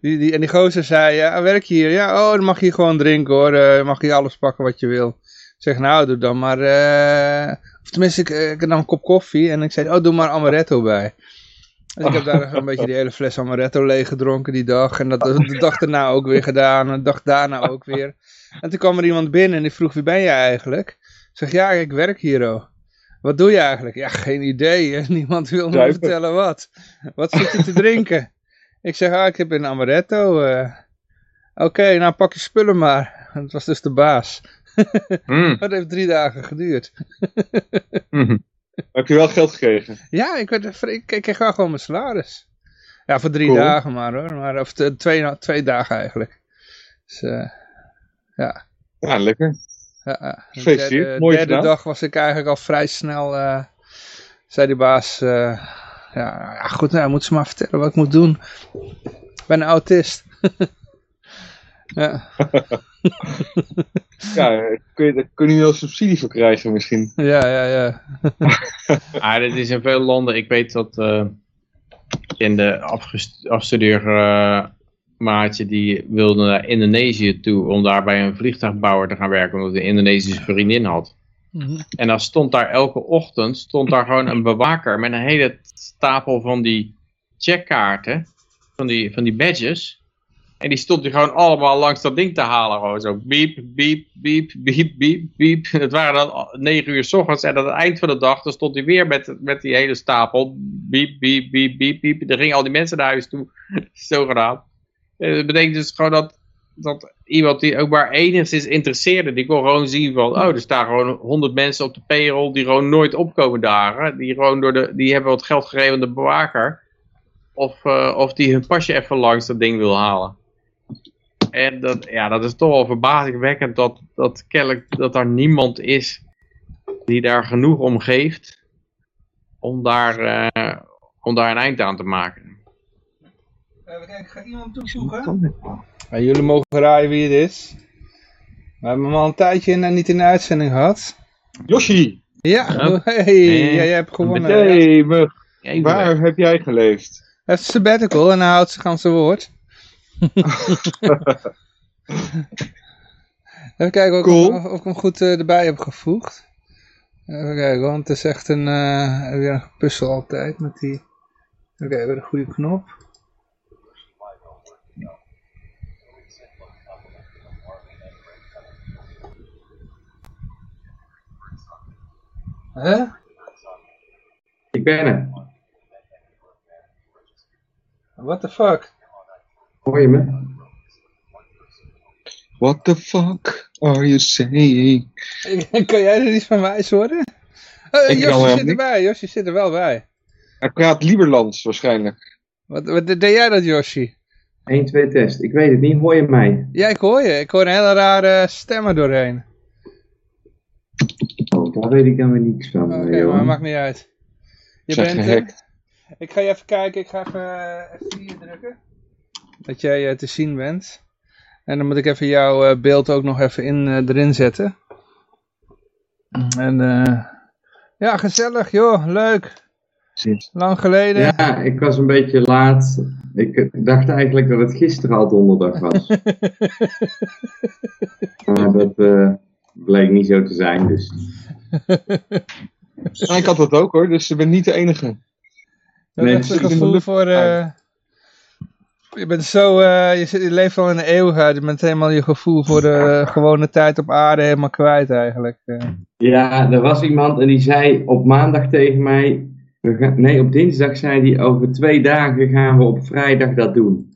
die, en die gozer zei, ja, werk je hier? Ja, oh, dan mag je gewoon drinken hoor, uh, mag je alles pakken wat je wil. Ik zeg, nou, doe dan maar, uh, of tenminste, ik, ik nam een kop koffie en ik zei, oh, doe maar amaretto bij. Dus ik heb daar een beetje die hele fles amaretto leeg gedronken die dag. En dat de dag daarna ook weer gedaan. En de dag daarna ook weer. En toen kwam er iemand binnen en die vroeg, wie ben je eigenlijk? Ik zeg, ja, ik werk hier, oh. Wat doe je eigenlijk? Ja, geen idee. Niemand wil me vertellen wat. Wat zit je te drinken? Ik zeg, ah, ik heb een amaretto. Uh. Oké, nou pak je spullen maar. Het was dus de baas. mm. Dat heeft drie dagen geduurd. mm. Heb je wel geld gekregen? Ja, ik, werd, ik, ik kreeg wel gewoon mijn salaris. Ja, voor drie dagen maar hoor. Maar, of twee, twee dagen eigenlijk. Dus, uh, ja. Ja, lekker. Ja, ja. De Gefeliciteerd, derde, mooi derde gedaan. dag was ik eigenlijk al vrij snel, eh, zei die baas, eh, ja, ja, goed, nou, moet ze maar vertellen wat ik moet doen. Ik ben een autist. ja, Ja, kun je, daar kun je wel subsidie voor krijgen misschien. ja, ja, ja. Ah, dit is in veel landen. Ik weet dat eh, in de afgest- afgestudeerde eh, maatje die wilde naar Indonesië toe om daar bij een vliegtuigbouwer te gaan werken omdat hij een Indonesische vriendin had. Mhm. En dan stond daar elke ochtend stond daar gewoon een bewaker met een hele stapel van die checkkaarten, van die, van die badges. En die stond hij gewoon allemaal langs dat ding te halen. Gewoon zo biep, biep, biep, biep, biep, biep. Het waren dan negen uur s ochtends. En aan het eind van de dag dan stond hij weer met, met die hele stapel. Biep, biep, biep, biep, biep. Dan gingen al die mensen naar huis toe. Zogenaamd. En Dat betekent dus gewoon dat, dat iemand die ook maar enigszins interesseerde. Die kon gewoon zien van. Oh, er staan gewoon honderd mensen op de payroll. Die gewoon nooit opkomen dagen. Die gewoon door de. Die hebben wat geld gegeven aan de bewaker. Of, eh, of die hun pasje even langs dat ding wil halen. En dat, ja, dat is toch wel verbazingwekkend dat, dat kennelijk dat er niemand is die daar genoeg om geeft om daar, eh, om daar een eind aan te maken. Even kijken, ga iemand toevoegen? Ja, jullie mogen raaien wie het is. We hebben hem al een tijdje in, niet in de uitzending gehad. Yoshi! Ja, Ja. hey, ja, jij hebt gewonnen. Hey, mug. Waar heb jij geleefd? Hij heeft een sabbatical en hij houdt zich aan zijn woord. Even kijken of, Cool. ik, of, of ik hem goed eh, erbij heb gevoegd. Even kijken, want het is echt een, eh, weer een puzzel altijd met die... Oké, weer een goede knop. Hè? Ik ben er. What the fuck? Hoor je me? What the fuck are you saying? kan jij er iets van wijs worden? Uh, Josje zit niet. erbij, Josje zit er wel bij. Hij praat Lieberlands waarschijnlijk. Wat, wat deed jij dat, Yoshi? 1, 2 test. Ik weet het niet. Hoor je mij? Ja, ik hoor je. Ik hoor een hele rare stemmen doorheen. Oh, daar weet ik dan weer niks van. Oké, eh, maar maakt niet uit. Je bent gehackt. er. Ik ga je even kijken. Ik ga even eh, F4 drukken. Dat jij eh, te zien bent. En dan moet ik even jouw eh, beeld ook nog even in, eh, erin zetten. En eh, ja, gezellig joh. Leuk. Lang geleden. Ja, ik was een beetje laat. Ik eh, dacht eigenlijk dat het gisteren al donderdag was. maar dat eh, bleek niet zo te zijn, dus. Ja, ik had dat ook hoor, dus je bent niet de enige. Dat Nee, is een gevoel voor... eh, je bent zo... eh, je, zit, je leeft al in de eeuwigheid. Je bent helemaal je gevoel voor de gewone tijd op aarde helemaal kwijt eigenlijk. eh. Ja, er was iemand en die zei op maandag tegen mij. We gaan, nee, op dinsdag zei hij over twee dagen gaan we op vrijdag dat doen.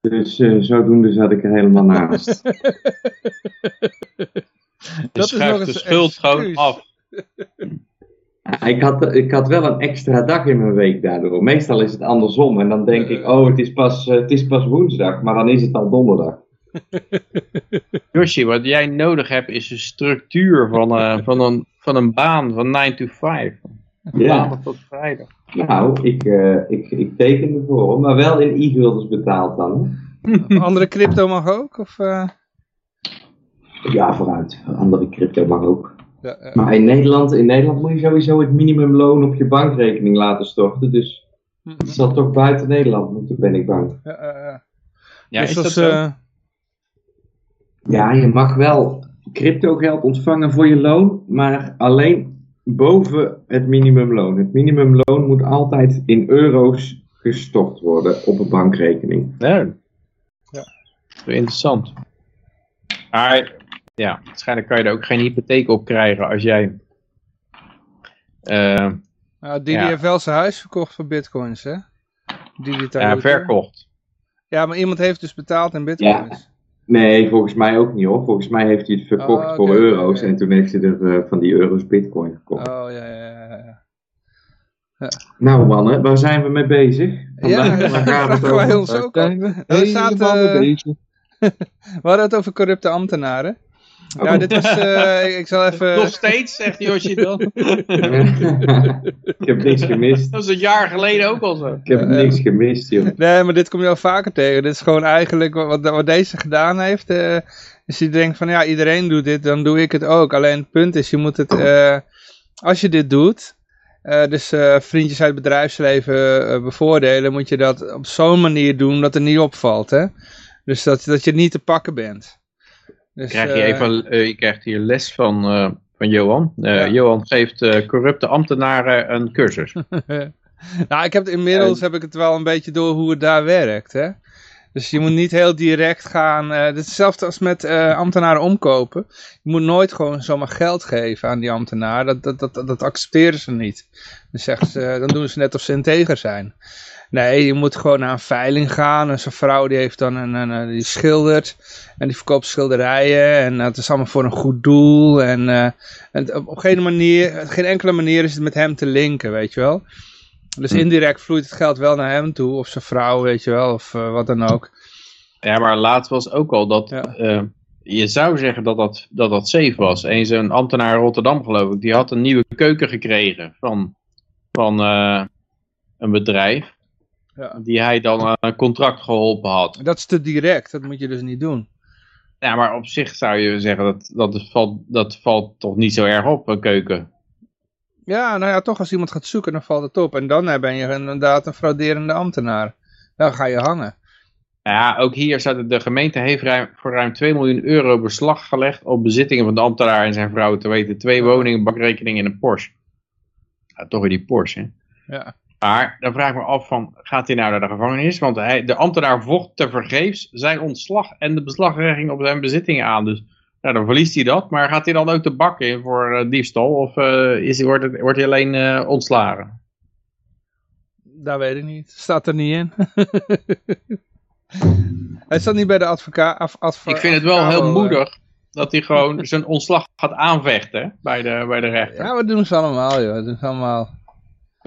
Dus eh, zodoende zat ik er helemaal naast. Je Dat is nog de schuld excuus. gewoon af. Ik, had, ik had wel een extra dag in mijn week daardoor. Meestal is het andersom. En dan denk ik, oh, het is pas, eh, het is pas woensdag. Maar dan is het al donderdag. Yoshi, wat jij nodig hebt is een structuur van, eh, van, een, van een baan van 9 to 5. Ja, Maandag tot vrijdag. nou, ik, eh, ik, ik teken ervoor. Maar wel in e-gulders betaald dan. hè. Andere crypto mag ook? Of, eh? Ja, vooruit. Andere crypto mag ook. ja, eh, Maar in Nederland, in Nederland moet je sowieso het minimumloon op je bankrekening laten storten. Dus mhm. het zal toch buiten Nederland moeten, ben ik bang. ja, eh, eh. Ja, Dus is dat dat is, zo? eh, Ja, je mag wel crypto geld ontvangen voor je loon, maar alleen boven het minimumloon. Het minimumloon moet altijd in euro's gestort worden op een bankrekening. Ja. Ja. Interessant. Maar ja, waarschijnlijk kan je er ook geen hypotheek op krijgen als jij... eh, nou, die, die Ja. heeft wel zijn huis verkocht voor bitcoins, hè? Die die ja, verkocht. Ja, maar iemand heeft dus betaald in bitcoins. Nee, volgens mij ook niet hoor. Volgens mij heeft hij het verkocht Oh, voor euro's en toen heeft hij er eh, van die euro's bitcoin gekocht. Oh, ja, ja, ja. ja. Nou mannen, waar zijn we mee bezig? Ja, Vandaag, gaat het vragen wij ons ook we bezig. We hadden het over corrupte ambtenaren. Ja, dit was, uh, ik zal even... Nog steeds, zegt Josje dan. ik heb niks gemist. Dat was een jaar geleden ook al zo. Ik heb niks gemist, joh. Nee, maar dit kom je wel vaker tegen. Dit is gewoon eigenlijk wat, wat deze gedaan heeft. Uh, dus je denkt van, ja, iedereen doet dit, dan doe ik het ook. Alleen het punt is, je moet het... Uh, als je dit doet... dus vriendjes uit het bedrijfsleven bevoordelen... moet je dat op zo'n manier doen dat het niet opvalt, hè. Dus dat, dat je niet te pakken bent. Dus, krijg je, even, uh, je krijgt hier les van, uh, van Johan. Ja. Johan geeft corrupte ambtenaren een cursus. nou, ik heb, inmiddels heb ik het wel een beetje door hoe het daar werkt. Hè? Dus je moet niet heel direct gaan. Uh, is hetzelfde als met ambtenaren omkopen. Je moet nooit gewoon zomaar geld geven aan die ambtenaar. Dat, dat, dat, dat accepteren ze niet. Dan, zeggen ze, dan doen ze net of ze integer zijn. Nee, je moet gewoon naar een veiling gaan. En zo'n vrouw die heeft dan een, een, die schildert. En die verkoopt schilderijen. En dat is allemaal voor een goed doel. En, uh, en op geen, manier, geen enkele manier is het met hem te linken, weet je wel. Dus hm. indirect vloeit het geld wel naar hem toe. Of zijn vrouw, weet je wel. Of uh, wat dan ook. Ja, maar laatst was ook al dat... Ja. Uh, je zou zeggen dat dat, dat, dat safe was. En zo'n ambtenaar in Rotterdam, geloof ik, die had een nieuwe keuken gekregen van, van een bedrijf. Ja. Die hij dan een contract geholpen had. Dat is te direct, dat moet je dus niet doen. Ja, maar op zich zou je zeggen dat dat valt, dat valt toch niet zo erg op, een keuken. Ja, nou ja, toch als iemand gaat zoeken, dan valt het op. En dan ben je inderdaad een frauderende ambtenaar. Dan ga je hangen. Ja, ook hier staat de gemeente heeft ruim, voor ruim 2 miljoen euro beslag gelegd op bezittingen van de ambtenaar en zijn vrouw. Te weten twee woningen, bankrekening en een Porsche. Ja, toch weer die Porsche. Ja. Maar dan vraag ik me af van, gaat hij nou naar de gevangenis? Want hij, de ambtenaar vocht te vergeefs zijn ontslag en de beslaglegging op zijn bezittingen aan. Dus nou, dan verliest hij dat. Maar gaat hij dan ook de bak in voor uh, diefstal? Of uh, is, wordt, het, wordt hij alleen uh, ontslagen? Dat weet ik niet. Staat er niet in. hij staat niet bij de advocaat. Adv ik vind het wel heel moedig dat hij gewoon zijn ontslag gaat aanvechten bij de, bij de rechter. Ja, we doen ze allemaal, joh. We doen ze allemaal.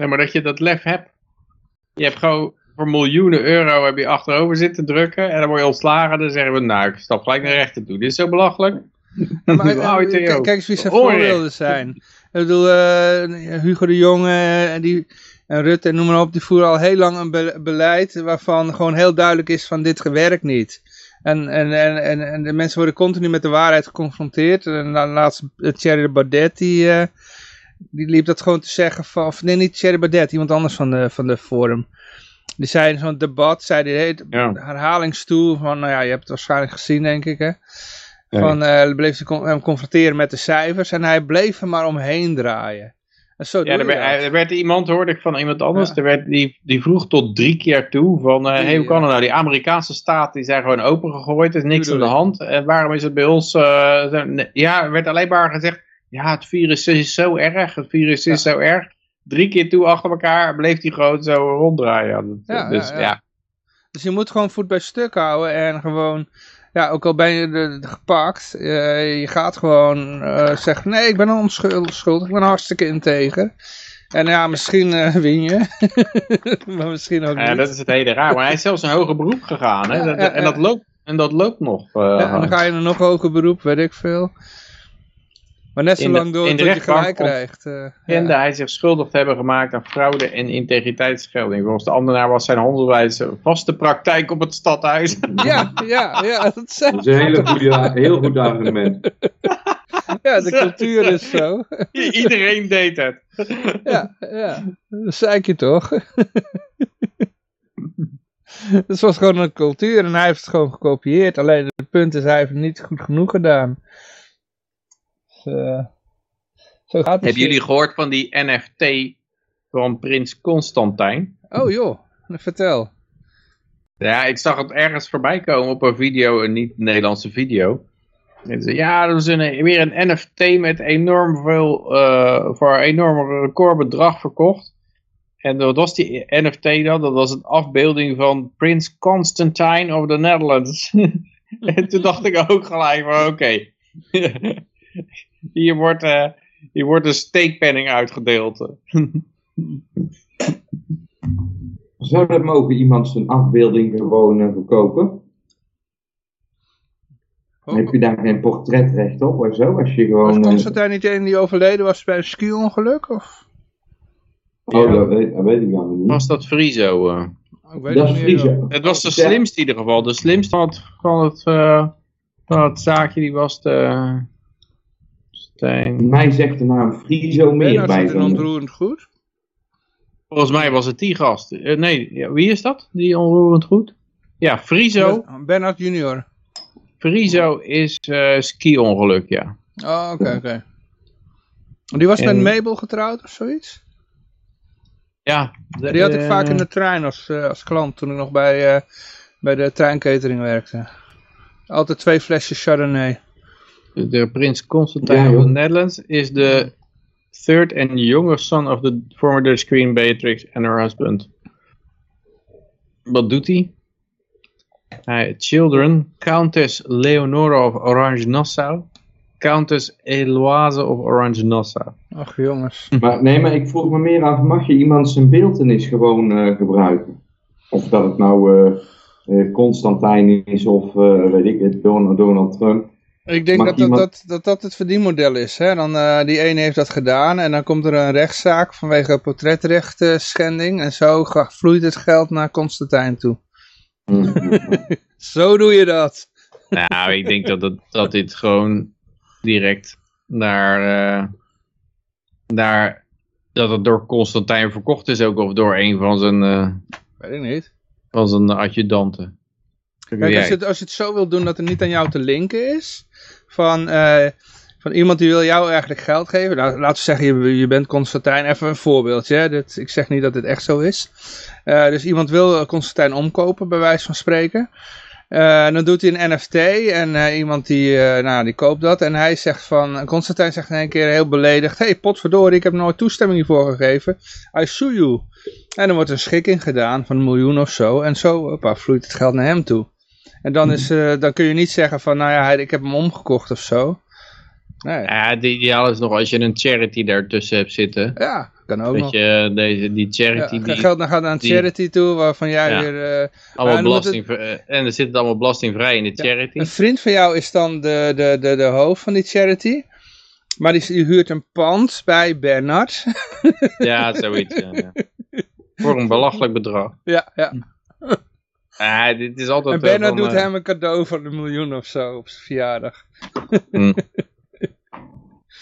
Nee, maar dat je dat lef hebt. Je hebt gewoon voor miljoenen euro heb je achterover zitten drukken. En dan word je ontslagen. Dan zeggen we, nou, ik stap gelijk naar rechter toe. Dit is zo belachelijk. Maar, maar, kijk, eens wie zijn voorbeelden zijn. Ik bedoel, uh, Hugo de Jonge en, die, en Rutte en noem maar op. Die voeren al heel lang een be beleid waarvan gewoon heel duidelijk is van dit gewerkt niet. En, en, en, en, de mensen worden continu met de waarheid geconfronteerd. En laatst Thierry Baudet die... Uh, die liep dat gewoon te zeggen van, of nee niet Thierry Baudet, iemand anders van de, van de forum. Die zei in zo'n debat, zei die heet, ja. herhalingstoel van, nou ja, je hebt het waarschijnlijk gezien denk ik hè. Van, uh, bleef ze hem confronteren met de cijfers en hij bleef er maar omheen draaien. En zo ja, er werd, er werd, iemand, hoorde ik van iemand anders, ja. er werd, die, die vroeg tot drie keer toe van, uh, hey, hoe kan het nou? Die Amerikaanse staat, die zijn gewoon open gegooid, er is niks aan de hand. En waarom is het bij ons, uh, ja, er werd alleen maar gezegd, ja, het virus is zo erg, het virus is zo erg. Drie keer toe achter elkaar bleef hij gewoon zo ronddraaien. Ja, dus, ja, ja. dus je moet gewoon voet bij stuk houden en gewoon, ja, ook al ben je de, de gepakt, uh, je gaat gewoon uh, zeggen, nee, ik ben onschuldig, ik ben hartstikke integer. En ja, misschien uh, win je, maar misschien ook niet. Ja, dat is het hele raar, maar hij is zelfs een hoger beroep gegaan, hè? en, dat loopt, en dat loopt nog. ja, en dan ga je er nog hoger beroep, weet ik veel. Maar net zo lang door tot je gelijk krijgt. Uh, en ja. hij zich schuldig te hebben gemaakt aan fraude en integriteitsschelding. Volgens de ambtenaar was zijn handelwijze vaste praktijk op het stadhuis. Ja, ja, ja. Dat, zijn... dat is een hele goede, heel goed argument. Ja, de cultuur is zo. Iedereen deed het. Ja, ja. Dat zei ik je toch. Het was gewoon een cultuur en hij heeft het gewoon gekopieerd. Alleen het punt is, hij heeft het niet goed genoeg gedaan. Uh, zo gaat het Hebben jullie gehoord van die NFT van Prins Constantijn? Oh joh, vertel. Ja, ik zag het ergens voorbij komen op een video, een niet-Nederlandse video. Ja, dat is een, weer een NFT met enorm veel, uh, voor een enorm recordbedrag verkocht. En wat was die NFT dan? Dat was een afbeelding van Prins Constantine of the Netherlands. en toen dacht ik ook gelijk van oké. Hier wordt, uh, hier wordt een steekpenning uitgedeeld. Zou dat mogen iemand zijn afbeelding gewoon uh, verkopen? Heb je daar geen portretrecht op of zo? Als je Was gewoon... eh, Constantijn niet een die overleden was bij een ski-ongeluk? Of? oh, dat weet, dat weet ik dan niet. Was dat Frizo? eh? Ik weet Dat is joh. Het was de slimste in ieder geval. De slimste van het, van het, eh, van het zaakje, die was de... Mij zegt de naam Friso meer Bernard bij zit er zo'n... ontroerend goed. Volgens mij was het die gast. Eh, nee, ja, wie is dat? Die onroerend goed? Ja, Frizo. Bernard junior. Frizo is eh ski-ongeluk, ja. Oh, oké, oké. Die was En- met Mabel getrouwd of zoiets? Ja. Die had ik eh, vaak in de trein als, eh, als klant toen ik nog bij, eh, bij de treinkatering werkte. Altijd twee flesjes Chardonnay. De prins Constantine Ja, of joh. the Netherlands is de third and youngest son of the former Dutch queen Beatrix and her husband. Wat doet hij? Hij children, Countess Leonora of Orange-Nassau, Countess Eloise of Orange-Nassau. Ach jongens. Maar, nee, maar ik vroeg me meer af, mag je iemand zijn beeldenis gewoon eh, gebruiken? Of dat het nou eh, eh, Constantijn is of eh, weet ik het, Donald, Donald Trump. Ik denk dat dat, iemand- dat, dat dat het verdienmodel is. Hè? Dan, eh, die ene heeft dat gedaan en dan komt er een rechtszaak vanwege portretrecht schending. En zo vloeit het geld naar Constantijn toe. Mhm. Zo doe je dat. Nou, ik denk dat, het, dat dit gewoon direct naar, eh, naar, dat het door Constantijn verkocht is ook, of door een van zijn, eh, Weet ik niet. van zijn adjudanten. Kijk, als je, het, als je het zo wil doen dat er niet aan jou te linken is, van, eh, van iemand die wil jou eigenlijk geld geven. Nou, laten we zeggen, je, bent Constantijn, even een voorbeeldje. Hè? Ik zeg niet dat dit echt zo is. Eh, dus iemand wil Constantijn omkopen, bij wijze van spreken. Eh, dan doet hij een NFT en iemand die, nou, die koopt dat. En hij zegt van, Constantijn zegt in één keer heel beledigd. Hé, hey, potverdorie, ik heb nooit toestemming hiervoor gegeven. I sue you. En dan wordt een schikking gedaan van een miljoen of zo. En zo hoppa, vloeit het geld naar hem toe. En dan, is, eh, dan kun je niet zeggen van, nou ja, ik heb hem omgekocht of zo. Nee, Ja, het ideaal is nog als je een charity daartussen hebt zitten. ja, kan ook Dat nog. je deze, die charity Ja, die geld dan gaat naar een die- charity toe waarvan jij Ja. weer... eh, allemaal belasting, en er zit het allemaal belastingvrij in de charity. Een vriend van jou is dan de, de, de, de hoofd van die charity. Maar die, die huurt een pand bij Bernard. Ja, zoiets. Voor een belachelijk bedrag. ja, ja. Ah, dit is altijd En Bernard van, doet eh, hem een cadeau van een miljoen of zo op zijn verjaardag.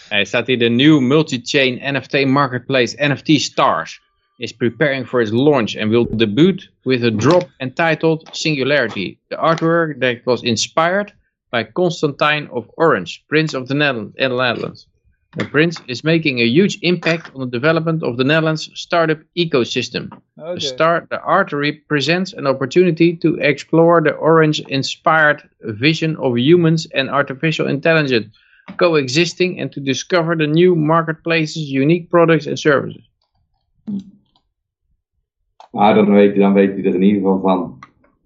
Hij staat hier de new multi-chain NFT marketplace NFT Stars is preparing for its launch and will debut with a drop entitled Singularity. The artwork that was inspired by Constantine of Orange, Prince of the Netherlands. Netherlands. The prince is making a huge impact on the development of the Netherlands startup ecosystem. Oké. The, start, the art represents an opportunity to explore the orange-inspired vision of humans and artificial intelligence coexisting and to discover the new marketplaces, unique products and services. Ah, maar dan weet, dan weet hij er in ieder geval van.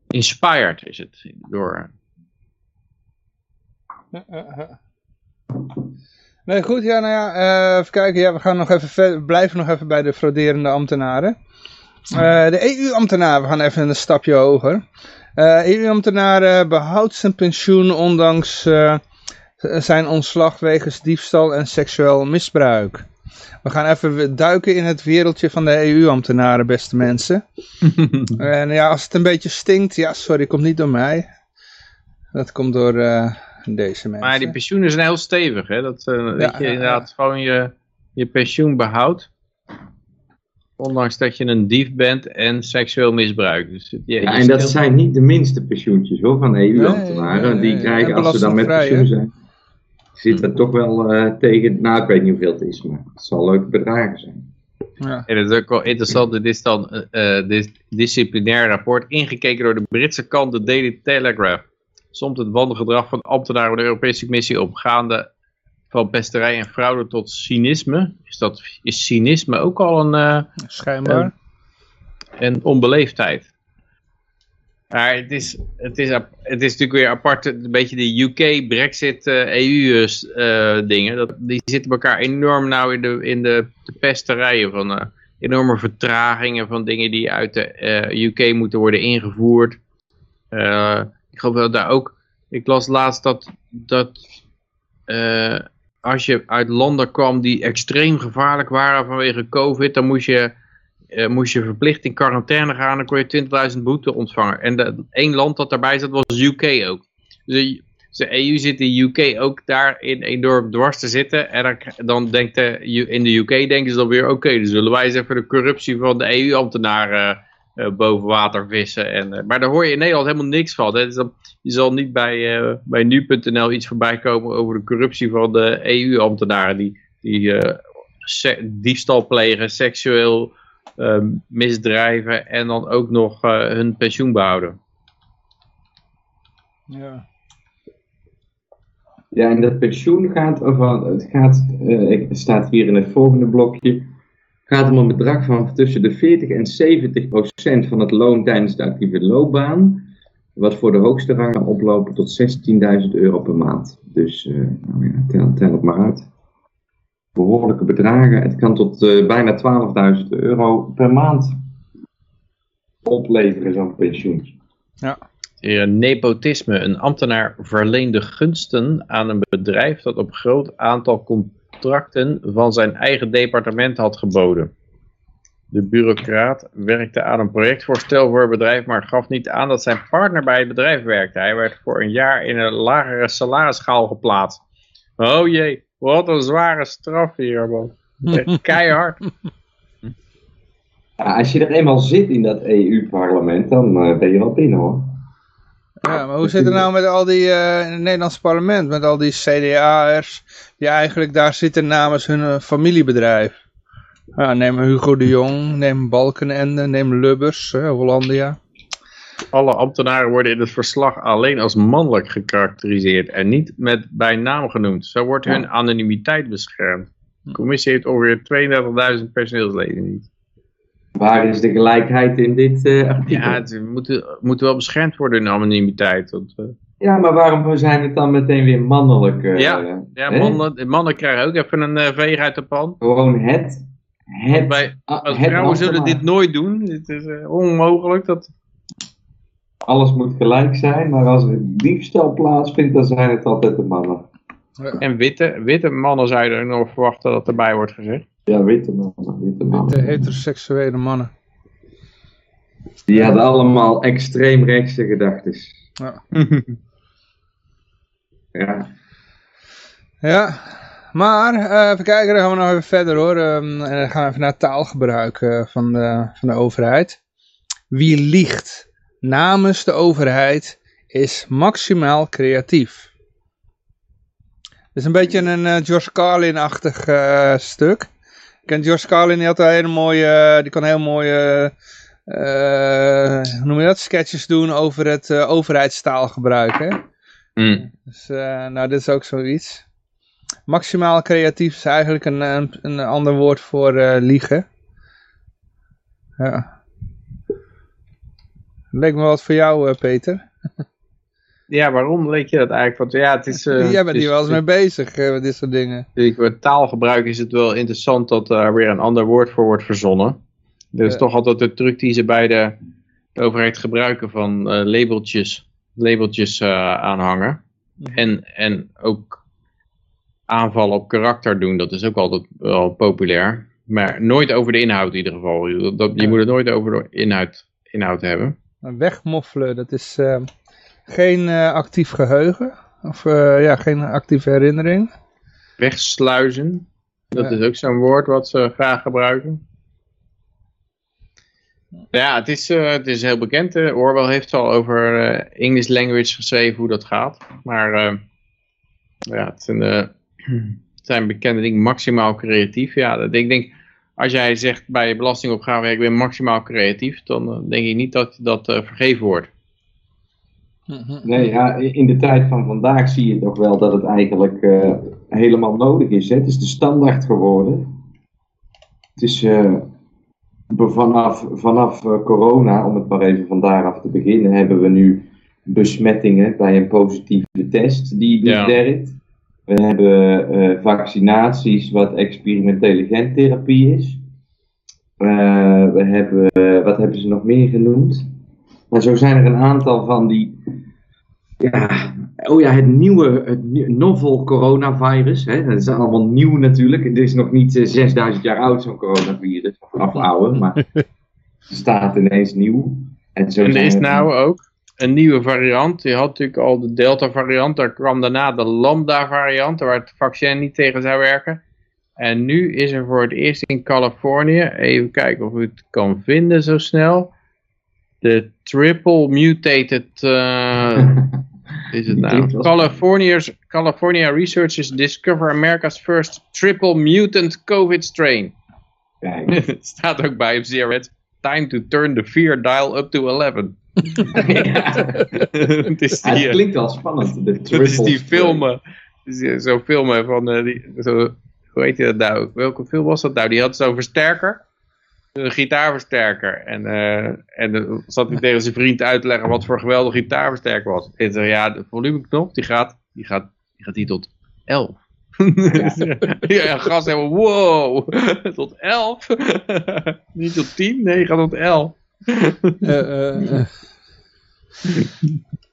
Inspired is het door. Eh. Uh, uh, uh. Nee, goed, ja, nou ja, eh, even kijken. Ja, we gaan nog even verder, blijven nog even bij de frauderende ambtenaren. Eh, de EU-ambtenaar, we gaan even een stapje hoger. Eh EU-ambtenaar behoudt zijn pensioen ondanks zijn ontslag wegens diefstal en seksueel misbruik. We gaan even duiken in het wereldje van de EU-ambtenaren, beste mensen. en ja, als het een beetje stinkt, ja, sorry, komt niet door mij. Dat komt door deze mensen. Maar die pensioenen zijn heel stevig, hè? Dat, eh, dat je ja, inderdaad gewoon je, je pensioen behoudt. Ondanks dat je een dief bent en seksueel misbruik. Dus je, je Ja, en dat zijn niet de minste pensioentjes hoor, van EU-ambtenaren. Nee, nee, die nee. krijgen, En als ze dan met pensioen zijn, zit dat toch wel eh, tegen, nou ik weet niet hoeveel het is, maar het zal leuke bedragen zijn. Ja. En dat is ook wel interessant, dit is dan eh, eh, dit disciplinair rapport ingekeken door de Britse kant, de Daily Telegraph. Somt het wandelgedrag van ambtenaren van de Europese Commissie op, gaande van pesterij en fraude tot cynisme. Is, dat, is cynisme ook al een, eh, Schijnbaar. een onbeleefdheid? Maar het is, het, is, het is natuurlijk weer apart, een beetje de UK, Brexit, eh, EU eh, dingen. Dat, die zitten elkaar enorm nou in de, in de, de pesterijen van enorme vertragingen van dingen die uit de UK moeten worden ingevoerd. Ik geloof dat daar ook ik las laatst dat, dat eh, als je uit landen kwam die extreem gevaarlijk waren vanwege covid, dan moest je, eh, moest je verplicht in quarantaine gaan, dan kon je 20.000 boete ontvangen. En de, één land dat daarbij zat was UK ook. Dus de EU zit de UK ook daar in enorm dwars te zitten. En dan, denkt de, in de UK denken ze dan weer, oké, okay, dan zullen wij eens even de corruptie van de EU-ambtenaren boven water vissen. En, uh, maar daar hoor je in Nederland helemaal niks van. Hè. je zal niet bij, uh, bij nu.nl iets voorbij komen over de corruptie van de EU-ambtenaren. Die, die diefstal plegen, seksueel ehm, misdrijven en dan ook nog hun pensioen behouden. Ja. Ja, en dat pensioen gaat, of het gaat, het staat hier in het volgende blokje, gaat om een bedrag van tussen de 40 en 70 procent van het loon tijdens de actieve loopbaan. Wat voor de hoogste rang kan oplopen tot 16.000 euro per maand. Dus uh, nou ja, tel, tel, het maar uit. Behoorlijke bedragen. Het kan tot uh, bijna 12.000 euro per maand opleveren, zo'n pensioentje. Ja. Nepotisme. Een ambtenaar verleende gunsten aan een bedrijf dat op groot aantal komt contracten van zijn eigen departement had geboden. De bureaucraat werkte aan een projectvoorstel voor het bedrijf, maar gaf niet aan dat zijn partner bij het bedrijf werkte. Hij werd voor een jaar in een lagere salarisschaal geplaatst. Oh jee, wat een zware straf hier, man. Keihard. Ja, als je er eenmaal zit in dat EU-parlement, dan uh, ben je wel binnen hoor. Ja, maar hoe zit het nou met al die, uh, in het Nederlands parlement, met al die CDA'ers die eigenlijk daar zitten namens hun uh, familiebedrijf? Ja, neem Hugo de Jong, neem Balkenende, neem Lubbers, uh, Hollandia. Alle ambtenaren worden in het verslag alleen als mannelijk gekarakteriseerd en niet met bij naam genoemd. Zo wordt hun anonimiteit beschermd. De commissie heeft ongeveer 32.000 personeelsleden niet. Waar is de gelijkheid in dit uh, artikel? Ja, het moet, moet wel beschermd worden in anonimiteit. Want, uh... Ja, maar waarom zijn het dan meteen weer mannelijk? Uh, ja, ja mannen, mannen krijgen ook even een veeg uit de pan. Gewoon het. het Bij, als het vrouwen zullen dit nooit doen. Het is onmogelijk. Dat... Alles moet gelijk zijn, maar als er diefstal plaatsvindt, dan zijn het altijd de mannen. En witte, witte mannen zou je er nog verwachten dat erbij wordt gezegd. Ja, witte mannen. Witte, mannen. witte heteroseksuele mannen. Die hadden allemaal extreem rechtse gedachten. Ja. ja. Ja, maar uh, even kijken, dan gaan we nog even verder hoor. Um, en dan gaan we even naar taalgebruik uh, van, de, van de overheid. Wie liegt namens de overheid is maximaal creatief. Het is een beetje een uh, George Carlin-achtig stuk. Ik ken George Carlin, die had een hele mooie, die kan heel mooie, hoe noem je dat, sketches doen over het uh, overheidstaalgebruik. Hè? Mm. Dus uh, nou, dit is ook zoiets. Maximaal creatief is eigenlijk een, een, een ander woord voor liegen. Ja. Leek me wat voor jou, Peter. Ja, waarom leek je dat eigenlijk? Want ja, het is... Uh, Jij bent hier wel eens mee bezig uh, met dit soort dingen. Met taalgebruik is het wel interessant dat er weer een ander woord voor wordt verzonnen. Er is toch altijd de truc die ze bij de, de overheid gebruiken van uh, labeltjes, labeltjes aanhangen. Ja. En, en ook aanvallen op karakter doen, dat is ook altijd wel populair. Maar nooit over de inhoud in ieder geval. Dat, je ja. moet het nooit over de inhoud, inhoud hebben. Wegmoffelen, dat is geen uh, actief geheugen. Of uh, ja, geen actieve herinnering. Wegsluizen. Dat ja. is ook zo'n woord wat ze graag gebruiken. Ja, het is, uh, het is heel bekend. Uh, Orwell heeft al over uh, English language geschreven hoe dat gaat. Maar ja, het zijn, het zijn bekende dingen. Maximaal creatief. Ja, dat, ik denk, als jij zegt bij je belastingopgave, ik ben maximaal creatief, dan denk ik niet dat dat vergeven wordt. Nee, ja, in de tijd van vandaag zie je toch wel dat het eigenlijk uh, helemaal nodig is. Hè? Het is de standaard geworden. Het is uh, vanaf, vanaf uh, corona, om het maar even van daaraf te beginnen, hebben we nu besmettingen bij een positieve test die niet ja. We hebben vaccinaties wat experimentele gentherapie is. we hebben, wat hebben ze nog meer genoemd? Maar zo zijn er een aantal van die ja, oh ja, het nieuwe, het novel coronavirus. Hè? Dat is allemaal nieuw natuurlijk. Het is nog niet eh, 6000 jaar oud, zo'n coronavirus. Of oude, maar het staat ineens nieuw. En, zo En er is nou ook een nieuwe variant. Je had natuurlijk al de Delta variant. Daar kwam daarna de Lambda variant. Waar het vaccin niet tegen zou werken. En nu is er voor het eerst in Californië. Even kijken of u het kan vinden zo snel. De triple mutated. eh, is het nou? California's, California researchers discover America's first triple mutant COVID strain. Kijk. Het staat ook bij op CRS. Time to turn the fear dial up to 11. Ja. het is Ja, die, het eh, klinkt wel spannend. De het is die strain. film. eh, Zo'n film eh, van. eh, die, zo, hoe heet dat nou? Welke film was dat nou? Die had zo'n versterker. Een gitaarversterker. En, eh, en dan zat hij tegen zijn vriend uit te leggen wat voor geweldige gitaarversterker was. En zei ja, de volumeknop die gaat, die gaat, die gaat hier tot 11. Ja, ja gast helemaal, wow, tot 11? Niet tot 10, nee, gaat tot 11. Eh, eh.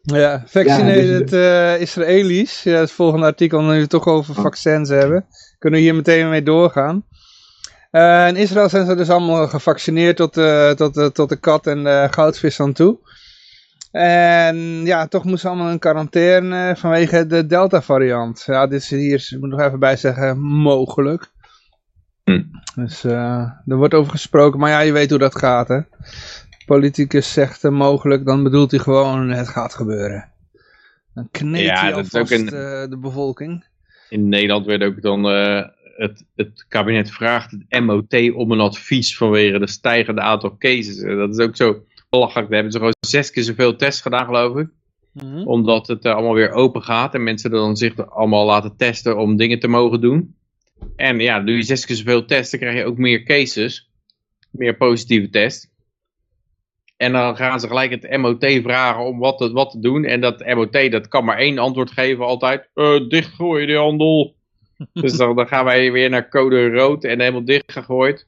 Ja, vaccinated eh, Israëli's. Ja, het volgende artikel, nu we het toch over vaccins hebben. Kunnen we hier meteen mee doorgaan. Eh, in Israël zijn ze dus allemaal gevaccineerd tot, eh, tot, eh, tot de kat en de goudvis aan toe. En ja, toch moesten ze allemaal in quarantaine vanwege de Delta variant. Ja, dit is hier, ik moet nog even bij zeggen, mogelijk. Hm. Dus er wordt over gesproken, maar ja, je weet hoe dat gaat hè. Politicus zegt mogelijk, dan bedoelt hij gewoon het gaat gebeuren. Dan kneedt Ja, hij alvast de bevolking. In Nederland werd ook dan, het, het kabinet vraagt het MOT om een advies vanwege de stijgende aantal cases. Dat is ook zo belachelijk. Daar hebben ze gewoon zes keer zoveel tests gedaan, geloof ik. Mhm. Omdat het allemaal weer open gaat en mensen dan zich allemaal laten testen om dingen te mogen doen. En ja, doe je zes keer zoveel testen, krijg je ook meer cases. Meer positieve tests. En dan gaan ze gelijk het MOT vragen om wat te, wat te doen. En dat MOT, dat kan maar één antwoord geven altijd. Eh, dichtgooien die handel. dus dan, dan gaan wij weer naar code rood en helemaal dichtgegooid.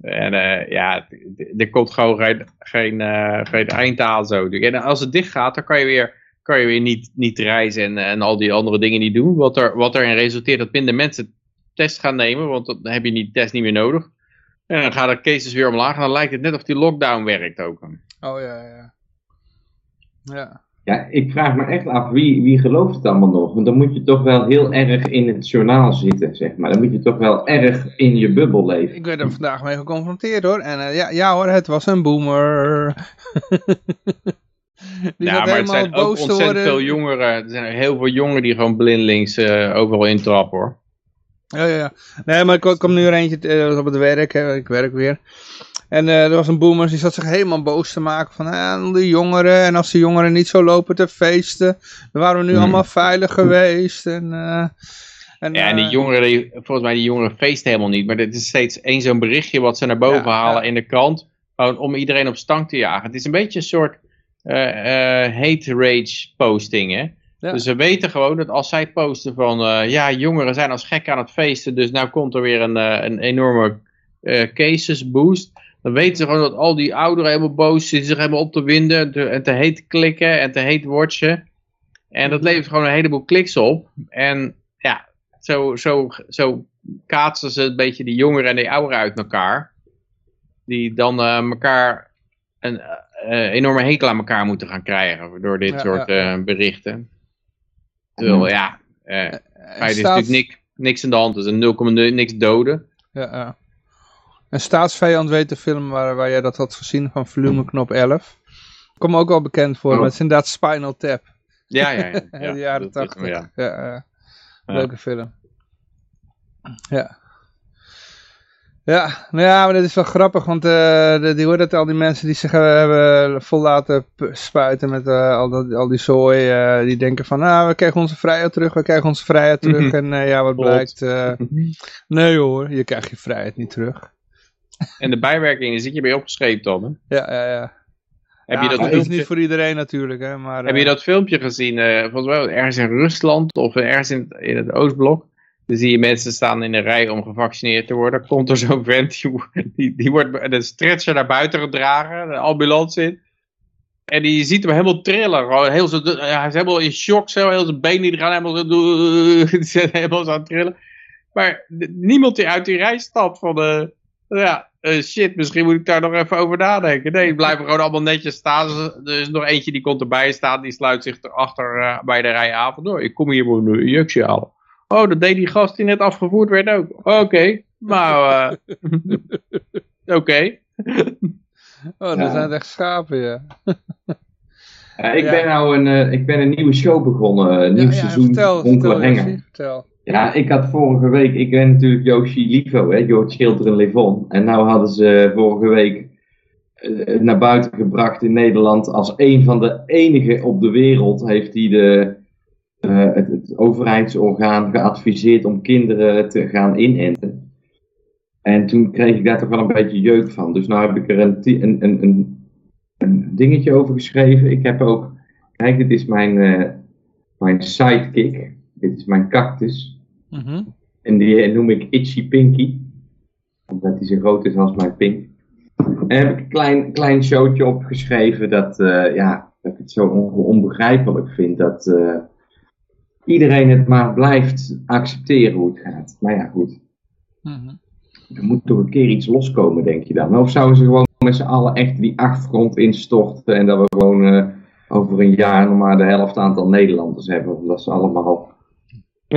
En eh, ja, er komt gewoon geen, geen, geen eind aan zo. En als het dicht gaat, dan kan je weer, kan je weer niet, niet reizen en, en al die andere dingen niet doen. Wat, er, wat erin resulteert dat minder mensen test gaan nemen, want dan heb je die test niet meer nodig. En dan gaan de cases weer omlaag en dan lijkt het net of die lockdown werkt ook. Oh ja, ja. Ja. Ja, ik vraag me echt af, wie, wie gelooft het allemaal nog? Want dan moet je toch wel heel erg in het journaal zitten, zeg maar. Dan moet je toch wel erg in je bubbel leven. Ik werd er vandaag mee geconfronteerd hoor. En eh, ja, ja hoor, het was een boomer. Die ja, maar het helemaal zijn ook ontzettend worden. veel jongeren. Er zijn heel veel jongeren die gewoon blindelings eh, overal intrappen hoor. Ja, ja, ja. Nee, maar ik ik kom nu er eentje eh, op het werk, hè. ik werk weer. En eh, er was een boomer, die zat zich helemaal boos te maken van eh, de jongeren. En als de jongeren niet zo lopen te feesten, dan waren we nu Hmm. allemaal veilig geweest. En, eh, en, Ja, en die eh, jongeren, volgens mij die jongeren feesten helemaal niet. Maar dit is steeds één zo'n berichtje wat ze naar boven Ja, halen ja. in de krant. Gewoon om iedereen op stank te jagen. Het is een beetje een soort hate rage posting, hè. Ja. Dus ze weten gewoon dat als zij posten van... ja, jongeren zijn als gek aan het feesten. Dus nou komt er weer een, een enorme cases boost. Dan weten ze gewoon dat al die ouderen helemaal boos zitten. Zich helemaal op te winden. En te, en te hate klikken en te hate watchen. En dat levert gewoon een heleboel kliks op. En ja, zo, zo, zo kaatsen ze een beetje die jongeren en die ouderen uit elkaar. Die dan eh, elkaar een eh, enorme hekel aan elkaar moeten gaan krijgen. Door dit Ja, soort ja. eh, berichten. Terwijl ja, er is natuurlijk niks, niks aan de hand. Er is een 0,0 niks doden. Ja, ja. Een staatsvijand weet de film waar, waar jij dat had gezien van volumeknop 11. Kom ook wel bekend voor, Oh. maar het is inderdaad Spinal Tap. Ja, ja, ja. in ja de jaren dat is 80. hem, Ja, ja. Ja. Leuke film. Ja. Ja, nou ja, maar dat is wel grappig, want de, die hoort het al die mensen die zich eh, hebben vol laten spuiten met eh, al, dat, al die zooi, die denken van, nou, we krijgen onze vrijheid terug, we krijgen onze vrijheid terug. En ja, wat Klopt. blijkt, nee hoor, je krijgt je vrijheid niet terug. En de bijwerkingen zit je bij opgeschreven dan. Hè? Ja, ja, ja. Heb, Ja, je dat is niet voor iedereen natuurlijk, hè, maar... heb je eh, dat filmpje gezien? eh, volgens mij ergens in Rusland of ergens in, het- in het Oostblok. Dan zie je mensen staan in een rij om gevaccineerd te worden. Komt er zo'n vent, die, die, die wordt een stretcher naar buiten gedragen, een ambulance in. En die ziet hem helemaal trillen. Gewoon heel zo, hij is helemaal in shock zo. Heel zijn benen die gaan helemaal zo, die zijn helemaal zo aan het trillen. Maar niemand die uit die rij stapt van de... Ja, uh, shit, misschien moet ik daar nog even over nadenken. Nee, blijven gewoon allemaal netjes staan. Er is nog eentje die komt erbij staan. Die sluit zich erachter uh, bij de rij aan. Van, oh, ik kom hier voor een injectie halen. Oh, dat deed die gast die net afgevoerd werd ook. Oké, okay, maar... Uh, Oké. Okay. Oh, dat ja. zijn echt schapen, ja. ja ik, Ben nou een, ik ben een nieuwe show begonnen. Een nieuw ja, seizoen vertel, vertel, vertel. Ja, ik had vorige week, ik ben natuurlijk Yoshi Livo, hè, George Schilder en Levon. En nou hadden ze vorige week uh, naar buiten gebracht in Nederland als een van de enige op de wereld heeft hij de, uh, het, overheidsorgaan geadviseerd om kinderen te gaan inenten. En toen kreeg ik daar toch wel een beetje jeuk van. Dus nou heb ik er een, een, een, een, dingetje over geschreven. Ik heb ook, kijk, dit is mijn, uh, mijn sidekick. Dit is mijn cactus. Mhm. En die eh, noem ik Itchy Pinky. Omdat hij zo groot is als mijn pink. En heb ik een klein, klein showtje opgeschreven dat, uh, ja, dat ik het zo onbegrijpelijk vind dat uh, iedereen het maar blijft accepteren hoe het gaat. Maar ja, goed. Mm Er moet toch een keer iets loskomen, denk je dan. Of zouden ze gewoon met z'n allen echt die achtergrond instorten en dat we gewoon uh, over een jaar nog maar de helft aantal Nederlanders hebben, omdat ze allemaal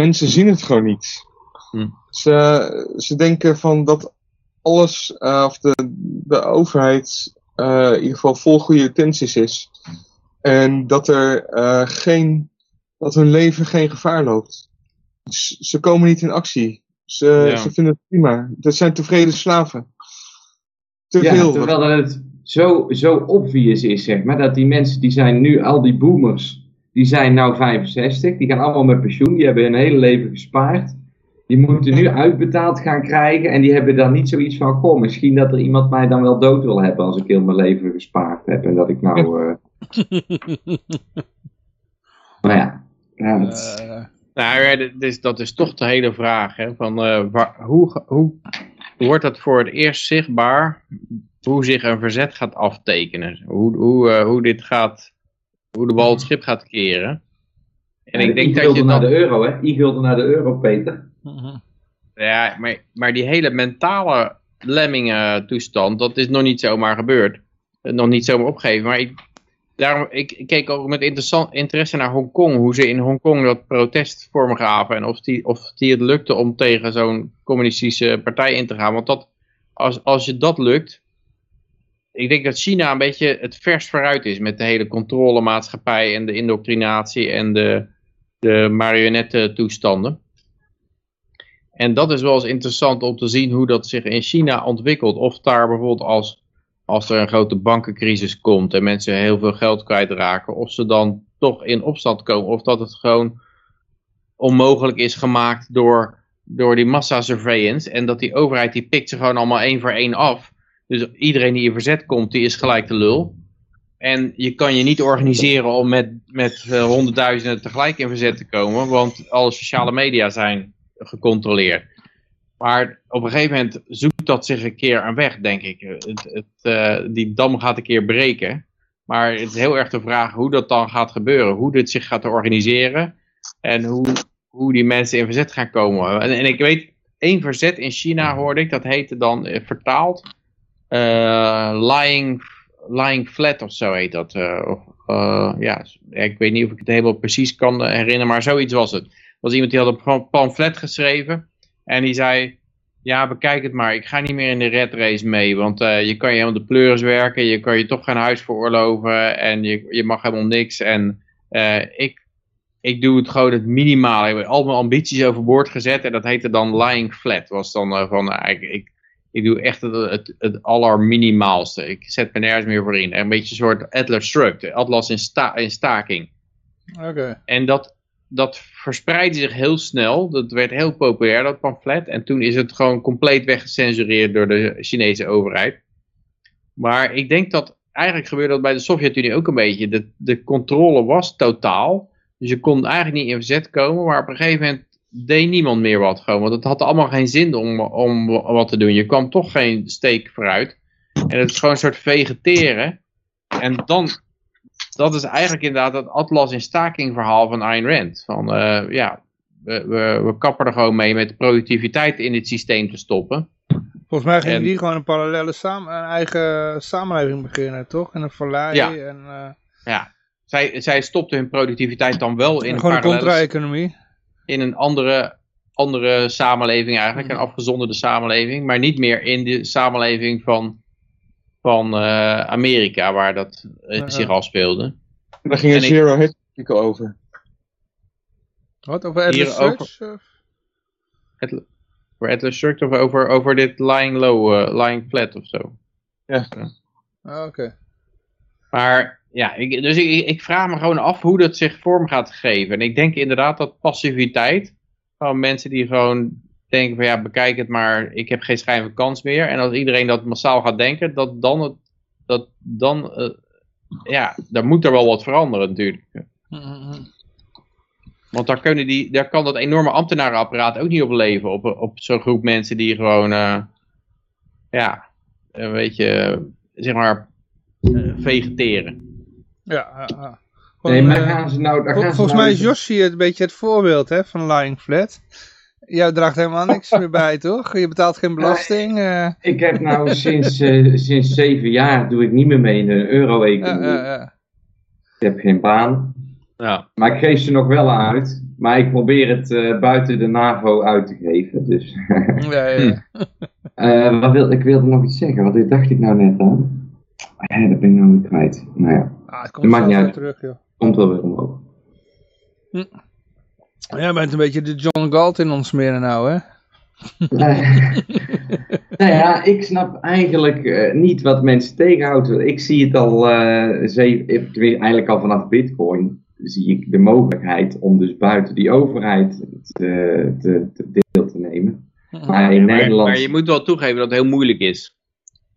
Mensen zien het gewoon niet. Hm. Ze, ze denken van dat alles, uh, of de, de overheid, uh, in ieder geval vol goede intenties is. En dat er uh, geen, dat hun leven geen gevaar loopt. Dus ze komen niet in actie. Ze, ja. ze vinden het prima. Dat zijn tevreden slaven. Te ja, veel. Terwijl het zo, zo obvious is, zeg maar, dat die mensen die zijn nu, al die boomers, die zijn nou 65, die gaan allemaal met pensioen, die hebben hun hele leven gespaard. Die moeten nu uitbetaald gaan krijgen en die hebben dan niet zoiets van, kom, misschien dat er iemand mij dan wel dood wil hebben als ik heel mijn leven gespaard heb en dat ik nou... Uh... maar ja, ja het... uh, nou, dus, dat is toch de hele vraag, hè, van uh, waar, hoe, hoe wordt dat voor het eerst zichtbaar, hoe zich een verzet gaat aftekenen, hoe, hoe, hoe dit gaat hoe de bal het schip gaat keren. En ik denk dat je naar de euro, hè? I-gulden naar de euro, Peter. Ja, maar, maar die hele mentale lemmingen toestand, dat is nog niet zomaar gebeurd. Nog niet zomaar opgegeven. Maar ik, daarom, ik, ik keek ook met interesse naar Hongkong, hoe ze in Hongkong dat protest vorm gaven. En of die, of die het lukte om tegen zo'n communistische partij in te gaan. Want dat, als, als je dat lukt, ik denk dat China een beetje het vers vooruit is met de hele controlemaatschappij en de indoctrinatie en de, de marionetten toestanden. En dat is wel eens interessant om te zien hoe dat zich in China ontwikkelt. Of daar bijvoorbeeld als, als er een grote bankencrisis komt en mensen heel veel geld kwijtraken, of ze dan toch in opstand komen. Of dat het gewoon onmogelijk is gemaakt door, door die massa-surveillance. En dat die overheid die pikt ze gewoon allemaal één voor één af. Dus iedereen die in verzet komt, die is gelijk de lul. En je kan je niet organiseren om met, met uh, honderdduizenden tegelijk in verzet te komen, want alle sociale media zijn gecontroleerd. Maar op een gegeven moment zoekt dat zich een keer aan weg, denk ik. Het, het, uh, die dam gaat een keer breken. Maar het is heel erg de vraag hoe dat dan gaat gebeuren. Hoe dit zich gaat organiseren. En hoe, hoe die mensen in verzet gaan komen. En, ik weet, één verzet in China hoorde ik, dat heette dan vertaald lying, lying Flat of zo heet dat. Uh, uh, ja, ik weet niet of ik het helemaal precies kan herinneren, maar zoiets was het. Was iemand die had een pamflet geschreven en die zei, ja bekijk het maar, ik ga niet meer in de red race mee, want je kan je helemaal de pleuris werken, je kan je toch geen huis veroorloven en je, je mag helemaal niks en ik, ik doe het gewoon het minimale. Ik heb al mijn ambities overboord gezet en dat heette dan lying flat. Was dan van, ik, ik doe echt het, het, het allerminimaalste. Ik zet me nergens meer voor in. Een beetje een soort Atlas Shrugged. Atlas in, sta, in staking. Oké. En dat, dat verspreidde zich heel snel. Dat werd heel populair, dat pamflet. En toen is het gewoon compleet weggecensureerd door de Chinese overheid. Maar ik denk dat eigenlijk gebeurde dat bij de Sovjet-Unie ook een beetje. De, de controle was totaal. Dus je kon eigenlijk niet in verzet komen. Maar op een gegeven moment deed niemand meer wat gewoon. Want het had allemaal geen zin om, om wat te doen. Je kwam toch geen steek vooruit. En het is gewoon een soort vegeteren. En dan, dat is eigenlijk inderdaad het Atlas in staking verhaal van Ayn Rand. Van uh, ja, we, we, we, kappen er gewoon mee met de productiviteit in het systeem te stoppen. Volgens mij ging en, die gewoon een parallele samen, een eigen samenleving beginnen, toch? En een vallei. Ja. En, uh... ja. Zij, zij stopten hun productiviteit dan wel in gewoon een contra-economie. In een andere, andere samenleving eigenlijk, Mhm. een afgezonderde samenleving. Maar niet meer in de samenleving van, van uh, Amerika, waar dat uh, zich afspeelde. Daar ging een Zero Hedge artikel over. Wat, over Atlas over- Search? voor Atlas of over, over dit lying low, eh, lying flat of zo. Ah, Oké. Maar ja, dus ik, ik vraag me gewoon af hoe dat zich vorm gaat geven. En ik denk inderdaad dat passiviteit, van mensen die gewoon denken van ja, bekijk het maar, ik heb geen schijn van kans meer. En als iedereen dat massaal gaat denken, dat dan, het, dat dan eh, ja, dan moet er wel wat veranderen natuurlijk. Want daar, kunnen die, daar kan dat enorme ambtenarenapparaat ook niet op leven. Op, op zo'n groep mensen die gewoon, eh, ja, een beetje, eh, zeg maar, vegeteren. Ja, ja, ja. Nee, maar eh, gaan ze nou... daar vol- gaan ze volgens nou mij is Yoshi het beetje het voorbeeld hè, van Lying Flat. Jij draagt helemaal niks meer bij, toch? Je betaalt geen belasting. eh, Ik heb nou sinds, eh, sinds zeven jaar doe ik niet meer mee in de euro-economie. Ik heb geen baan. Ja. Maar ik geef ze nog wel uit. Maar ik probeer het eh, buiten de NAVO uit te geven. Dus. Ja, ja. Eh, wat wil, ik wilde nog iets zeggen. Wat dacht ik nou net aan? Ja, dat ben ik nou weer kwijt. Nou ja, Ah, het komt maakt niet uit. terug, joh. komt wel weer omhoog. Jij bent een beetje de John Galt in ons midden nou, hè? nou ja, ik snap eigenlijk eh, niet wat mensen tegenhoudt. Ik zie het al, eh, zeven- eh, eigenlijk al vanaf Bitcoin, zie ik de mogelijkheid om dus buiten die overheid te, te, te deel te nemen. Maar in Maar, Nederland. maar je moet wel toegeven dat het heel moeilijk is.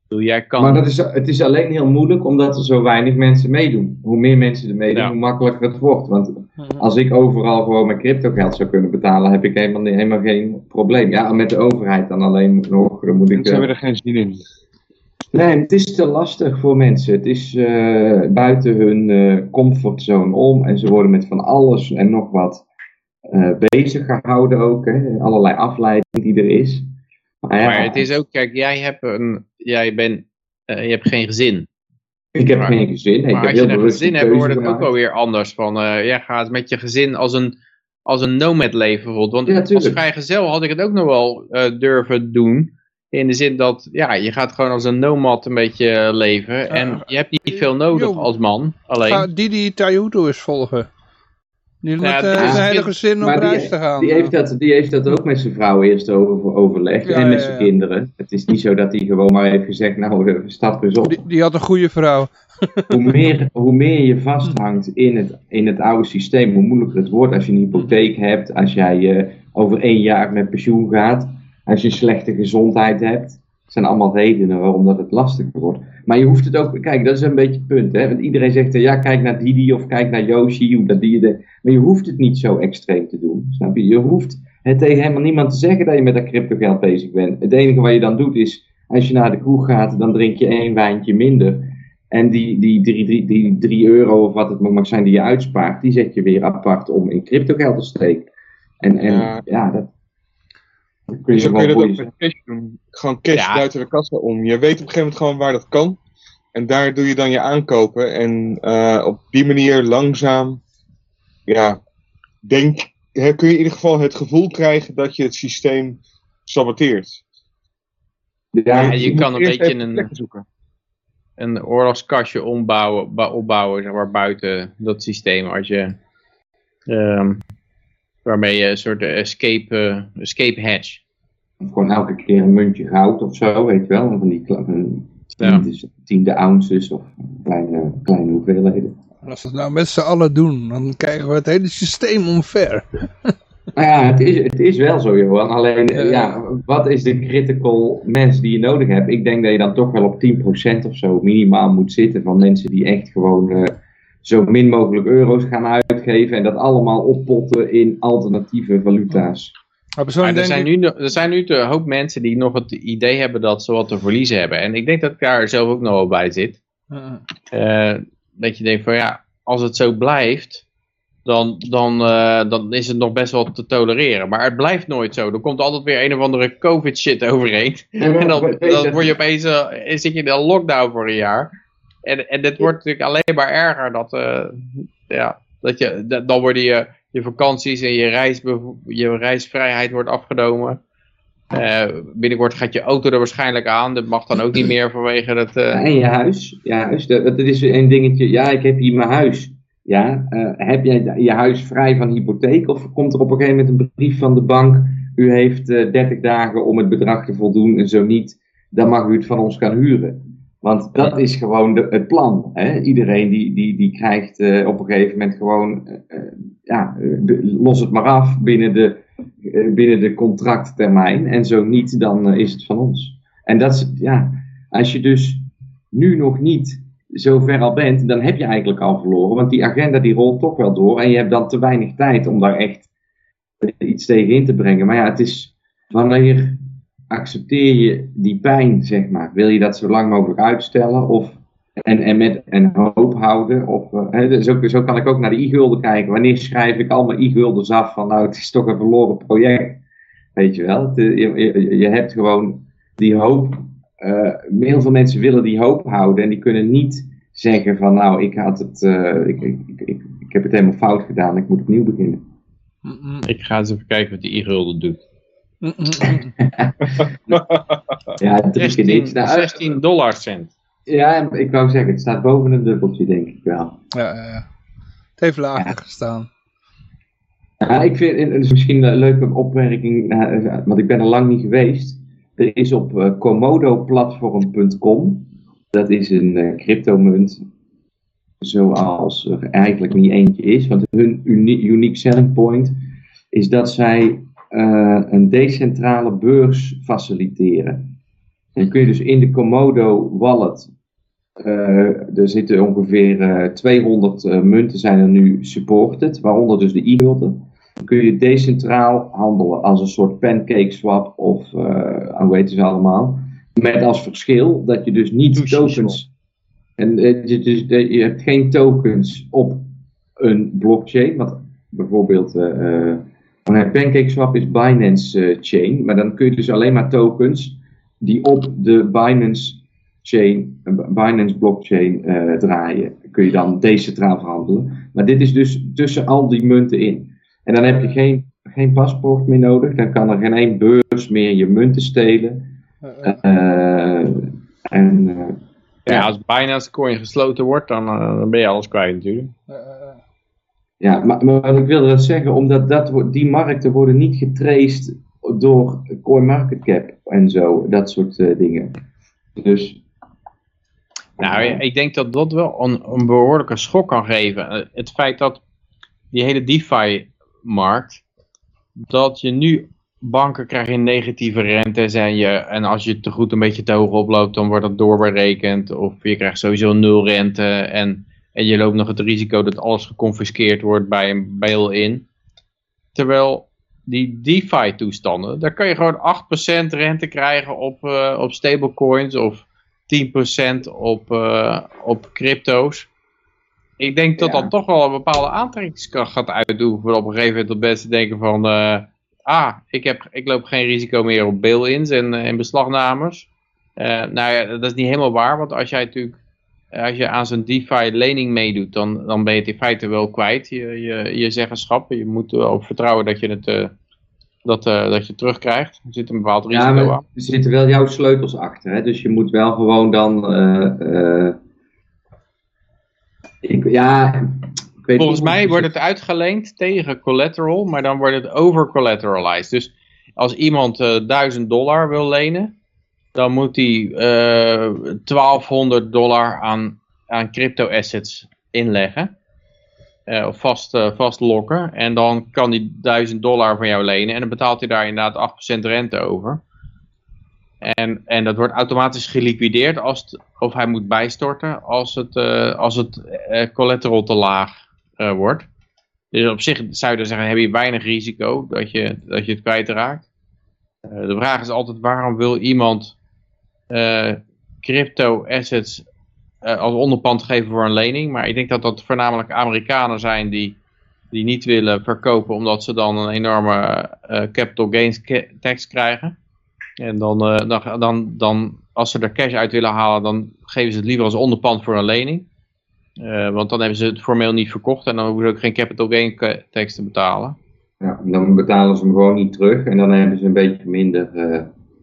Ik bedoel, jij kan... Maar dat is, het is alleen heel moeilijk omdat er zo weinig mensen meedoen. Hoe meer mensen er meedoen, Ja. hoe makkelijker het wordt. Want als ik overal gewoon mijn crypto geld zou kunnen betalen, heb ik helemaal, helemaal geen probleem. Ja, met de overheid dan alleen nog. Dan moet ik, eh, hebben er geen zin in. Nee, het is te lastig voor mensen. Het is eh, buiten hun eh, comfortzone om en ze worden met van alles en nog wat eh, bezig gehouden ook. Hè? Allerlei afleiding die er is. Maar, ja, Maar het is ook, kijk, jij hebt een, jij bent, eh, je hebt geen gezin. ik heb maar- geen gezin. ik maar heb als je heel een bewust gezin een hebt, wordt het ook gemaakt. wel weer anders. Van, eh ja, ga eens met je gezin als een, als een nomad leven bijvoorbeeld. Want Ja, als vrijgezel had ik het ook nog wel eh, durven doen. In de zin dat, ja, je gaat gewoon als een nomad een beetje leven. En je hebt niet veel nodig als man, alleen. Ga Didi Tayuto eens volgen. Die Ja, eh, die is- zijn hele gezin op Maar reis die, te gaan. die, heeft dat, die heeft dat ook met zijn vrouw eerst over, overlegd Ja, en met ja, zijn ja. kinderen. Het is niet zo dat hij gewoon maar heeft gezegd, nou, eh, stap eens op. die, die had een goede vrouw. hoe, meer, hoe meer je vasthangt in het, in het oude systeem, hoe moeilijker het wordt als je een hypotheek hebt, als jij eh, over één jaar met pensioen gaat, als je slechte gezondheid hebt. Dat zijn allemaal redenen waarom dat het lastiger wordt. Maar je hoeft het ook, kijk, dat is een beetje het punt. Hè? Want iedereen zegt, eh, ja, kijk naar Didi of kijk naar Yoshi, hoe dat die de... Maar je hoeft het niet zo extreem te doen. Snap je? Je hoeft het tegen helemaal niemand te zeggen dat je met dat crypto geld bezig bent. Het enige wat je dan doet is, als je naar de kroeg gaat, dan drink je één wijntje minder. En die, die, drie, drie, die 3 euro of wat het mag zijn die je uitspaart, die zet je weer apart om in crypto geld te steken. En, en ja, Ja. dat, kun je Zo kun gewoon je dat ook met cash doen. Gewoon cash Ja. buiten de kassa om. Je weet op een gegeven moment gewoon waar dat kan. En daar doe je dan je aankopen. En eh, op die manier langzaam, ja, denk, hè, kun je in ieder geval het gevoel krijgen dat je het systeem saboteert. Ja, Ja, je kan een beetje een- zoeken. een oorlogskastje ombouwen, opbouwen, zeg maar, buiten dat systeem. Als je, ehm, waarmee je een soort escape, eh, escape hatch. Of gewoon elke keer een muntje goud of zo, weet je wel. Van die tiende, tiende ounces of kleine, kleine hoeveelheden. Als we het nou met z'n allen doen, dan krijgen we het hele systeem omver. Nou ja, het is, het is wel zo, Johan. Alleen, Ja. ja, wat is de critical mass die je nodig hebt? Ik denk dat je dan toch wel op 10% of zo minimaal moet zitten van mensen die echt gewoon eh, zo min mogelijk euro's gaan uitgeven en dat allemaal oppotten in alternatieve valuta's. Maar er, denk zijn nu, er zijn nu een hoop mensen die nog het idee hebben dat ze wat te verliezen hebben. En ik denk dat ik daar zelf ook nog wel bij zit. Eh, Eh, dat je denkt van ja, als het zo blijft, dan, dan, uh, dan is het nog best wel te tolereren. Maar het blijft nooit zo. Er komt altijd weer een of andere covid shit overheen. en dan, dan word je opeens, uh, zit je in een lockdown voor een jaar. En, en dit wordt natuurlijk alleen maar erger. Dat, uh, ja, dat je, dan worden je, je vakanties en je, reis, je reisvrijheid wordt afgenomen. Uh, binnenkort gaat je auto er waarschijnlijk aan. Dat mag dan ook niet meer vanwege dat... Uh... en je huis. Je huis. Dat, is een dingetje. Ja, ik heb hier mijn huis. Ja, uh, heb jij je huis vrij van hypotheek? Of komt er op een gegeven moment een brief van de bank? U heeft 30 dagen om het bedrag te voldoen. En zo niet, dan mag u het van ons gaan huren. Want dat is gewoon de, het plan. Hè? Iedereen die, die, die krijgt op een gegeven moment gewoon... ja, los het maar af binnen de eh, binnen de contracttermijn. En zo niet, dan eh, is het van ons. En dat is, ja, als je dus nu nog niet zo ver al bent, dan heb je eigenlijk al verloren. Want die agenda die rolt toch wel door. En je hebt dan te weinig tijd om daar echt iets tegen in te brengen. Maar ja, het is wanneer accepteer je die pijn, zeg maar. Wil je dat zo lang mogelijk uitstellen? Of en, en, met, en hoop houden. Of, uh, zo, zo, kan ik ook naar de i-gulden kijken. Wanneer schrijf ik allemaal i-guldens af van nou het is toch een verloren project. Weet je wel. je, je, je, hebt gewoon die hoop. Uh, heel veel mensen willen die hoop houden. En die kunnen niet zeggen van nou ik had het. Ik, ik, ik, ik, heb het helemaal fout gedaan. Ik moet opnieuw beginnen. Ik ga eens even kijken wat die i-gulden doet. ja, 16, 16 dollar cent. Ja, ik wou zeggen, het staat boven een dubbeltje, denk ik wel. Ja, ja, ja. Het heeft lager ja. gestaan. Ja, ik vind het is misschien een leuke opmerking, want ik ben er lang niet geweest. Er is op uh, komodoplatform.com, dat is een cryptomunt, zoals er eigenlijk niet eentje is. Want hun unique selling point is dat zij uh, een decentrale beurs faciliteren. Dan kun je dus in de Komodo wallet uh, er zitten ongeveer uh, eh, 200 uh, eh, munten zijn er nu supported, waaronder dus de e-gulden. Dan kun je decentraal handelen als een soort pancake swap of hoe weten ze allemaal. Met als verschil dat je dus niet tokens... En je, dus, je hebt geen tokens op een blockchain, want bijvoorbeeld PancakeSwap is Binance Chain, maar dan kun je dus alleen maar tokens die op de Binance chain, Binance blockchain uh, draaien. Kun je dan decentraal verhandelen. Maar dit is dus tussen al die munten in. En dan heb je geen, geen paspoort meer nodig. Dan kan er geen één beurs meer je munten stelen. Uh, en, uh, ja, als Binance coin gesloten wordt, dan, dan ben je alles kwijt natuurlijk. Ja, maar, maar ik wilde dat zeggen, omdat dat, die markten worden niet getraced door CoinMarketCap en zo, dat soort dingen. Dus nou, ik denk dat dat wel een, een behoorlijke schok kan geven. Eh, het feit dat die hele DeFi-markt, dat je nu banken krijgen negatieve rentes en, je, en als je te goed een beetje te hoog oploopt, dan wordt dat doorberekend. Of je krijgt sowieso nul rente en, en je loopt nog het risico dat alles geconfiskeerd wordt bij een bail-in. Terwijl die DeFi-toestanden, daar kan je gewoon 8% rente krijgen op, uh, op stablecoins of 10% op, uh, op crypto's. Ik denk dat dat toch wel een bepaalde aantrekkingskracht gaat uitoefenen. Op een gegeven moment dat mensen denken van... Uh, ah, ik, heb, ik loop geen risico meer op bail-ins en, en eh, beslagnames. Nou ja, dat is niet helemaal waar. Want als jij natuurlijk... Als je aan zo'n DeFi-lening meedoet, dan, dan ben je het in feite wel kwijt, je, je, je zeggenschap. Je moet erop vertrouwen dat je het dat, uh, dat je terugkrijgt. Er zit een bepaald risico ja, aan. Er zitten wel jouw sleutels achter, hè? dus je moet wel gewoon dan... Uh, ik, ja, ik weet Volgens mij wordt het uitgeleend tegen collateral, maar dan wordt het over collateralized. Dus als iemand uh, 1000 dollar wil lenen, dan moet hij 1200 dollar aan, aan crypto assets inleggen uh, vast, uh, vastlokken. En dan kan hij 1000 dollar van jou lenen. En dan betaalt hij daar inderdaad 8% rente over. En, en dat wordt automatisch geliquideerd als of hij moet bijstorten als het, als het collateral te laag wordt. Dus op zich zou je dan zeggen, heb je weinig risico dat je, dat je het kwijtraakt. de vraag is altijd, waarom wil iemand crypto assets eh, als onderpand geven voor een lening. Maar ik denk dat dat voornamelijk Amerikanen zijn die, die niet willen verkopen omdat ze dan een enorme eh, capital gains tax krijgen. En dan, eh, dan, dan, dan, als ze er cash uit willen halen, dan geven ze het liever als onderpand voor een lening. want dan hebben ze het formeel niet verkocht en dan hoeven ze ook geen capital gain tax te betalen. Ja, dan betalen ze hem gewoon niet terug en dan hebben ze een beetje minder,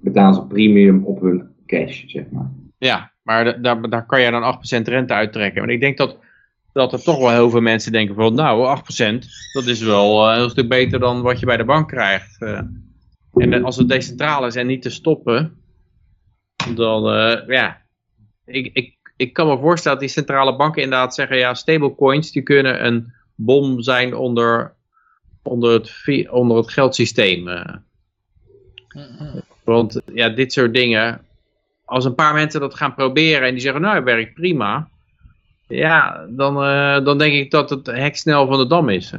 betalen ze premium op hun cash, zeg maar. Ja, maar daar, daar kan je dan 8% rente uittrekken. Maar ik denk dat, dat er toch wel heel veel mensen denken van, nou, 8%, dat is wel een heel stuk beter dan wat je bij de bank krijgt. Eh. en als het decentraal is en niet te stoppen, dan, uh, ja, ik, ik, ik kan me voorstellen dat die centrale banken inderdaad zeggen, ja, stablecoins, die kunnen een bom zijn onder, onder, het, onder het geldsysteem. Uh. Want ja, dit soort dingen, als een paar mensen dat gaan proberen en die zeggen, nou, het werkt prima. Ja, dan, uh, dan denk ik dat het hek snel van de dam is.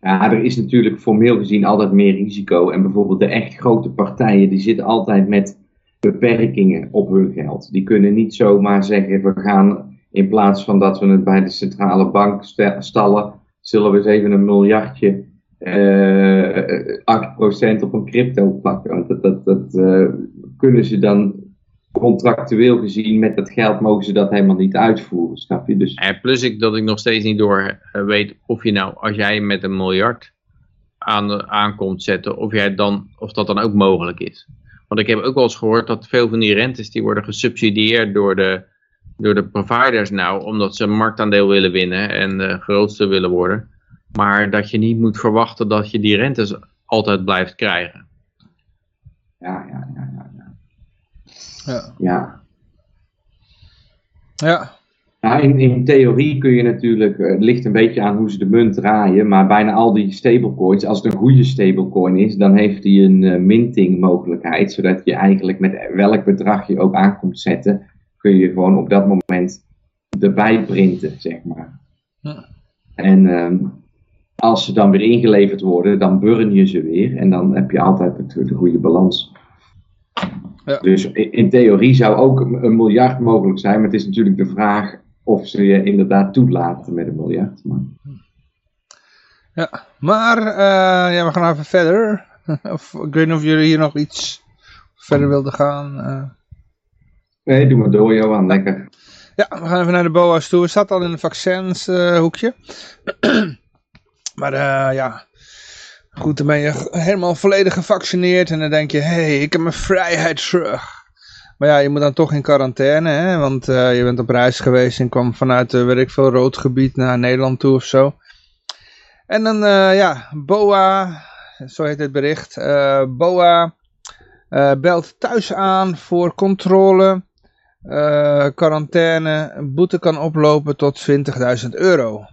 Ja, er is natuurlijk formeel gezien altijd meer risico. En bijvoorbeeld de echt grote partijen, die zitten altijd met beperkingen op hun geld. Die kunnen niet zomaar zeggen, we gaan in plaats van dat we het bij de centrale bank stallen, zullen we eens even een miljardje uh, eh, 8% op een crypto plakken. Want dat, dat, dat uh, kunnen ze dan contractueel gezien met dat geld mogen ze dat helemaal niet uitvoeren, snap je? Dus... En plus ik, dat ik nog steeds niet door uh, weet of je nou, als jij met een miljard aan, aankomt zetten, of, jij dan, of dat dan ook mogelijk is. Want ik heb ook wel eens gehoord dat veel van die rentes die worden gesubsidieerd door de, door de providers nou, omdat ze een marktaandeel willen winnen en de grootste willen worden. Maar dat je niet moet verwachten dat je die rentes altijd blijft krijgen. Ja, ja, ja, ja. Ja. Ja. Ja. ja in, in theorie kun je natuurlijk, eh, het ligt een beetje aan hoe ze de munt draaien, maar bijna al die stablecoins, als het een goede stablecoin is, dan heeft die een uh, minting mogelijkheid, zodat je eigenlijk met welk bedrag je ook aankomt zetten, kun je gewoon op dat moment erbij printen, zeg maar. Ja. En um, als ze dan weer ingeleverd worden, dan burn je ze weer en dan heb je altijd de goede balans. Ja. Dus in theorie zou ook een miljard mogelijk zijn, maar het is natuurlijk de vraag of ze je inderdaad toelaten met een miljard. Maar... Ja, maar uh, ja, we gaan even verder. of, ik weet niet of jullie hier nog iets verder wilden gaan. Uh... Nee, doe maar door Johan, lekker. Ja, we gaan even naar de BOA's toe. We zat al in het vaccins uh, hoekje. maar ja, Goed, dan ben je helemaal volledig gevaccineerd en dan denk je, hé, hey, ik heb mijn vrijheid terug. Maar ja, je moet dan toch in quarantaine, hè? want uh, je bent op reis geweest en kwam vanuit, uh, weet ik veel, rood gebied naar Nederland toe of zo. En dan, uh, ja, BOA, zo heet het bericht, BOA belt thuis aan voor controle, quarantaine, boete kan oplopen tot 20.000 euro.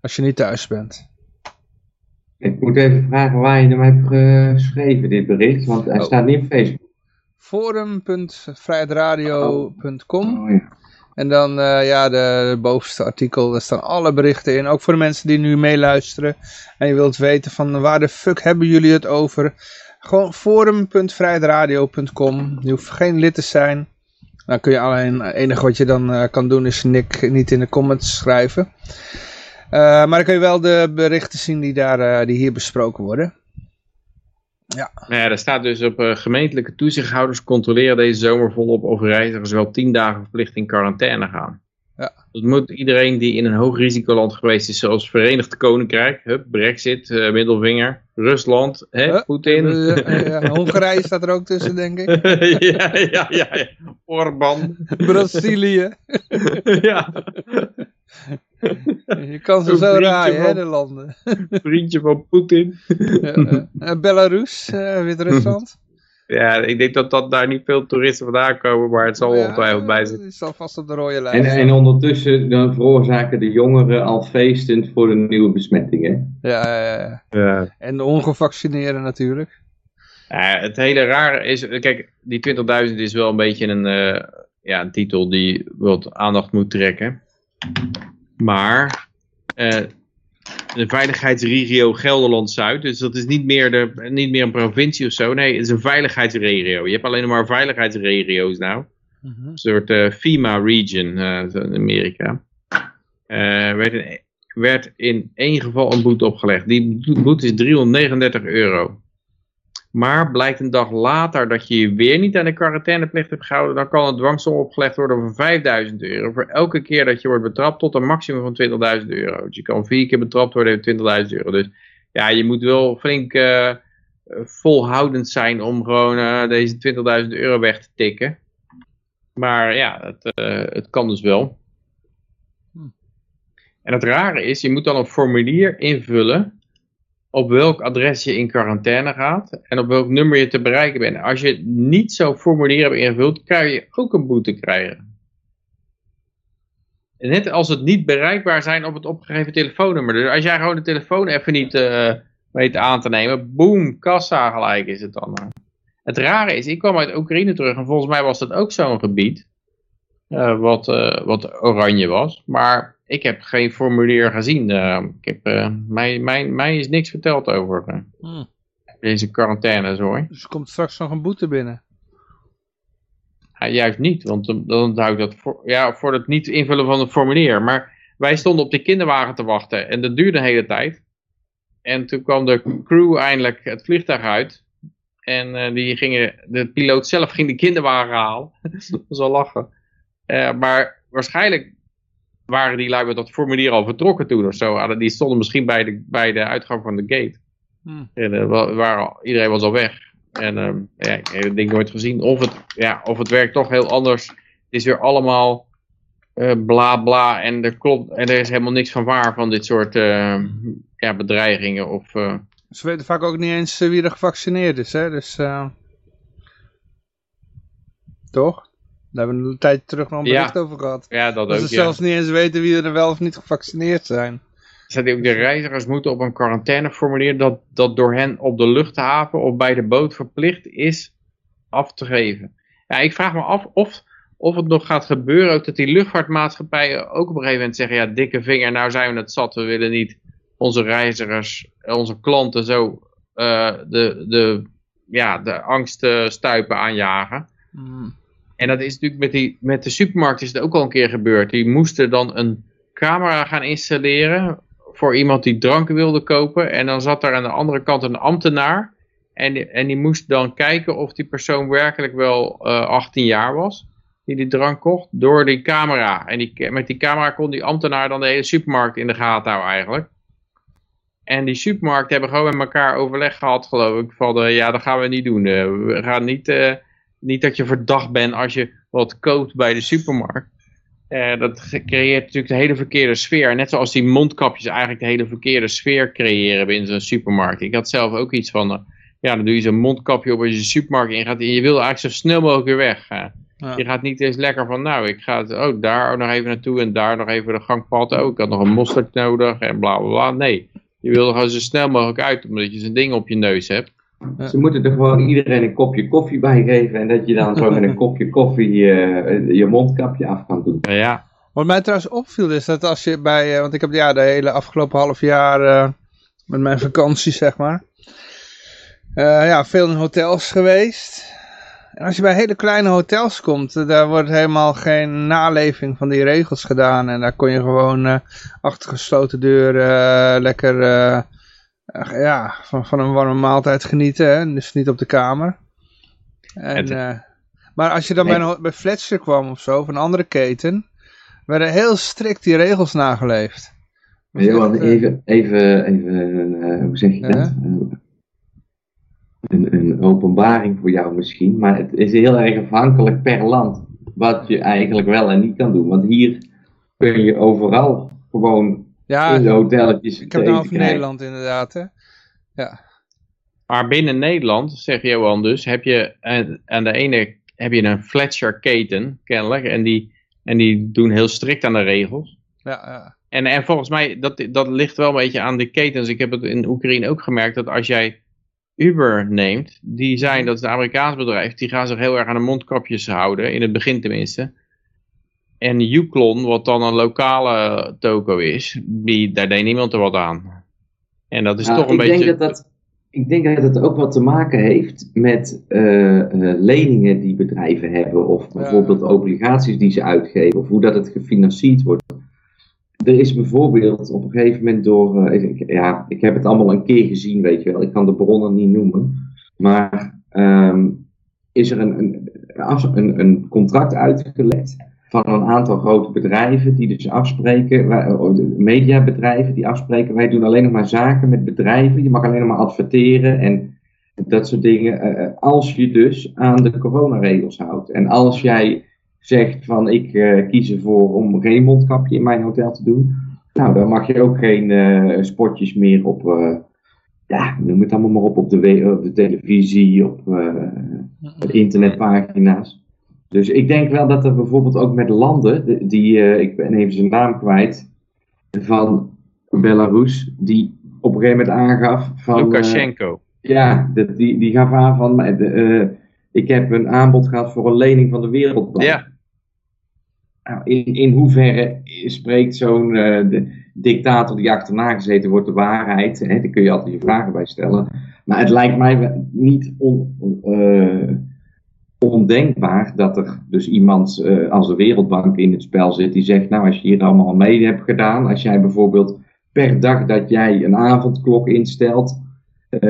Als je niet thuis bent. Ik moet even vragen waar je hem hebt geschreven, dit bericht, want hij oh. staat niet op Facebook. Forum.vrijheidradio.com oh, ja. En dan uh, ja, de, bovenste artikel, daar staan alle berichten in. Ook voor de mensen die nu meeluisteren. En je wilt weten van waar de fuck hebben jullie het over. Gewoon forum.vrijheidradio.com Je hoeft geen lid te zijn. Dan kun je alleen, het enige wat je dan uh, kan doen is Nick niet in de comments schrijven. Uh, maar dan kun je wel de berichten zien die, daar, uh, die hier besproken worden. Ja. Nou ja, er staat dus op uh, gemeentelijke toezichthouders controleren deze zomer volop of reizigers wel tien dagen verplicht in quarantaine gaan. Ja. Dat moet iedereen die in een hoog risicoland geweest is, zoals Verenigd Koninkrijk, hup, Brexit, middelvinger, Rusland, hè, Poetin. ja, Hongarije staat er ook tussen, denk ik. ja, ja, ja, ja. Orban. Brazilië. ja. Je kan ze zo raaien, hè, de landen. vriendje van Poetin. uh, Belarus, uh, Wit-Rusland. Ja, ik denk dat, dat daar niet veel toeristen vandaan komen, maar het zal ja, ongetwijfeld bij zitten. Het zal vast op de rode lijst. En, en ondertussen dan veroorzaken de jongeren al feestend voor de nieuwe besmettingen. Ja, ja, ja. ja. En de ongevaccineerden natuurlijk. Ja, het hele rare is, kijk, die 20.000 is wel een beetje een, uh, ja, een titel die wat aandacht moet trekken. Maar uh, de veiligheidsregio Gelderland-Zuid, dus dat is niet meer, de, niet meer een provincie of zo. Nee, het is een veiligheidsregio. Je hebt alleen maar veiligheidsregio's nou. Mhm. Een soort eh, FEMA-region eh, in Amerika. Werd, in, werd in één geval een boete opgelegd. Die boete is 339 euro. Maar blijkt een dag later dat je je weer niet aan de quarantaineplicht hebt gehouden, dan kan een dwangsom opgelegd worden van 5000 euro. Voor elke keer dat je wordt betrapt tot een maximum van 20.000 euro. Dus je kan vier keer betrapt worden en 20.000 euro. Dus ja, je moet wel flink eh, volhoudend zijn om gewoon eh, deze 20.000 euro weg te tikken. Maar ja, het, eh, het kan dus wel. En het rare is, je moet dan een formulier invullen op welk adres je in quarantaine gaat en op welk nummer je te bereiken bent. Als je niet zo'n formulier hebt ingevuld, kan je ook een boete krijgen. En Net als het niet bereikbaar zijn op het opgegeven telefoonnummer. Dus als jij gewoon de telefoon even niet eh, weet aan te nemen, boom, kassa gelijk is het dan. Het rare is, ik kwam uit Oekraïne terug en volgens mij was dat ook zo'n gebied. eh, wat, eh, wat oranje was. Maar ik heb geen formulier gezien. Eh, ik heb, eh, mij, mij, mij is niks verteld over Hmm. deze quarantaine zo hoor. Dus er komt straks nog een boete binnen. Ja, juist niet, want dan, dan houdt dat voor, ja, voor het niet invullen van het formulier. Maar wij stonden op de kinderwagen te wachten en dat duurde de hele tijd. En toen kwam de crew eindelijk het vliegtuig uit. En eh, die gingen, de piloot zelf ging de kinderwagen halen. dat was al lachen. Eh, maar waarschijnlijk waren die lui met dat formulier al vertrokken toen of zo. Ah, Die stonden misschien bij de, bij de uitgang van de gate. Hmm. En, waren al- iedereen was al weg. En ehm, ja, ik heb het ding nooit gezien. Of het, ja, of het werkt toch heel anders. Het is weer allemaal eh, bla bla. En er, klopt, en er is helemaal niks van waar van dit soort eh, ja, bedreigingen. Of, eh, Ze weten vaak ook niet eens wie er gevaccineerd is, hè. Dus, Toch? Daar hebben we een tijd terug nog een Ja. bericht over gehad. ja, dat Dat ook. ze zelfs niet eens weten wie er wel of niet gevaccineerd zijn. Zet ook de reizigers moeten op een quarantaineformulier dat, dat door hen op de luchthaven of bij de boot verplicht is af te geven. Ja, ik vraag me af of, of het nog gaat gebeuren ook dat die luchtvaartmaatschappijen ook op een gegeven moment zeggen, ja dikke vinger, nou zijn we het zat, we willen niet onze reizigers, eh, onze klanten zo eh, de, de, ja, de angststuipen aanjagen. Hmm. En dat is natuurlijk met, die, met de supermarkt is het ook al een keer gebeurd. Die moesten dan een camera gaan installeren voor iemand die drank wilde kopen. En dan zat daar aan de andere kant een ambtenaar. En die, en die moest dan kijken of die persoon werkelijk wel eh 18 jaar was. Die die drank kocht door die camera. En die, met die camera kon die ambtenaar dan de hele supermarkt in de gaten houden eigenlijk. En die supermarkten hebben gewoon met elkaar overleg gehad geloof ik. Van eh, ja dat gaan we niet doen. Eh, we gaan niet... niet dat je verdacht bent als je wat koopt bij de supermarkt. Eh, dat creëert natuurlijk de hele verkeerde sfeer. Net zoals die mondkapjes eigenlijk de hele verkeerde sfeer creëren binnen zo'n supermarkt. Ik had zelf ook iets van, eh, ja dan doe je zo'n mondkapje op als je de supermarkt ingaat. En je wil eigenlijk zo snel mogelijk weer weg. Ja. Je gaat niet eens lekker van, nou ik ga oh, daar ook nog even naartoe en daar nog even de gangpad. Oh, ik had nog een mosterd nodig en bla bla bla. Nee, je wil er gewoon zo snel mogelijk uit omdat je zo'n ding op je neus hebt. Ze moeten er gewoon iedereen een kopje koffie bij geven en dat je dan zo met een kopje koffie eh, je mondkapje af kan doen. Ja, ja. Wat mij trouwens opviel is dat als je bij, eh, want ik heb ja, de hele afgelopen half jaar eh, met mijn vakantie zeg maar, eh, ja, veel in hotels geweest. En als je bij hele kleine hotels komt, daar wordt helemaal geen naleving van die regels gedaan. En daar kon je gewoon eh, achter gesloten deuren lekker ja, van, van een warme maaltijd genieten. Hè? Dus niet op de kamer. En, eh, maar als je dan bij, een bij Fletcher kwam of zo, of een andere keten, werden heel strikt die regels nageleefd. Maar Johan, echt, eh, even, even, even eh, hoe zeg je dat? Een, een openbaring voor jou misschien, maar het is heel erg afhankelijk per land wat je eigenlijk wel en niet kan doen. Want hier kun je overal gewoon Ja, in de hotelletjes ik heb het nou over. Nederland inderdaad. Hè? Ja. Maar binnen Nederland, zegt Johan dus, heb je aan, aan de ene heb je een Fletcher keten, kennelijk, en die, en die doen heel strikt aan de regels. Ja, ja. En, en volgens mij, dat, dat ligt wel een beetje aan de ketens. Ik heb het in Oekraïne ook gemerkt, dat als jij Uber neemt, die zijn, dat is een Amerikaans bedrijf, die gaan zich heel erg aan de mondkapjes houden, in het begin tenminste. En Uklon, wat dan een lokale toko is, die, daar deed niemand er wat aan. En dat is Nou, toch een ik beetje... denk dat dat ik denk dat het ook wat te maken heeft met uh, uh, leningen die bedrijven hebben, of bijvoorbeeld ja. obligaties die ze uitgeven, of hoe dat het gefinancierd wordt. Er is bijvoorbeeld op een gegeven moment door, uh, ik, ja, ik heb het allemaal een keer gezien, weet je wel, ik kan de bronnen niet noemen, maar um, is er een, een, een, een contract uitgelegd van een aantal grote bedrijven die dus afspreken, mediabedrijven die afspreken, wij doen alleen nog maar zaken met bedrijven, je mag alleen nog maar adverteren en dat soort dingen, als je dus aan de coronaregels houdt. En als jij zegt van ik uh, kies ervoor om geen mondkapje in mijn hotel te doen, nou dan mag je ook geen spotjes meer op, ja, noem het allemaal maar op, op de, op de televisie, op internetpagina's. Dus ik denk wel dat er bijvoorbeeld ook met landen, die, uh, ik ben even zijn naam kwijt, van Belarus, die op een gegeven moment aangaf van... Lukashenko. Uh, ja, de, die, die gaf aan van, uh, ik heb een aanbod gehad voor een lening van de Wereldbank. Ja. Nou, in, in hoeverre spreekt zo'n dictator die achterna gezeten wordt de waarheid? Hè? Daar kun je altijd je vragen bij stellen. Maar het lijkt mij niet on, ondenkbaar dat er dus iemand uh, als de Wereldbank in het spel zit die zegt, nou als je hier allemaal mee hebt gedaan, als jij bijvoorbeeld per dag dat jij een avondklok instelt, uh,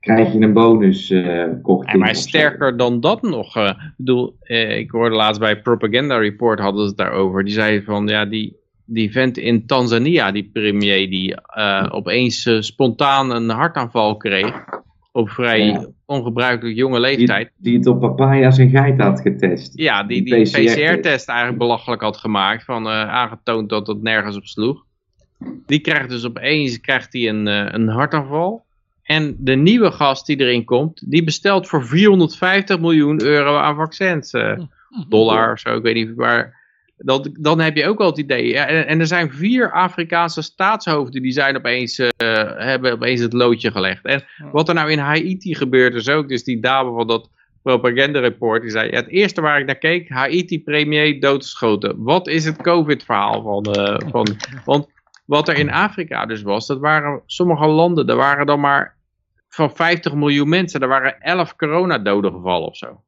krijg je een bonus uh, maar sterker dan dat nog. ik bedoel, ik hoorde laatst bij Propaganda Report hadden ze het daarover. Die zei van, ja, die, die vent in Tanzania, die premier, die opeens spontaan een hartaanval kreeg op vrij ja. ongebruikelijk jonge leeftijd. Die, die het op papaya's en geit had getest. Ja, die die, die PCR-test eigenlijk belachelijk had gemaakt. Van, uh, aangetoond dat het nergens op sloeg. Die krijgt dus opeens krijgt hij een, uh, een hartaanval. En de nieuwe gast die erin komt, die bestelt voor 450 miljoen euro aan vaccins. Uh, dollar of zo, ik weet niet waar dat, dan heb je ook al het idee. Ja, en, en, er zijn vier Afrikaanse staatshoofden die zijn opeens, uh, hebben opeens het loodje gelegd. En wat er nou in Haiti gebeurt is ook, dus die dame van dat propaganda-report, die zei, ja, het eerste waar ik naar keek, Haiti-premier doodgeschoten. Wat is het COVID-verhaal van, uh, van, want wat er in Afrika dus was, dat waren sommige landen, er waren dan maar van 50 miljoen mensen, er waren 11 coronadoden gevallen of zo.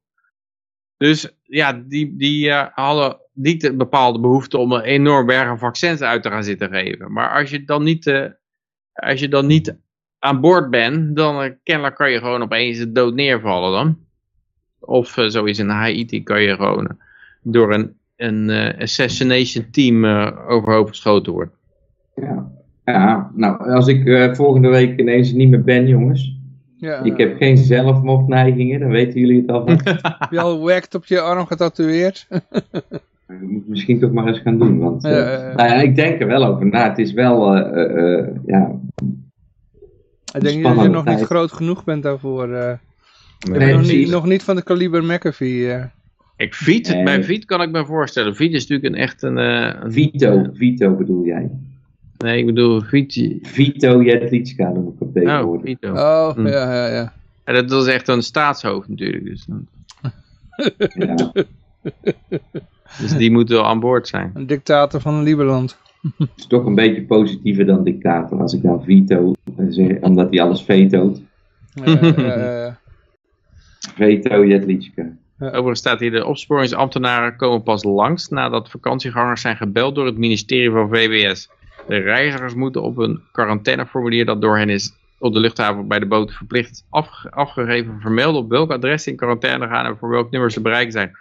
Dus ja, die, die uh, hadden niet een bepaalde behoefte om een enorm berg vaccins uit te gaan zitten geven. Maar als je dan niet, uh, als je dan niet aan boord bent, dan uh, kennelijk kan je gewoon opeens dood neervallen dan. Of uh, zoals in Haiti kan je gewoon door een, een assassination team overhoop geschoten worden. Ja. ja, nou als ik volgende week ineens niet meer ben jongens, ja, ik heb geen zelfmoordneigingen, dan weten jullie het al. heb je al werkt op je arm getatoeëerd? Dat moet misschien toch maar eens gaan doen. Want uh, nou ja, ik denk er wel over na. Het is wel, uh, uh, ja... Ik denk dat je nog tijd. niet groot genoeg bent daarvoor. Nee, nog, niet, nog, niet, van de kaliber McAfee. Ik fiet, nee. bij Viet kan ik me voorstellen. Viet is natuurlijk een echt een... een Vito, Vito bedoel jij? Nee, ik bedoel Vito. Vito Jetlitska noem ik op tegenwoordig. Oh, Vito. Oh, hm. ja, ja, ja. ja. Dat was echt een staatshoofd natuurlijk. Dus. ja. Dus die moet wel aan boord zijn. Een dictator van Lieberland. Het is toch een beetje positiever dan dictator. Als ik dan veto zeg, omdat hij alles vetoot. Uh, veto Jetlitschka. Overigens staat hier, de opsporingsambtenaren komen pas langs nadat vakantiegangers zijn gebeld door het ministerie van VWS. De reizigers moeten op een quarantaineformulier dat door hen is op de luchthaven bij de boot verplicht afgegeven vermelden op welk adres ze in quarantaine gaan en voor welk nummer ze bereikt zijn.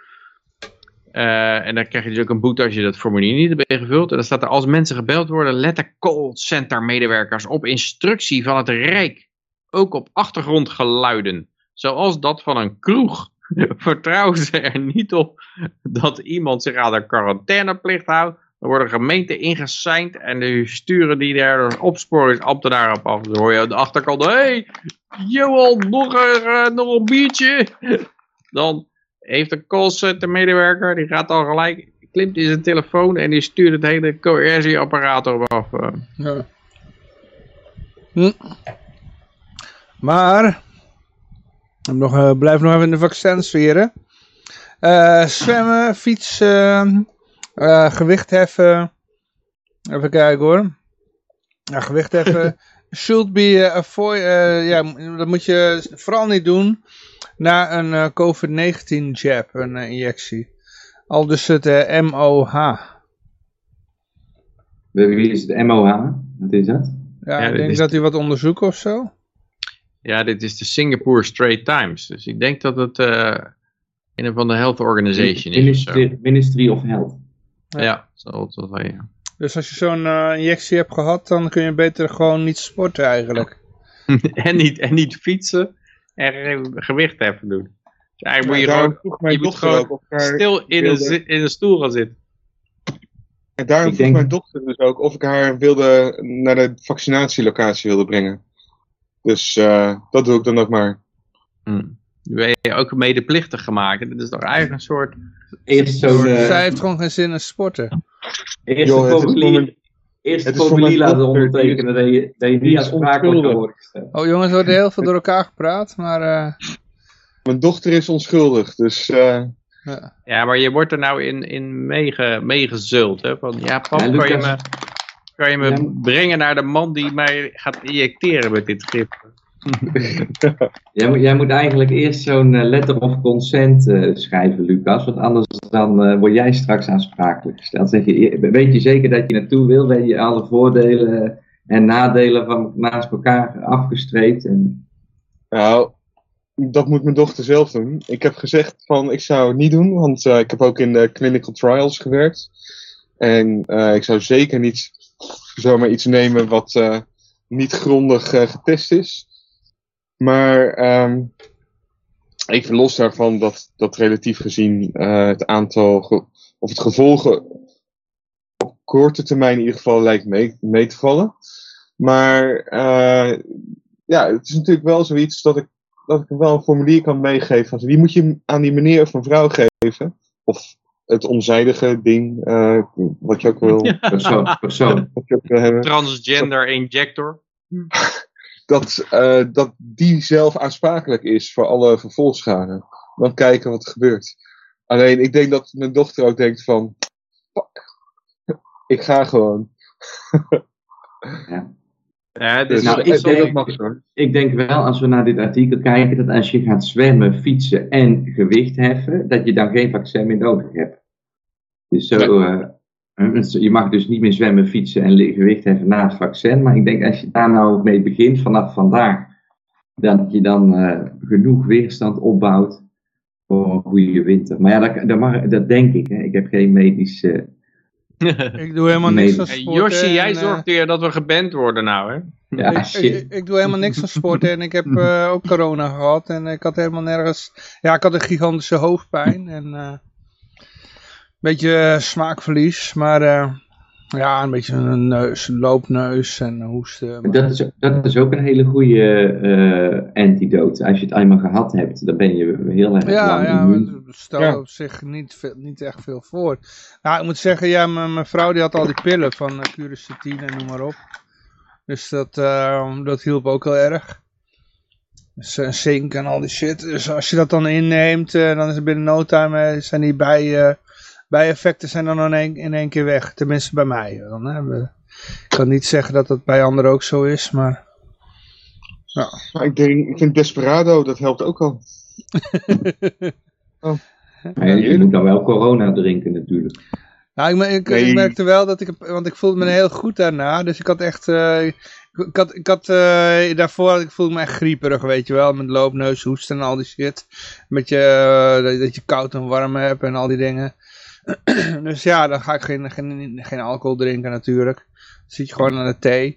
Uh, en dan krijg je dus ook een boete als je dat formulier niet hebt ingevuld. En dan staat er als mensen gebeld worden, letten callcenter medewerkers op instructie van het Rijk. Ook op achtergrondgeluiden. Zoals dat van een kroeg. Vertrouwen ze er niet op dat iemand zich aan de quarantaineplicht houdt. Dan wordt een gemeente ingeseind en nu sturen die daar een opsporingsambtenaar op af. Dan hoor je aan de achterkant, hé, hey, Johan, nog een, uh, nog een biertje. Dan heeft een callcenter medewerker, die gaat dan gelijk, klimt in zijn telefoon en die stuurt het hele coercieapparaat erop af. Eh. Ja. Hm. Maar, nog, uh, blijf nog even in de vaccinsfeer. Uh, zwemmen, fietsen, uh, gewicht heffen. Even kijken hoor. Ja, gewicht heffen. should be avoid, ja, dat moet je vooral niet doen na een COVID-19 jab, een injectie. Al dus het MOH. Wie is het MOH? Wat is dat? Ja, ik denk dat hij wat onderzoekt of zo. Ja, dit is de Singapore Straight Times. Dus ik denk dat het uh, een van de health organization is. Ministry, Ministry of Health. Ja, ja zal het wel ja. Dus als je zo'n uh, injectie hebt gehad, dan kun je beter gewoon niet sporten eigenlijk. en, niet, en niet fietsen en gewicht even doen. Dus eigenlijk moet je gewoon, je moet gewoon stil in een, in een stoel gaan zitten. En daarom vroeg mijn dochter dus ook of ik haar wilde naar de vaccinatielocatie wilde brengen. Dus uh, dat doe ik dan ook maar. Hmm. Ben je ook medeplichtig gemaakt. Dat is toch eigenlijk een soort... Eerst zo. Zij heeft gewoon geen zin in sporten. Eerst Yo, het eerst het formulier laten ondertekenen dat je, dat je niet aansprakelijk kan worden Oh jongens, er wordt heel veel door elkaar gepraat, maar... Uh... Mijn dochter is onschuldig, dus... Uh... Ja. ja, maar je wordt er nou in, in meege, meegezult. Hè? Van, ja, pap, ja, kan je me, kan je me brengen naar de man die mij gaat injecteren met dit schip? jij, moet, moet eigenlijk eerst zo'n uh, letter of consent uh, schrijven, Lucas. Want anders dan uh, word jij straks aansprakelijk gesteld. Zeg je, weet je zeker dat je naartoe wil? Ben je alle voordelen en nadelen van naast elkaar afgestreept? En... Nou, dat moet mijn dochter zelf doen. Ik heb gezegd van ik zou het niet doen, want ik heb ook in de clinical trials gewerkt. En ik zou zeker niet zomaar iets nemen wat niet grondig getest is. Maar um, even los daarvan dat, dat relatief gezien het aantal of het gevolgen op korte termijn in ieder geval lijkt mee, mee te vallen. Maar ja, het is natuurlijk wel zoiets dat ik dat ik wel een formulier kan meegeven. Van, wie moet je aan die meneer of mevrouw geven? Of het onzijdige ding, uh, wat je ook wil. Ja. Persoon, persoon. Wat je ook wil hebben. Transgender injector. dat, uh, dat die zelf aansprakelijk is voor alle vervolgschade. Dan kijken wat er gebeurt. Alleen, ik denk dat mijn dochter ook denkt van, fuck, ik ga gewoon. ja. Ja, dus nou, ik, denk, ik denk wel, als we naar dit artikel kijken, dat als je gaat zwemmen, fietsen en gewicht heffen, dat je dan geen vaccin meer nodig hebt. Dus zo, uh, je mag dus niet meer zwemmen, fietsen en gewicht heffen na het vaccin. Maar ik denk als je daar nou mee begint vanaf vandaag, dat je dan uh, genoeg weerstand opbouwt voor een goede winter. Maar ja, dat, dat, mag, dat denk ik. Hè. Ik heb geen medische ik doe helemaal niks van sport. Yoshi, jij uh, zorgt weer dat we geband worden nou, hè? Ja, ik, ik, ik, doe helemaal niks van sporten en ik heb uh, ook corona gehad en ik had helemaal nergens... Ja, ik had een gigantische hoofdpijn en uh, beetje smaakverlies, maar ja, een beetje een neus, een loopneus en hoesten. Maar... Dat, is, dat is ook een hele goede uh, antidote. Als je het eenmaal gehad hebt, dan ben je heel erg ja, lang ja, stel ja. op zich niet, veel, niet echt veel voor. Nou, ik moet zeggen, ja, mijn vrouw die had al die pillen van uh, Curacetine en noem maar op. Dus dat, uh, dat hielp ook heel erg. Dus uh, zink en al die shit. Dus als je dat dan inneemt, dan is het binnen no time zijn die bij bijeffecten zijn dan in één, in één keer weg. Tenminste bij mij. Dan, hè. Ik kan niet zeggen dat dat bij anderen ook zo is, maar... Ja. Nou, ik, denk, ik vind Desperado, dat helpt ook al. oh. je moet dan wel corona drinken natuurlijk. Nou, ik, ik, ik, merkte wel dat ik, want ik voelde me heel goed daarna, dus ik had echt, uh, ik had, ik had uh, daarvoor, ik voelde me echt grieperig, weet je wel, met loopneus, hoesten en al die shit. Met je, uh, dat je koud en warm hebt en al die dingen. dus ja, dan ga ik geen, geen, geen alcohol drinken natuurlijk. Dan zit je gewoon aan de thee.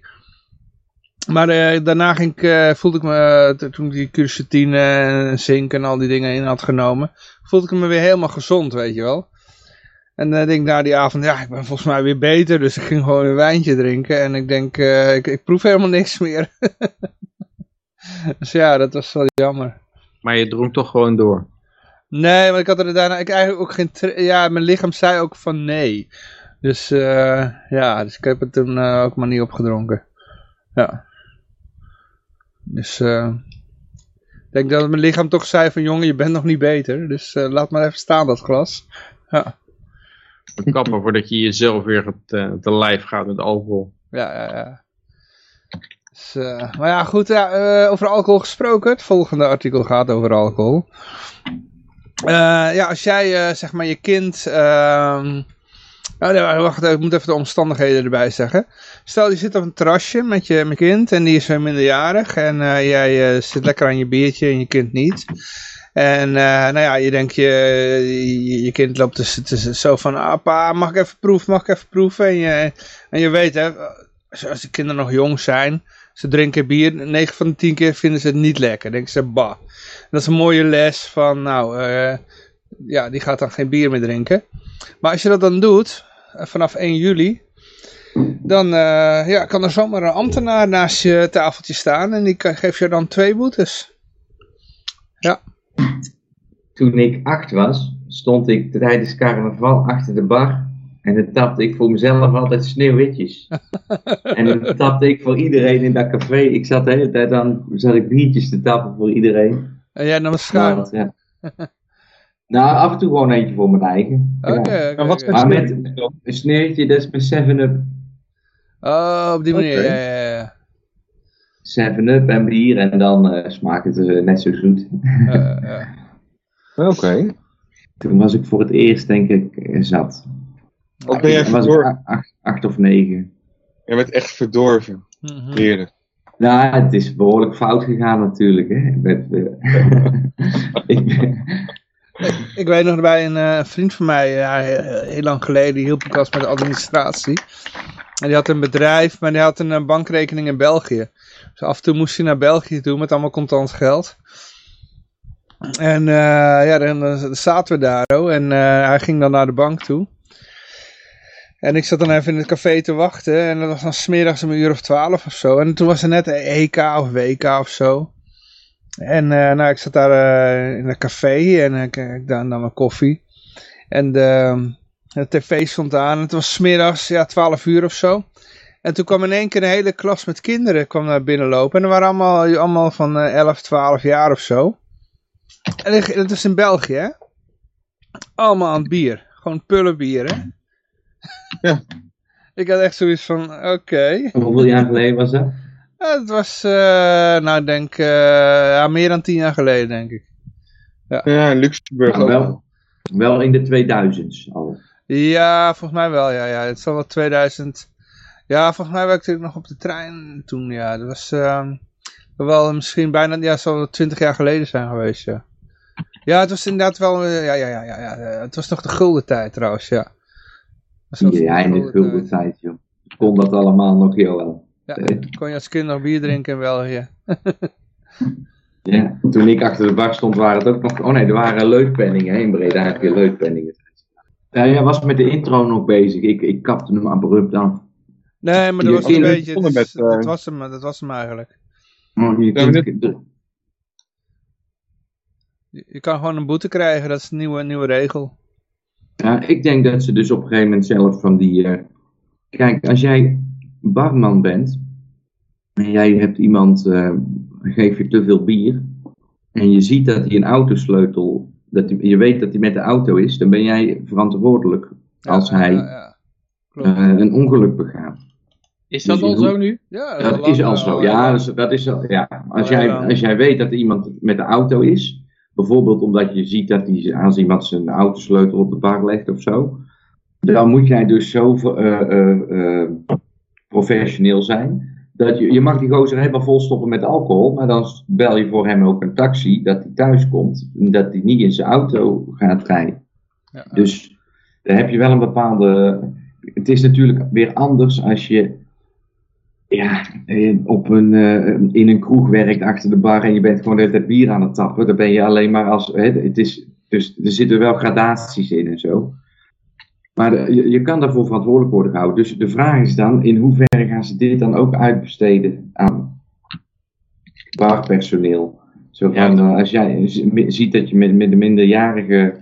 Maar uh, daarna ging ik, uh, voelde ik me, uh, toen ik die quercetine en zink en al die dingen in had genomen, voelde ik me weer helemaal gezond, weet je wel. En dan denk ik na die avond, ja, ik ben volgens mij weer beter, dus ik ging gewoon een wijntje drinken. En ik denk, ik, ik proef helemaal niks meer. dus ja, dat was wel jammer. Maar je dronk toch gewoon door? Nee, want ik had er daarna ik eigenlijk ook geen... Ja, mijn lichaam zei ook van nee. Dus uh, ja, dus ik heb het toen uh, ook maar niet opgedronken. Ja. Dus uh, ik denk dat mijn lichaam toch zei van jongen, je bent nog niet beter. Dus laat maar even staan dat glas. Ja. Kappen voordat je jezelf weer te, te lijf gaat met alcohol. Ja, ja, ja. Dus, maar ja, goed, ja, over alcohol gesproken. Het volgende artikel gaat over alcohol. Uh, ja, als jij zeg maar je kind... Uh, oh, wacht, ik moet even de omstandigheden erbij zeggen. Stel, je zit op een terrasje met je, met kind en die is minderjarig. En jij zit lekker aan je biertje en je kind niet. En nou ja, je denkt, je, je, kind loopt dus, dus zo van... Ah, pa, mag ik even proeven, mag ik even proeven? En je, en je weet, hè, als de kinderen nog jong zijn ze drinken bier, 9 van de 10 keer vinden ze het niet lekker. Denken ze, bah. Dat is een mooie les van, nou, uh, ja, die gaat dan geen bier meer drinken. Maar als je dat dan doet, uh, vanaf 1 juli, dan uh, ja, kan er zomaar een ambtenaar naast je tafeltje staan en die geeft je dan twee boetes. Ja. Toen ik acht was, stond ik tijdens carnaval achter de bar en dan tapte ik voor mezelf altijd sneeuwwitjes. en dan tapte ik voor iedereen in dat café. Ik zat de hele tijd aan, zat ik biertjes te tappen voor iedereen. En jij nam schuim? Ja. nou, af en toe gewoon eentje voor mijn eigen. Oké, okay, okay, wat Maar met een sneeuwtje, dat is met 7-up. Oh, op die manier, okay. ja, ja, ja. 7-up en bier en dan uh, smaakt het uh, net zo zoet. uh, Oké. Okay. Toen was ik voor het eerst, denk ik, zat. Of ben jij verdorven? Acht, acht, of negen. Je bent echt verdorven. Mm -hmm. Nou, het is behoorlijk fout gegaan natuurlijk. Hè? Met, uh, ik, ik, ik, weet nog bij een uh, vriend van mij, ja, heel lang geleden, hielp ik als met de administratie. En die had een bedrijf, maar die had een bankrekening in België. Dus af en toe moest hij naar België toe met allemaal contant geld. En uh, ja, dan, dan zaten we daar en hij ging dan naar de bank toe. En ik zat dan even in het café te wachten. En dat was dan smiddags om een uur of twaalf of zo. En toen was er net EK of WK of zo. En uh, nou, ik zat daar uh, in een café en ik, ik nam mijn koffie. En de, de tv stond aan. Het was smiddags, ja, twaalf uur of zo. En toen kwam in één keer een hele klas met kinderen kwam naar binnen lopen. En dat waren allemaal, allemaal van uh, 11, 12 jaar of zo. En dat was in België, hè? Allemaal aan bier. Gewoon pullenbier, hè? Ja. Ik had echt zoiets van, oké. Okay. Hoeveel jaar geleden was dat? Ja, het was, uh, nou, ik denk, uh, ja, meer dan tien jaar geleden, denk ik. Ja, ja in Luxemburg nou, wel, wel in de 2000s al. Ja, volgens mij wel, ja. ja. Het zal wel 2000... Ja, volgens mij werkte ik nog op de trein toen, ja. Dat was uh, wel misschien bijna, ja, zal wel 20 jaar geleden zijn geweest, ja. Ja, het was inderdaad wel, ja, ja, ja, ja, ja. Het was nog de gulden tijd trouwens, ja. Ja, in de gulden tijd, joh. Kon dat allemaal nog heel wel. Ja, kon je als kind nog bier drinken in België. ja, toen ik achter de bar stond waren het ook nog... Oh nee, er waren leutpenningen in Breda, heb je leutpenningen. Ja, jij was met de intro nog bezig. Ik, ik kapte hem abrupt af. Nee, maar dat was een beetje... Met, uh... dat, was hem, dat was hem eigenlijk. Oh, je, kind, dit... je kan gewoon een boete krijgen, dat is een nieuwe, nieuwe regel. Ja, ik denk dat ze dus op een gegeven moment zelf van die... Uh, kijk, als jij barman bent en jij hebt iemand, uh, geef je te veel bier en je ziet dat hij een autosleutel, dat je weet dat hij met de auto is, dan ben jij verantwoordelijk als ja, hij ja, uh, een ongeluk begaat. Is dat Dus al zo nu? Ja, Dat is al zo, ja, dus dat is al, ja. Als, Oh, jij, als jij weet dat iemand met de auto is, bijvoorbeeld omdat je ziet dat hij, als iemand zijn autosleutel op de bar legt of zo, dan moet jij dus zo eh, eh, eh, professioneel zijn. Dat je, je mag die gozer helemaal volstoppen met alcohol, maar dan bel je voor hem ook een taxi, dat hij thuis komt, en dat hij niet in zijn auto gaat rijden. Ja, ja. Dus daar heb je wel een bepaalde. Het is natuurlijk weer anders als je ja, eh, op een, eh, in een kroeg werkt achter de bar en je bent gewoon de hele tijd bier aan het tappen. Dan ben je alleen maar als. Hè, het is, dus er zitten wel gradaties in en zo. Maar de- je, je kan daarvoor verantwoordelijk worden gehouden. Dus de vraag is dan: in hoeverre gaan ze dit dan ook uitbesteden aan barpersoneel? Zo van, Ja. eh, als jij ziet dat je met, met de minderjarige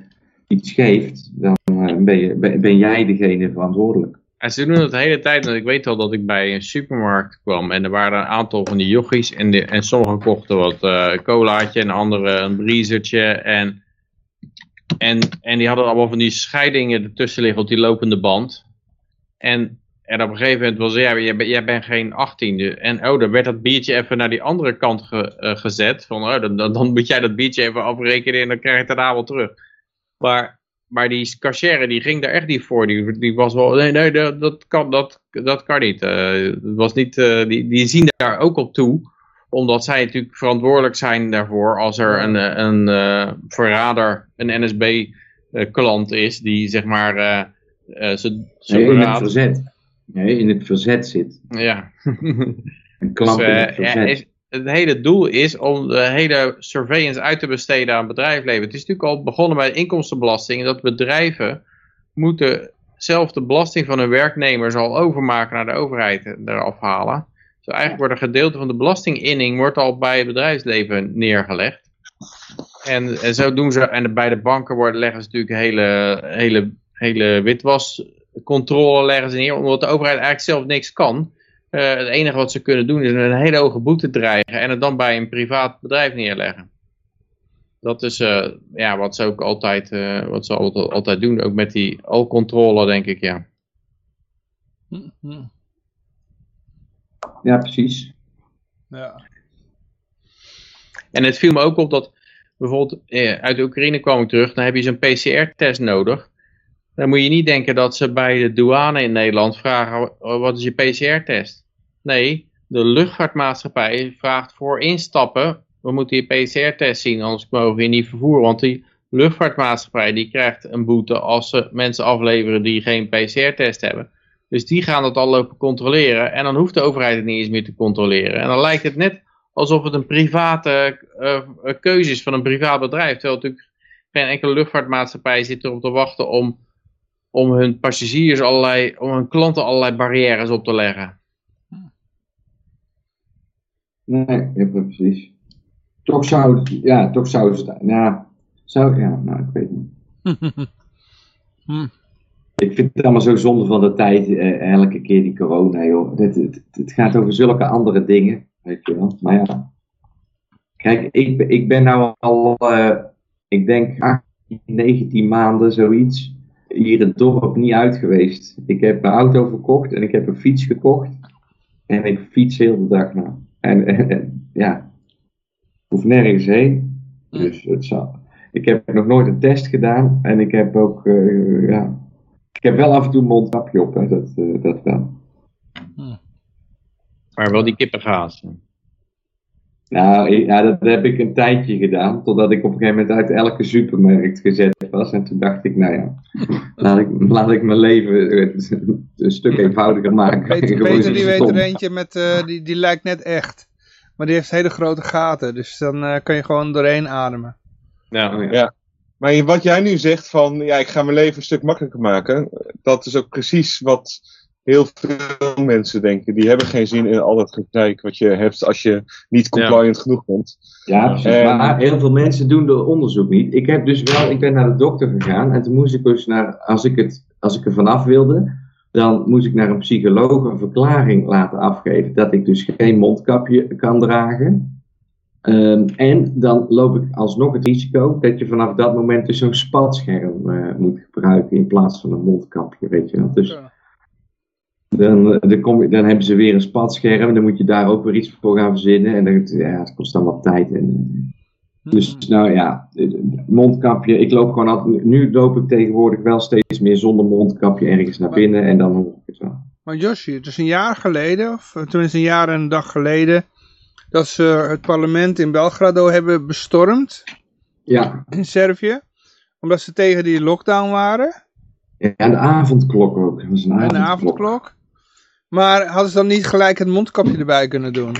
iets geeft, dan eh, ben, je, ben, ben jij degene verantwoordelijk. En ze doen het de hele tijd. Ik weet al dat ik bij een supermarkt kwam. En er waren een aantal van die jochies. En, en sommigen kochten wat eh colaatje. En anderen een briezertje. En, en, en die hadden allemaal van die scheidingen ertussen liggen op die lopende band. En, en op een gegeven moment was ja, jij, jij bent geen 18. En oh, dan werd dat biertje even naar die andere kant eh, gezet. Van, oh, dan, dan, dan moet jij dat biertje even afrekenen en dan krijg je het daarna wel terug. Maar, maar die cashier die ging daar echt niet voor. Die, die was wel, nee, nee, dat, dat, kan, dat, dat kan niet. Het was niet eh, die, die zien daar ook op toe. Omdat zij natuurlijk verantwoordelijk zijn daarvoor als er een, eh, een verrader, een NSB-klant is. Die zeg maar... ze, ze Nee, in het verzet. Nee, in het verzet zit. Ja. Een klant Dus, in het ja, verzet. is, het hele doel is om de hele surveillance uit te besteden aan bedrijfsleven. Het is natuurlijk al begonnen bij de inkomstenbelasting. Dat bedrijven moeten zelf de belasting van hun werknemers al overmaken naar de overheid en eraf halen. Dus eigenlijk wordt een gedeelte van de belastinginning wordt al bij het bedrijfsleven neergelegd. En, en zo doen ze, en bij de banken worden, leggen ze natuurlijk hele, hele, hele witwascontrole leggen ze neer, omdat de overheid eigenlijk zelf niks kan. Eh, het enige wat ze kunnen doen is een hele hoge boete dreigen en het dan bij een privaat bedrijf neerleggen. Dat is eh, ja, wat ze ook altijd, eh, wat ze altijd, altijd doen, ook met die alcontrole denk ik, ja. Ja, precies. Ja. En het viel me ook op dat bijvoorbeeld eh, uit de Oekraïne kwam ik terug, dan heb je zo'n PCR-test nodig. Dan moet je niet denken dat ze bij de douane in Nederland vragen, "Oh, wat is je PCR-test? Nee, de luchtvaartmaatschappij vraagt voor instappen, we moeten je PCR-test zien, anders mogen we je niet vervoeren. Want die luchtvaartmaatschappij die krijgt een boete als ze mensen afleveren die geen PCR-test hebben. Dus die gaan dat al lopen controleren en dan hoeft de overheid het niet eens meer te controleren. En dan lijkt het net alsof het een private eh, eh, keuze is van een privaat bedrijf. Terwijl natuurlijk geen enkele luchtvaartmaatschappij zit erop te wachten om, om hun passagiers allerlei, om hun klanten allerlei barrières op te leggen. Nee, ja, precies. Toch zou het, ja, toch zou het, ja, zou, ja, nou, ik weet niet. Hm. Ik vind het allemaal zo zonde van de tijd, eh, elke keer die corona, joh. Het, het, het gaat over zulke andere dingen, weet je wel. Maar ja, kijk, ik, ben- ik ben nou al, eh, ik denk 18, 19 maanden, zoiets, hier het dorp niet uit geweest. Ik heb een auto verkocht en ik heb een fiets gekocht. En ik fiets heel de dag nou. En, en, en, ja, ik hoef nergens heen. Dus het zal. Ik heb nog nooit een test gedaan. En ik heb ook, eh, ja. Ik heb wel af en toe een mondkapje op, hè, dat, eh, dat wel. Maar wel die kippengaas. Nou, ik- ja, dat heb ik een tijdje gedaan. Totdat ik op een gegeven moment uit elke supermarkt gezet was. En toen dacht ik, nou ja, laat ik, laat ik mijn leven een stuk eenvoudiger maken. Peter, Peter die weet er eentje met, eh, die, die lijkt net echt. Maar die heeft hele grote gaten. Dus dan eh, kan je gewoon doorheen ademen. Ja. Oh, ja. Ja. Maar wat jij nu zegt van, ja, ik ga mijn leven een stuk makkelijker maken. Dat is ook precies wat heel veel mensen denken. Die hebben geen zin in al dat gezeik wat je hebt als je niet compliant genoeg bent. Ja, precies. En- Maar heel veel mensen doen de onderzoek niet. Ik heb dus wel, ik ben naar de dokter gegaan en toen moest ik dus naar, als ik, het, als ik er vanaf wilde, dan moest ik naar een psycholoog een verklaring laten afgeven dat ik dus geen mondkapje kan dragen. Ehm, en dan loop ik alsnog het risico dat je vanaf dat moment dus zo'n spatscherm eh, moet gebruiken in plaats van een mondkapje, weet je wel. Dus Ja. Dan, eh, dan, kom dan hebben ze weer een spatscherm dan moet je daar ook weer iets voor gaan verzinnen. En dan, ja, het kost allemaal tijd. En, eh, dus nou ja, mondkapje. Ik loop gewoon altijd, nu loop ik tegenwoordig wel steeds meer zonder mondkapje ergens naar binnen en dan hoor ik het wel. Maar Joshi, het is een jaar geleden, of eh, tenminste een jaar en een dag geleden, dat ze het parlement in Belgrado hebben bestormd Ja, in Servië. Omdat ze tegen die lockdown waren. ja en de avondklok ook. Dat was een En de avondklok. Maar hadden ze dan niet gelijk het mondkapje erbij kunnen doen?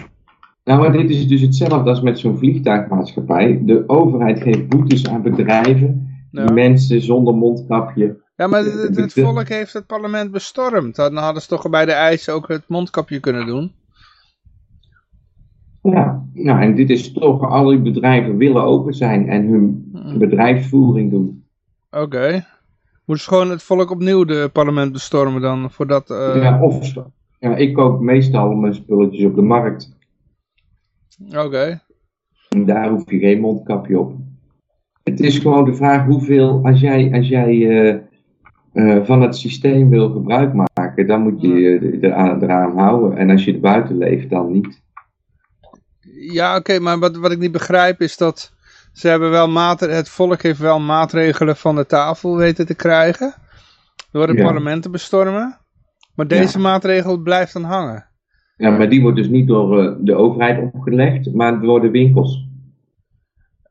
Nou, maar dit is dus hetzelfde als met zo'n vliegtuigmaatschappij. De overheid geeft boetes aan bedrijven die Ja. mensen zonder mondkapje Ja, maar het, het volk heeft het parlement bestormd. Dan hadden ze toch bij de eisen ook het mondkapje kunnen doen. Ja, nou en dit is toch, alle bedrijven willen open zijn en hun bedrijfsvoering doen. Oké. Moeten ze gewoon het volk opnieuw de parlement bestormen dan, voordat... eh, ja, of, ja, ik koop meestal mijn spulletjes op de markt. Oké. En daar hoef je geen mondkapje op. Het is gewoon de vraag hoeveel, als jij, als jij eh, eh, van het systeem wil gebruik maken, dan moet je je eraan, eraan houden. En als je er buiten leeft, dan niet. Ja, oké, maar wat, wat ik niet begrijp is dat ze hebben wel maatregelen, het volk heeft wel maatregelen van de tafel weten te krijgen. Door het Ja. parlement te bestormen. Maar deze maatregel blijft dan hangen. Ja, maar die wordt dus niet door eh, de overheid opgelegd, maar door de winkels.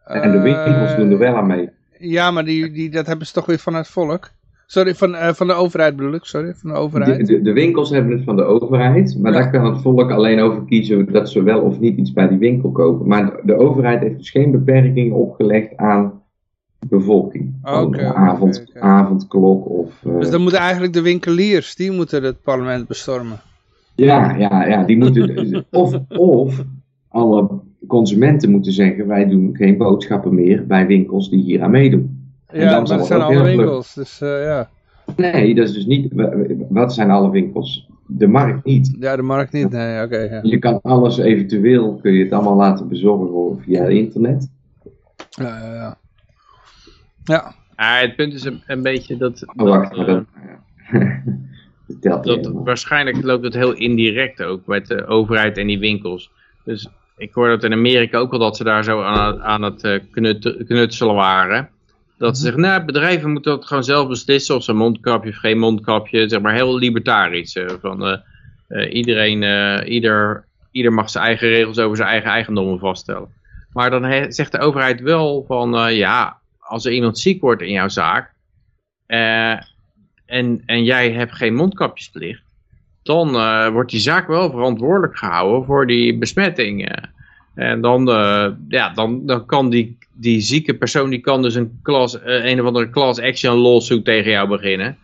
En de winkels Eh, doen er wel aan mee. Ja, maar die, die, dat hebben ze toch weer van het volk. Sorry, van, eh, van de overheid bedoel ik, sorry, van de overheid. de, de winkels hebben het van de overheid, maar Ja. daar kan het volk alleen over kiezen dat ze wel of niet iets bij die winkel kopen. Maar de, de overheid heeft dus geen beperking opgelegd aan bevolking. Avond, avondklok of... eh, Dus dan moeten eigenlijk de winkeliers, die moeten het parlement bestormen. Ja, ja, ja, die moeten. of, of alle consumenten moeten zeggen: wij doen geen boodschappen meer bij winkels die hier aan meedoen. En Ja, maar dat zijn alle winkels, dus eh, ja. Nee, dat is dus niet. Wat zijn alle winkels? De markt niet. Ja, de markt niet, nee, oké. ja. Je kan alles eventueel, kun je het allemaal laten bezorgen via internet. Ja, ja, ja. Ja, het punt is een, een beetje dat, Oh, wacht, dat, eh, dat. waarschijnlijk loopt het heel indirect ook met de overheid en die winkels. Dus ik hoor dat in Amerika ook al dat ze daar zo aan, aan het eh, knut- knutselen waren. Dat ze zeggen, nou, bedrijven moeten dat gewoon zelf beslissen of ze een mondkapje of geen mondkapje. Zeg maar heel libertarisch. eh, van, eh, eh, iedereen, eh, ieder, ieder mag zijn eigen regels over zijn eigen eigendommen vaststellen. Maar dan he- zegt de overheid wel van, eh, ja, als er iemand ziek wordt in jouw zaak, eh, en, en jij hebt geen mondkapjesplicht, dan eh, wordt die zaak wel verantwoordelijk gehouden voor die besmetting. eh. En dan, ja, dan, dan kan die, die zieke persoon die kan dus een, eh, een of andere class action lawsuit tegen jou beginnen.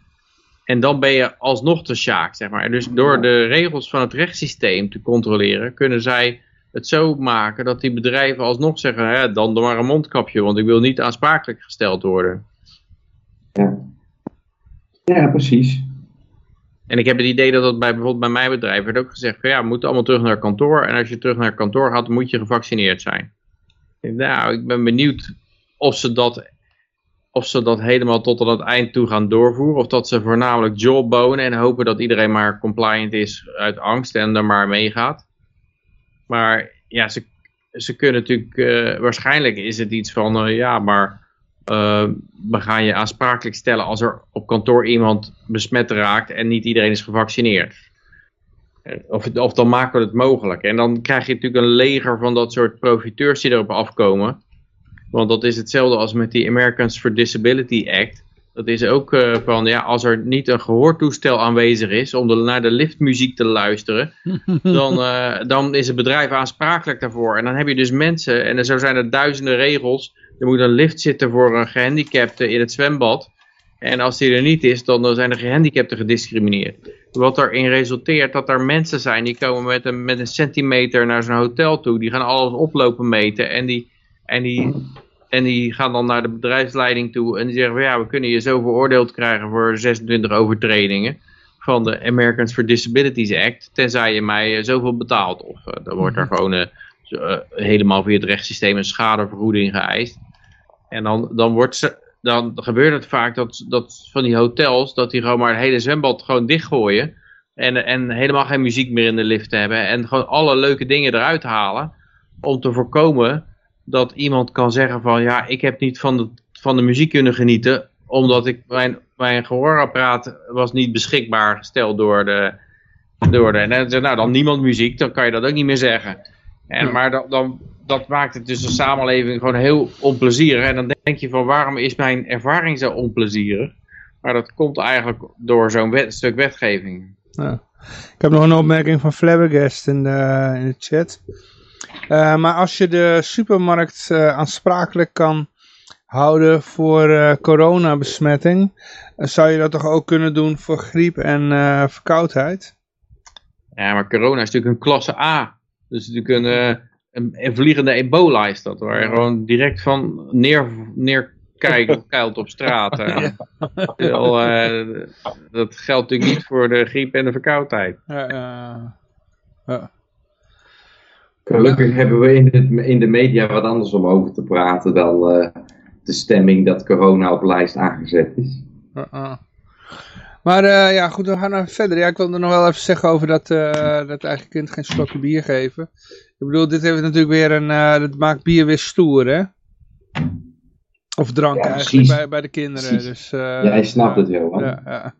En dan ben je alsnog de sjaak, zeg maar. Dus door de regels van het rechtssysteem te controleren, kunnen zij het zo maken dat die bedrijven alsnog zeggen, ja, dan maar een mondkapje, want ik wil niet aansprakelijk gesteld worden. Ja. ja, precies. En ik heb het idee dat dat bij bijvoorbeeld bij mijn bedrijf werd ook gezegd van ja, we moeten allemaal terug naar kantoor. En als je terug naar kantoor gaat, moet je gevaccineerd zijn. Nou, ik ben benieuwd of ze dat, of ze dat helemaal tot aan het eind toe gaan doorvoeren. Of dat ze voornamelijk jawbonen en hopen dat iedereen maar compliant is uit angst en er maar meegaat. Maar ja, ze, ze kunnen natuurlijk, eh, waarschijnlijk is het iets van eh, ja, maar eh, we gaan je aansprakelijk stellen als er op kantoor iemand besmet raakt en niet iedereen is gevaccineerd. Of, of dan maken we het mogelijk. En dan krijg je natuurlijk een leger van dat soort profiteurs die erop afkomen. Want dat is hetzelfde als met die Americans for Disability Act. Dat is ook eh, van, ja, als er niet een gehoortoestel aanwezig is om de, naar de liftmuziek te luisteren, dan, eh, dan is het bedrijf aansprakelijk daarvoor. En dan heb je dus mensen, en zo zijn er duizenden regels. Er moet een lift zitten voor een gehandicapte in het zwembad. En als die er niet is, dan zijn de gehandicapten gediscrimineerd. Wat erin resulteert dat er mensen zijn die komen met een, met een centimeter naar zo'n hotel toe. Die gaan alles oplopen meten en die, en, die, en die gaan dan naar de bedrijfsleiding toe. En die zeggen van ja, we kunnen je zo veroordeeld krijgen voor 26 overtredingen van de Americans for Disabilities Act. Tenzij je mij eh, zoveel betaalt. Of eh, dan wordt er gewoon eh, zo, eh, helemaal via het rechtssysteem een schadevergoeding geëist. En dan, dan, wordt ze, dan gebeurt het vaak dat, dat van die hotels, dat die gewoon maar het hele zwembad gewoon dichtgooien. En, en helemaal geen muziek meer in de lift hebben. En gewoon alle leuke dingen eruit halen. Om te voorkomen dat iemand kan zeggen van ja, ik heb niet van de, van de muziek kunnen genieten. Omdat ik, mijn, mijn gehoorapparaat was niet beschikbaar gesteld door de... Door de en dan, nou, dan niemand muziek, dan kan je dat ook niet meer zeggen. En, Maar dan, dan, dat maakt het dus de samenleving gewoon heel onplezierig. En dan denk je van waarom is mijn ervaring zo onplezierig? Maar dat komt eigenlijk door zo'n wet- stuk wetgeving. Ja. Ik heb nog een opmerking van Flabbergast in de, in de chat. Eh, maar als je de supermarkt eh, aansprakelijk kan houden voor eh, coronabesmetting, zou je dat toch ook kunnen doen voor griep en verkoudheid? Ja, maar corona is natuurlijk een klasse A. Dus natuurlijk een, een, een vliegende ebola is dat. Waar je gewoon direct van neer, neerkeilt op straat. eh, dat geldt natuurlijk niet voor de griep en de verkoudheid. Ja, ja. Gelukkig hebben we in, het, in de media wat anders om over te praten dan eh, de stemming dat corona op lijst aangezet is. Uh, uh. Maar uh, ja, goed, we gaan even verder. Ja, ik wilde nog wel even zeggen over dat, uh, dat eigen kind geen slokje bier geven. Ik bedoel, dit heeft natuurlijk weer een, dat maakt bier weer stoer, hè? Of drank ja, eigenlijk bij, bij de kinderen. Dus, ja, hij snapt het hè? Ja, ja.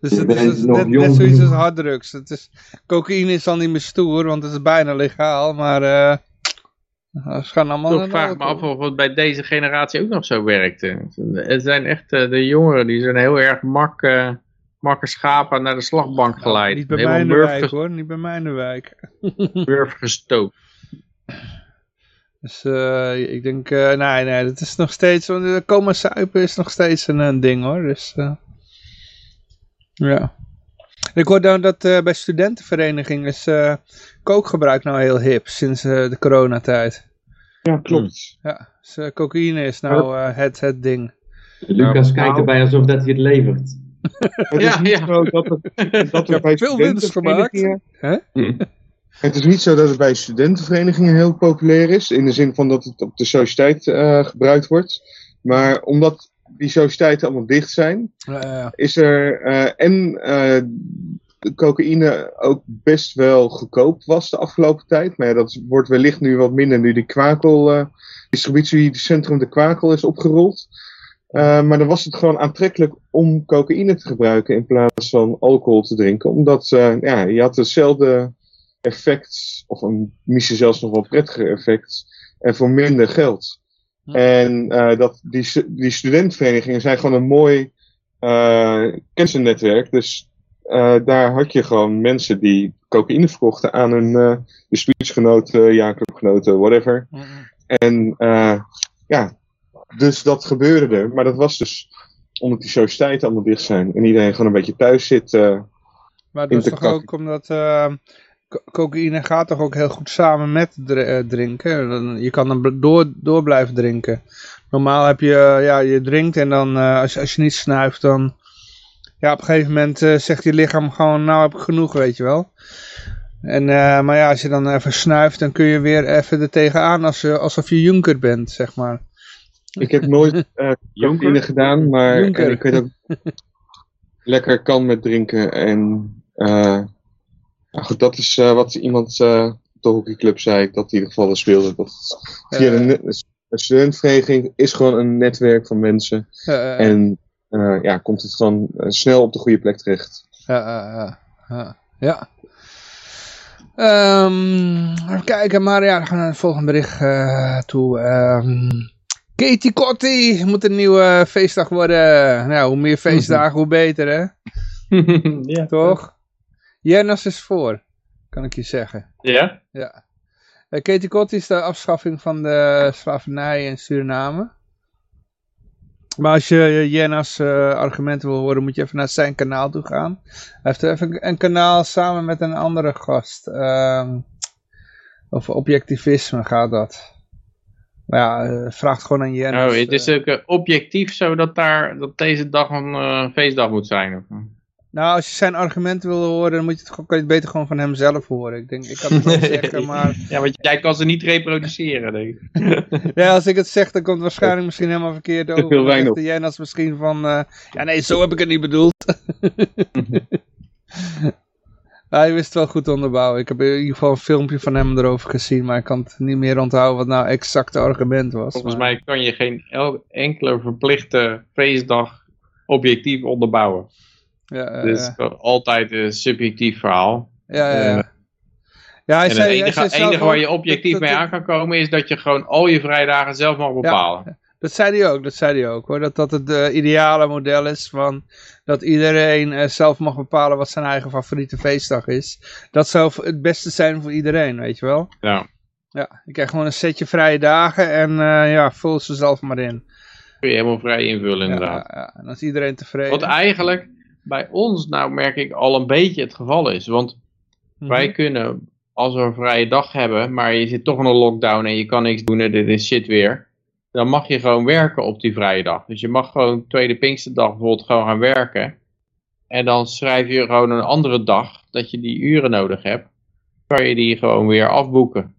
Dus het is, is net, net zoiets als harddrugs. Het is, cocaïne is al niet meer stoer, want het is bijna legaal, maar ze gaan allemaal Ik vraag me af of het bij deze generatie ook nog zo werkt. Het zijn echt de jongeren, die zijn heel erg mak, uh, makker schapen naar de slagbank geleid. niet bij mij in de wijk hoor, niet bij mij in de wijk. Burf gestookt. Dus uh, ik denk, uh, nee, nee, dat is nog steeds, want komen suipen is nog steeds een, een ding hoor. Dus, uh, ja. Ik hoor dan dat bij studentenverenigingen is kookgebruik nou heel hip sinds de coronatijd. Ja, klopt. Ja, dus, cocaïne is nou het, het ding. Lucas kijkt erbij alsof dat hij het levert. het is niet zo dat het, dat er bij veel winst gemaakt. Hè? Het is niet zo dat het bij studentenverenigingen heel populair is, in de zin van dat het op de sociëteit uh, gebruikt wordt. Maar omdat die sociëteiten allemaal dicht zijn, uh, is er uh, en cocaïne ook best wel goedkoop was de afgelopen tijd. Maar ja, dat wordt wellicht nu wat minder nu die kwakel, distributiecentrum de kwakel is opgerold. Uh, maar dan was het gewoon aantrekkelijk om cocaïne te gebruiken in plaats van alcohol te drinken. Omdat uh, ja, je had hetzelfde effect, of een, misschien zelfs nog wel prettiger effect, en voor minder geld. Hm. En uh, dat, die, die studentenverenigingen zijn gewoon een mooi kennissennetwerk. Dus daar had je gewoon mensen die cocaïne verkochten aan hun uh, bestuursgenoten, jaarclubgenoten, whatever. Hm. En ja, dus dat gebeurde er. Maar dat was dus omdat die sociëteiten allemaal dicht zijn. En iedereen gewoon een beetje thuis zit. Uh, maar dat is toch ook omdat uh, cocaïne gaat toch ook heel goed samen met uh, drinken. Je kan dan door, door blijven drinken. Normaal heb je, ja, je drinkt en dan als, als je niet snuift dan... Ja, op een gegeven moment zegt je lichaam gewoon, nou heb ik genoeg, weet je wel. En, maar ja, als je dan even snuift, dan kun je weer even er tegenaan als, alsof je junker bent, zeg maar. Ik heb nooit uh, gedaan, maar ik weet ook lekker kan met drinken. En uh, nou goed, dat is uh, wat iemand uh, op de hockeyclub zei, dat in ieder geval speelde. Dat via een, een studentvereniging is gewoon een netwerk van mensen. en ja, komt het gewoon snel op de goede plek terecht. Ja, ja. ja. Um, even kijken, maar ja, we gaan naar het volgende bericht toe. Um, Katie Kotti moet een nieuwe feestdag worden. Nou, hoe meer feestdagen, hoe beter, hè? ja. Toch? Jennas is voor, kan ik je zeggen. Ja? Ja. Uh, Katie Kotti is de afschaffing van de slavernij in Suriname. Maar als je Jenna's uh, argumenten wil horen, moet je even naar zijn kanaal toe gaan. Hij heeft even een kanaal samen met een andere gast. Uh, over objectivisme gaat dat. Maar ja, uh, vraagt gewoon aan Jens. Oh, het is ook objectief zo dat, daar, dat deze dag een feestdag moet zijn? Of? Nou, als je zijn argumenten wil horen, dan moet je het, kan je het beter gewoon van hem zelf horen. Ik denk, ik kan het wel zeggen, maar... Ja, want jij kan ze niet reproduceren, denk ik. ja, als ik het zeg, dan komt het waarschijnlijk misschien helemaal verkeerd over. Heel weinig. Jens misschien van, ja nee, zo heb ik het niet bedoeld. hij wist het wel goed onderbouwen. Ik heb in ieder geval een filmpje van hem erover gezien, maar ik kan het niet meer onthouden wat nou exact het argument was. Volgens mij kan je geen enkele verplichte feestdag objectief onderbouwen. Ja, dus altijd een subjectief verhaal. Ja, ja, ja. ja hij en zei, het enige, hij enige waar je objectief dat, mee aan kan komen is dat je gewoon al je vrijdagen zelf mag bepalen. Ja, dat zei hij ook, dat zei hij ook hoor. Dat dat het uh, ideale model is van dat iedereen uh, zelf mag bepalen wat zijn eigen favoriete feestdag is. Dat zou het beste zijn voor iedereen, weet je wel. Ja. Ja, je krijgt gewoon een setje vrije dagen en uh, ja, vul ze zelf maar in. Kun je helemaal vrij invullen inderdaad. Ja, ja, en is iedereen tevreden. Wat eigenlijk bij ons nou merk ik al een beetje het geval is. Want mm -hmm. wij kunnen, als we een vrije dag hebben, maar je zit toch in een lockdown en je kan niks doen en dit is shit weer dan mag je gewoon werken op die vrije dag. Dus je mag gewoon tweede Pinksterdag bijvoorbeeld gewoon gaan werken. En dan schrijf je gewoon een andere dag dat je die uren nodig hebt. Kan je die gewoon weer afboeken.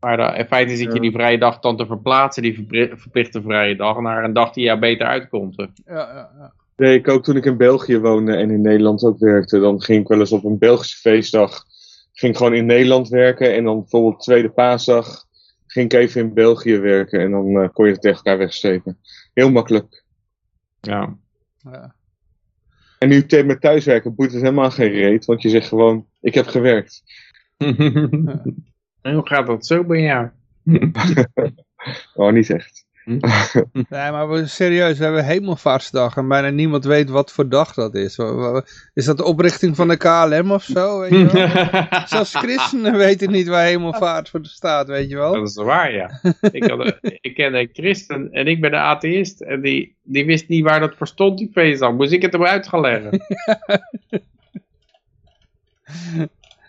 Maar dan, in feite zit je die vrije dag dan te verplaatsen, die verplichte vrije dag, naar een dag die jou beter uitkomt. Ja, ja, ja. Nee, ik ook toen ik in België woonde en in Nederland ook werkte. Dan ging ik wel eens op een Belgische feestdag. Ging gewoon in Nederland werken. En dan bijvoorbeeld tweede paasdag ging ik even in België werken. En dan uh, kon je het tegen elkaar wegsteken. Heel makkelijk. Ja. Ja. En nu met thuiswerken boeit het helemaal geen reet. Want je zegt gewoon, ik heb gewerkt. en hoe gaat dat zo bij jou? oh, niet echt. Hm? nee, maar we, serieus, we hebben hemelvaartsdag en bijna niemand weet wat voor dag dat is. Is dat de oprichting van de KLM of zo? Weet je wel? Zelfs christenen weten niet waar hemelvaart voor staat, weet je wel? Dat is waar, ja. ik, had, ik ken een christen en ik ben een atheïst en die, die wist niet waar dat voor stond, die feestdag. Moest ik het hem uitgelegd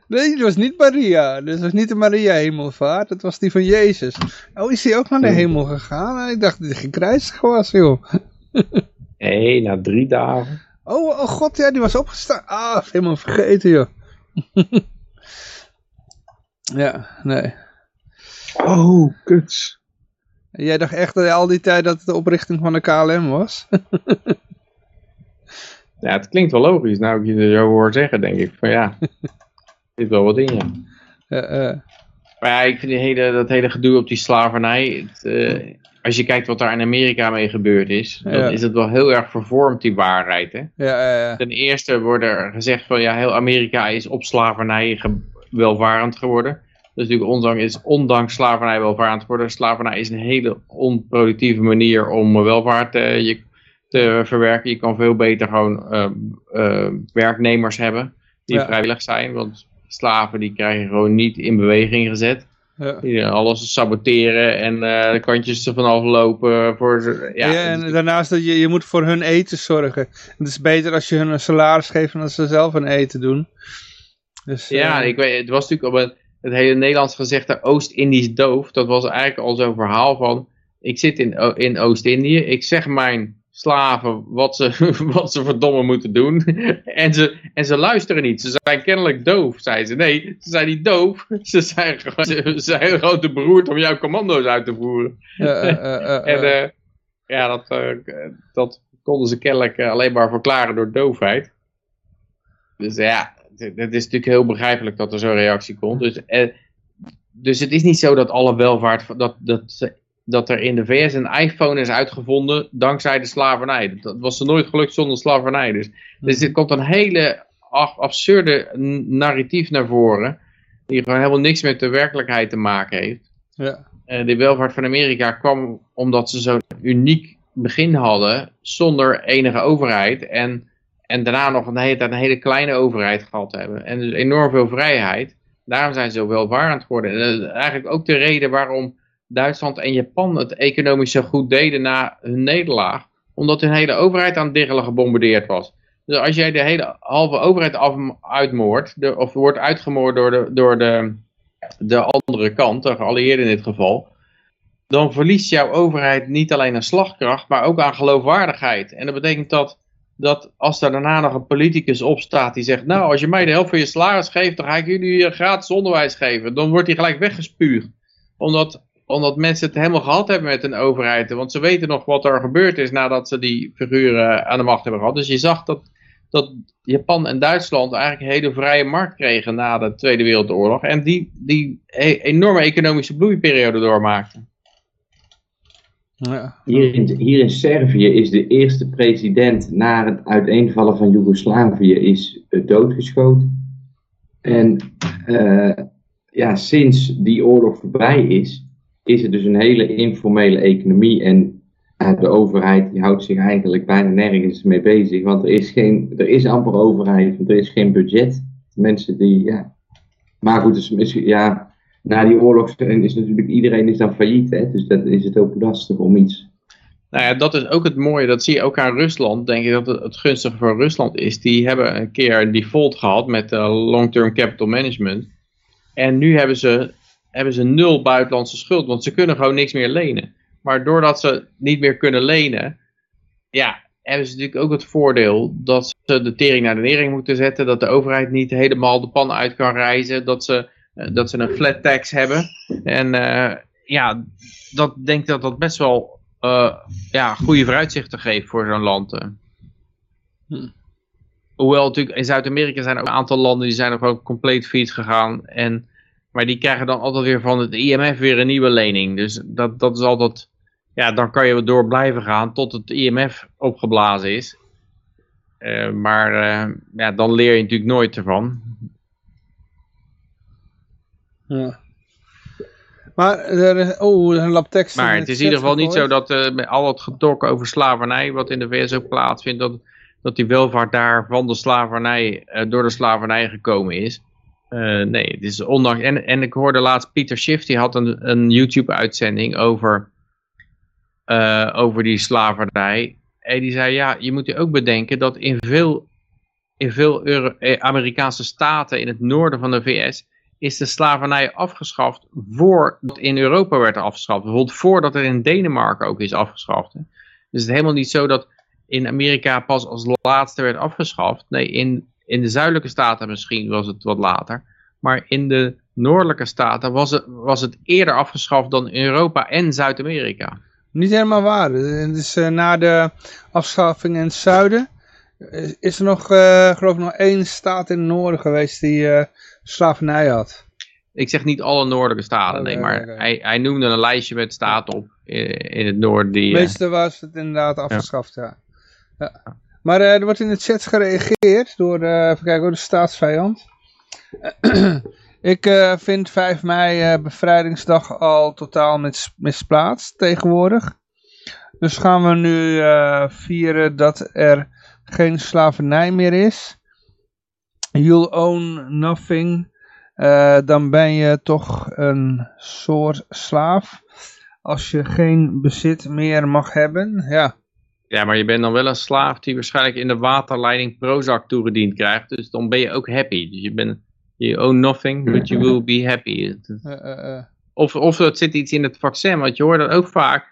Nee, dat was niet Maria. Dat was niet de Maria hemelvaart. Dat was die van Jezus. Oh, is hij ook naar de hemel gegaan? Ik dacht dat hij gekruisigd was, joh. Nee, na drie dagen. Oh, oh god, ja, die was opgestaan. Ah, helemaal vergeten, joh. ja, nee. Oh, kuts. Jij dacht echt dat al die tijd dat het de oprichting van de KLM was? ja, het klinkt wel logisch. Nou, ik je zo hoor zeggen, denk ik. Van ja zit wel wat in, ja. Maar ja, ik vind die hele, dat hele gedoe op die slavernij, het, uh, als je kijkt wat daar in Amerika mee gebeurd is, dan is het wel heel erg vervormd, die waarheid. Hè? Ja, Ten eerste wordt er gezegd van, ja, heel Amerika is op slavernij welvarend geworden. Dus natuurlijk ondanks, is ondanks slavernij welvarend geworden. Slavernij is een hele onproductieve manier om welvaart te, je, te verwerken. Je kan veel beter gewoon werknemers hebben die vrijwillig zijn, want slaven die krijgen gewoon niet in beweging gezet. Ja. Die alles saboteren en uh, de kantjes ervan aflopen. Voor ze, ja. ja, en daarnaast dat je, je moet voor hun eten zorgen. Het is beter als je hun een salaris geeft dan als ze zelf hun eten doen. Dus, ja, uh, ik weet, het was natuurlijk op het, het hele Nederlands gezegde Oost-Indisch doof. Dat was eigenlijk al zo'n verhaal van, ik zit in, in Oost-Indië, ik zeg mijn slaven wat ze, wat ze verdomme moeten doen. en, ze, en ze luisteren niet. Ze zijn kennelijk doof, zei ze. Nee, ze zijn niet doof. Ze zijn, ze zijn gewoon te beroerd om jouw commando's uit te voeren. en uh, ja, dat, dat konden ze kennelijk alleen maar verklaren door doofheid. Dus ja, het is natuurlijk heel begrijpelijk dat er zo'n reactie komt. Dus, dus het is niet zo dat alle welvaart, dat, dat dat er in de VS een iPhone is uitgevonden dankzij de slavernij. Dat was er nooit gelukt zonder slavernij. Dus, dus er komt een hele absurde narratief naar voren. Die gewoon helemaal niks met de werkelijkheid te maken heeft. Ja. De welvaart van Amerika kwam omdat ze zo'n uniek begin hadden zonder enige overheid. En, en daarna nog een hele, een hele kleine overheid gehad hebben. En dus enorm veel vrijheid. Daarom zijn ze zo welvarend geworden. En dat is eigenlijk ook de reden waarom Duitsland en Japan het economisch zo goed deden na hun nederlaag. Omdat hun hele overheid aan het gebombardeerd was. Dus als jij de hele halve overheid af, uitmoordt, de, of wordt uitgemoord door, de, door de, de andere kant, de geallieerden in dit geval, dan verliest jouw overheid niet alleen aan slagkracht, maar ook aan geloofwaardigheid. En dat betekent dat, dat als er daarna nog een politicus opstaat die zegt, nou als je mij de helft van je salaris geeft, dan ga ik jullie gratis onderwijs geven. Dan wordt hij gelijk weggespuugd. Omdat omdat mensen het helemaal gehad hebben met een overheid. Want ze weten nog wat er gebeurd is nadat ze die figuren aan de macht hebben gehad. Dus je zag dat, dat Japan en Duitsland eigenlijk een hele vrije markt kregen na de Tweede Wereldoorlog. En die, die e-, enorme economische bloeiperiode doormaakten. Ja. Hier, in, hier in Servië is de eerste president na het uiteenvallen van Joegoslavië is uh, doodgeschoten. En uh, ja, sinds die oorlog voorbij is, is het dus een hele informele economie en de overheid die houdt zich eigenlijk bijna nergens mee bezig, want er is, geen, er is amper overheid, want er is geen budget. Mensen die, ja. Maar goed, dus ja, na die oorlog is natuurlijk iedereen is dan failliet, hè, dus dat is het ook lastig om iets. Nou ja, dat is ook het mooie, dat zie je ook aan Rusland, denk ik dat het, het gunstige voor Rusland is. Die hebben een keer een default gehad met uh, long-term capital management. En nu hebben ze hebben ze nul buitenlandse schuld, want ze kunnen gewoon niks meer lenen. Maar doordat ze niet meer kunnen lenen, ja, hebben ze natuurlijk ook het voordeel dat ze de tering naar de nering moeten zetten, dat de overheid niet helemaal de pan uit kan reizen, dat ze, eh, dat ze een flat tax hebben. En uh, ja, dat denk dat dat best wel uh, ja, goede vooruitzichten geeft voor zo'n land. Hm. Hoewel natuurlijk in Zuid-Amerika zijn er ook een aantal landen die zijn gewoon compleet fiets gegaan. En, maar die krijgen dan altijd weer van het IMF weer een nieuwe lening. Dus dat, dat is altijd, ja, dan kan je door blijven gaan tot het IMF opgeblazen is. Uh, maar uh, ja, dan leer je natuurlijk nooit ervan. Ja. Maar, er, oh, een lab tekst. Maar het is in ieder geval niet zo dat uh, met al het getok over slavernij, wat in de VS ook plaatsvindt, dat, dat die welvaart daar van de slavernij, door de slavernij gekomen is. Uh, nee, het is ondanks. En, en ik hoorde laatst Pieter Schiff, die had een, een YouTube-uitzending over, over die slavernij. En die zei, ja, je moet je ook bedenken dat in veel, in veel Euro Amerikaanse staten in het noorden van de VS is de slavernij afgeschaft voordat in Europa werd afgeschaft. Bijvoorbeeld voordat er in Denemarken ook is afgeschaft. Dus het is helemaal niet zo dat in Amerika pas als laatste werd afgeschaft. Nee, in, in de zuidelijke staten misschien was het wat later. Maar in de noordelijke staten was het, was het eerder afgeschaft dan in Europa en Zuid-Amerika. Niet helemaal waar. Dus uh, na de afschaffing in het zuiden is er nog, uh, geloof ik, nog één staat in het noorden geweest die uh, slavernij had. Ik zeg niet alle noordelijke staten, nee, maar okay. Hij, hij noemde een lijstje met staten op in, in het noorden. Die, de meeste was het inderdaad afgeschaft, ja. ja. ja. Maar uh, er wordt in de chat gereageerd door, even kijken, door de staatsvijand. Ik uh, vind 5 mei bevrijdingsdag al totaal mis, misplaatst tegenwoordig. Dus gaan we nu vieren dat er geen slavernij meer is. You'll own nothing. dan ben je toch een soort slaaf. Als je geen bezit meer mag hebben. Ja. Ja, maar je bent dan wel een slaaf die waarschijnlijk in de waterleiding Prozac toegediend krijgt. Dus dan ben je ook happy. Dus je bent... You own nothing, but you will be happy. Uh, uh, uh. Of, of er zit iets in het vaccin, want je hoort dat ook vaak.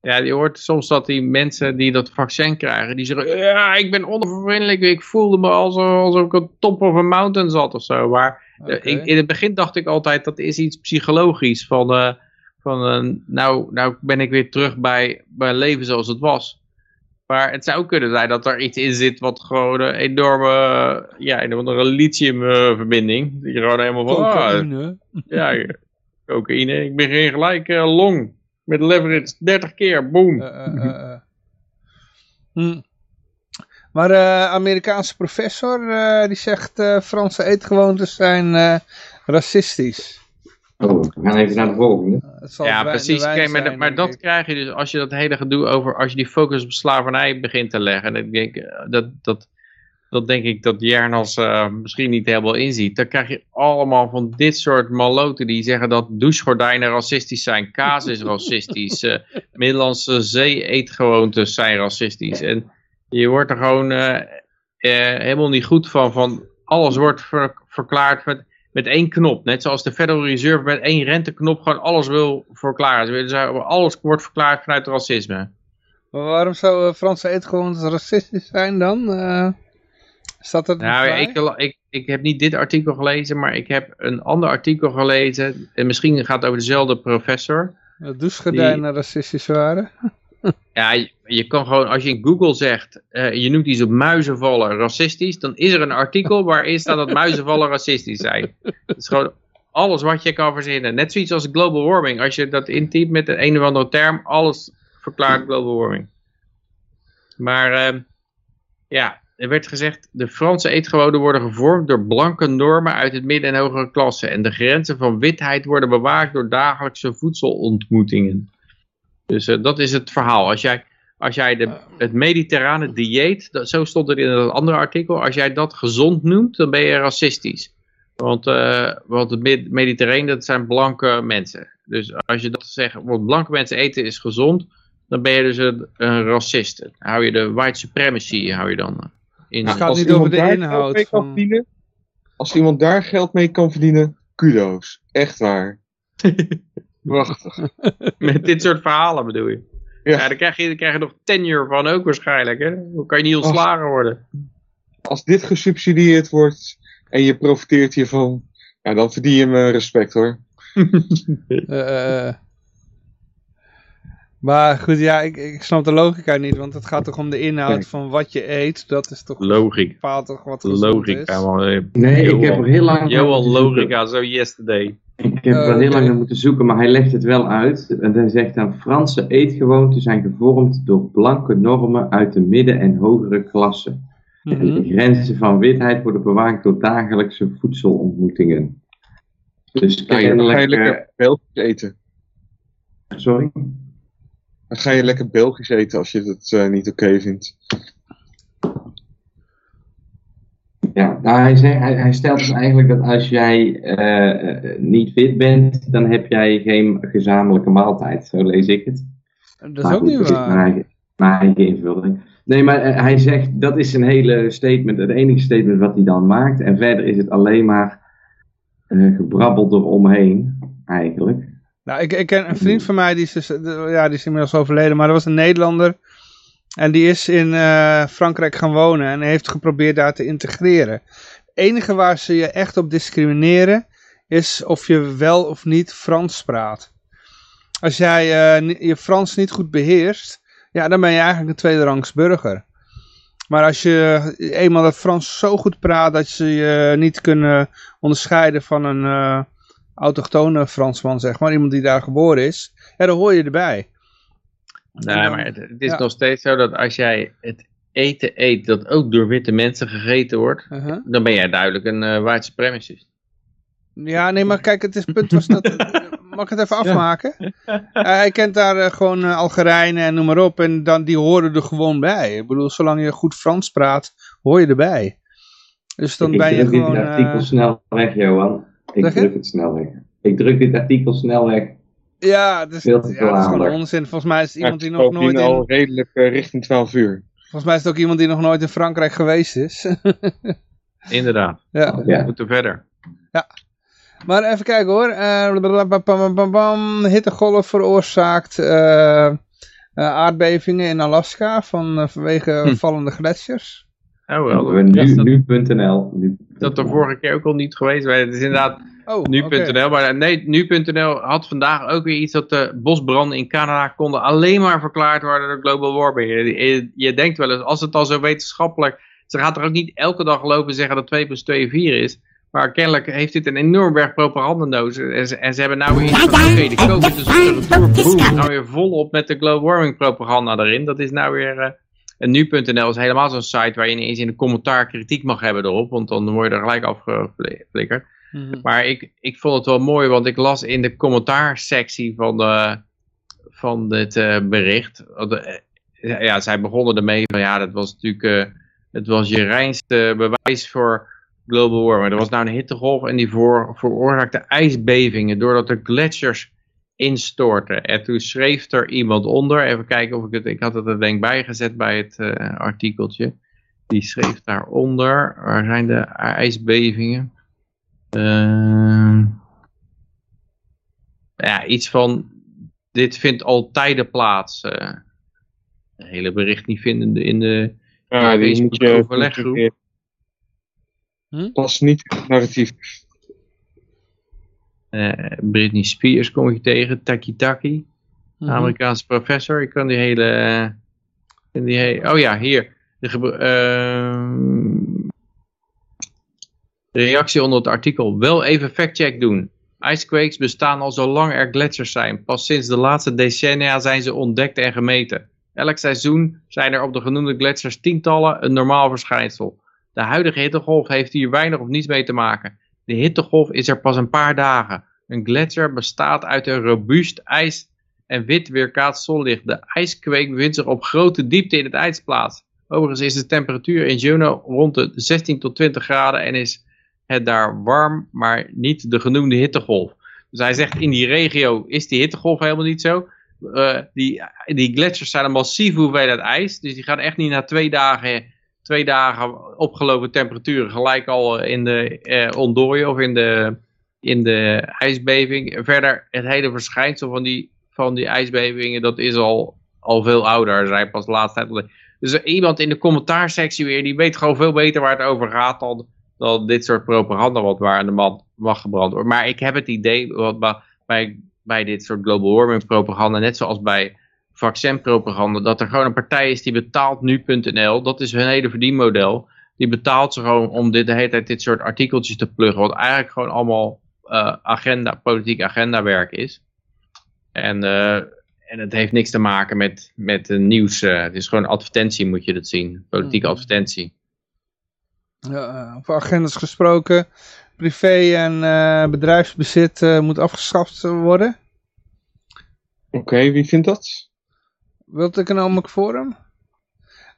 Ja, je hoort soms dat die mensen die dat vaccin krijgen, die zeggen, ja, ik ben onvervriendelijk, ik voelde me alsof, alsof ik op top of een mountain zat of zo. Maar okay. ik, in het begin dacht ik altijd, dat is iets psychologisch, van, van nou, nou ben ik weer terug bij, bij leven zoals het was. Maar het zou kunnen zijn dat er iets in zit wat gewoon een enorme, ja, een lithiumverbinding. Dat je gewoon helemaal van, cocaïne. Ah, ja, cocaïne. Ik begin gelijk uh, long met leverage 30 keer, boom. Uh, uh, hm. Maar de Amerikaanse professor die zegt Franse eetgewoontes zijn racistisch. Oh, we gaan even naar de volgende. Ja, precies. Kijk, maar, zijn, maar dat ik. krijg je dus als je dat hele gedoe over, als je die focus op slavernij begint te leggen. En ik denk, dat, dat, dat denk ik dat Jernas uh, misschien niet helemaal inziet. Dan krijg je allemaal van dit soort maloten die zeggen dat douchegordijnen racistisch zijn. Kaas is racistisch. uh, Middellandse zee-eetgewoontes zijn racistisch. En je wordt er gewoon uh, helemaal niet goed van. van alles wordt ver, verklaard met met één knop. Net zoals de Federal Reserve met één renteknop gewoon alles wil verklaren. Dus alles wordt verklaard vanuit racisme. Maar waarom zou Franse eetgewoontes racistisch zijn dan? Uh, staat dat nou, ik, ik, ik heb niet dit artikel gelezen, maar ik heb een ander artikel gelezen. En misschien gaat het over dezelfde professor. Dat douchegordijnen die... racistisch waren. Ja, je, kan gewoon, als je in Google zegt, uh, je noemt iets op muizenvallen racistisch, dan is er een artikel waarin staat dat muizenvallen racistisch zijn. Het is gewoon alles wat je kan verzinnen. Net zoiets als global warming. Als je dat intypt met een, een of andere term, alles verklaart global warming. Maar uh, ja, er werd gezegd, de Franse eetgewonen worden gevormd door blanke normen uit het midden- en hogere klasse. En de grenzen van witheid worden bewaakt door dagelijkse voedselontmoetingen. Dus uh, dat is het verhaal. Als jij, als jij de, het mediterrane dieet, dat, zo stond het in dat andere artikel, als jij dat gezond noemt, dan ben je racistisch. Want, uh, want het mediterrane, dat zijn blanke mensen. Dus als je dat zegt, want blanke mensen eten is gezond, dan ben je dus een, een racist. Dan hou je de white supremacy, hou je dan in. Het gaat niet over de inhoud. Van... Verdienen, als iemand daar geld mee kan verdienen, kudo's. Echt waar. Prachtig. Met dit soort verhalen bedoel je? Ja. ja dan, krijg je, dan krijg je nog tenure van ook waarschijnlijk. Hè? Dan kan je niet ontslagen als, worden. Als dit gesubsidieerd wordt en je profiteert hiervan, ja, dan verdien je me respect hoor. uh, Maar goed, ja, ik, ik snap de logica niet, want het gaat toch om de inhoud van wat je eet. Dat is toch Logica. bepaalt toch wat gezond Logica, is. man. eh, Nee, ik heb er heel lang Johan. Logica, zo yesterday. Ik heb er heel oké. lang naar moeten zoeken, maar hij legt het wel uit. En hij zegt dan, Franse eetgewoonten zijn gevormd door blanke normen uit de midden- en hogere klasse. En Mhm. de grenzen van witheid worden bewaakt door dagelijkse voedselontmoetingen. Dus ja, dan ga je lekker Belgisch eten. eh, sorry? Dan ga je lekker Belgisch eten als je het eh, niet oké vindt. Ja, nou, hij, zegt, hij, hij stelt dus eigenlijk dat als jij eh, eh, niet fit bent, dan heb jij geen gezamenlijke maaltijd. Zo lees ik het. Dat is Maar ook goed, niet waar. Mijn eigen, mijn eigen invulling. Nee, maar eh, hij zegt, dat is een hele statement, het enige statement wat hij dan maakt. En verder is het alleen maar eh gebrabbeld eromheen, eigenlijk. Nou, ik, ik ken een vriend van mij, die is, dus, ja, die is inmiddels overleden, maar dat was een Nederlander. En die is in eh, Frankrijk gaan wonen en heeft geprobeerd daar te integreren. Het enige waar ze je echt op discrimineren, is of je wel of niet Frans praat. Als jij eh, je Frans niet goed beheerst, ja, dan ben je eigenlijk een tweederangs burger. Maar als je eenmaal dat Frans zo goed praat dat ze je niet kunnen onderscheiden van een eh, autochtone Fransman, zeg maar, iemand die daar geboren is, dan hoor je erbij. Dan- maar het, het is ja. nog steeds zo dat als jij het eten eet dat ook door witte mensen gegeten wordt, Uh-huh. dan ben jij duidelijk een eh white supremacist. Ja, nee, maar kijk, het is, punt was dat... Mag ik het even afmaken? Eh, hij kent daar eh, gewoon eh, Algerijnen en noem maar op. En dan, die horen er gewoon bij. Ik bedoel, zolang je goed Frans praat, hoor je erbij. Dus dan ik ben je druk gewoon... dit artikel eh, snel weg, Johan. Ik je? druk het snel weg. Ik druk dit artikel snel weg. Ja, dus, veel te ja, veel dat is gewoon onzin. Volgens mij is het iemand die Ja, nog nooit al in... redelijk eh, richting 12 uur. Volgens mij is het ook iemand die nog nooit in Frankrijk geweest is. Inderdaad, ja. we Ja. moeten verder. Maar even kijken hoor. Eh, blablabla, hittegolf veroorzaakt eh, aardbevingen in Alaska van, vanwege Hm. vallende gletsjers. Oh wel, We dat is nu, dat, nu.nl. Nu. dat de vorige keer ook al niet geweest. Maar het is inderdaad Oh, nu.nl. Maar nee, nu.nl had vandaag ook weer iets dat de bosbranden in Canada konden alleen maar verklaard worden door global warming. Je, denkt wel eens, als het al zo wetenschappelijk... Ze gaat er ook niet elke dag lopen zeggen dat 2 plus 2 4 is. Maar kennelijk heeft dit een enorm berg propaganda nodig. En ze, en ze hebben nou weer iets van, oké, de COVID is. Nou weer volop met de global warming propaganda erin. Dat is nou weer... eh, en nu.nl is helemaal zo'n site waar je ineens in een commentaar kritiek mag hebben erop. Want dan word je er gelijk afgeflikkerd. Mhm. Maar ik, ik vond het wel mooi, want ik las in de commentaarsectie van, de, van dit eh, bericht. eh, ja, zij begonnen ermee van ja, dat was natuurlijk eh, het was je reinste bewijs voor global warming. Er was nou een hittegolf en die voor, veroorzaakte ijsbevingen doordat de gletsjers instorten. En toen schreef er iemand onder, even kijken of ik het, ik had het er denk ik bijgezet bij het eh, artikeltje. Die schreef daaronder, waar zijn de ijsbevingen? Ehm, ja, iets van, dit vindt al tijden plaats. eh het hele bericht niet vinden in de, in de Ja, moet je... overleggroep. Hm? Pas niet in het narratief. Eh, Britney Spears kom ik tegen, Taki Taki, Mhm. Amerikaanse professor. Ik kan die hele, eh, die hele oh ja, hier. De ehm, reactie onder het artikel. Wel even factcheck doen. Icequakes bestaan al zolang er gletsjers zijn. Pas sinds de laatste decennia zijn ze ontdekt en gemeten. Elk seizoen zijn er op de genoemde gletsjers tientallen een normaal verschijnsel. De huidige hittegolf heeft hier weinig of niets mee te maken. De hittegolf is er pas een paar dagen. Een gletsjer bestaat uit een robuust ijs en wit weerkaatst zonlicht. De ijskweek bevindt zich op grote diepte in het ijsplaats. Overigens is de temperatuur in Juneau rond de 16 tot 20 graden en is het daar warm, maar niet de genoemde hittegolf. Dus hij zegt in die regio is die hittegolf helemaal niet zo. Eh, die, die gletsjers zijn een massieve hoeveelheid ijs, dus die gaan echt niet na twee dagen, twee dagen opgelopen temperaturen gelijk al in de eh, ontdooien of in de, in de ijsbeving. Verder, het hele verschijnsel van die, van die ijsbevingen, dat is al, al veel ouder. Er zijn pas de laatste tijd. Dus iemand in de commentaarsectie weer, die weet gewoon veel beter waar het over gaat dan, dan dit soort propaganda wat waar aan de man mag gebrand worden. Maar ik heb het idee, wat bij, bij dit soort global warming propaganda, net zoals bij vaccinpropaganda, dat er gewoon een partij is die betaalt nu.nl, dat is hun hele verdienmodel, die betaalt ze gewoon om dit, de hele tijd dit soort artikeltjes te pluggen, wat eigenlijk gewoon allemaal uh, agenda, politiek agendawerk is. En, uh, en het heeft niks te maken met, met nieuws, uh, het is gewoon advertentie moet je dat zien, politieke mm. advertentie. Ja, over agendas gesproken, privé en bedrijfsbezit moet afgeschaft worden. Oké, okay, wie vindt dat? Wilt Economic Forum?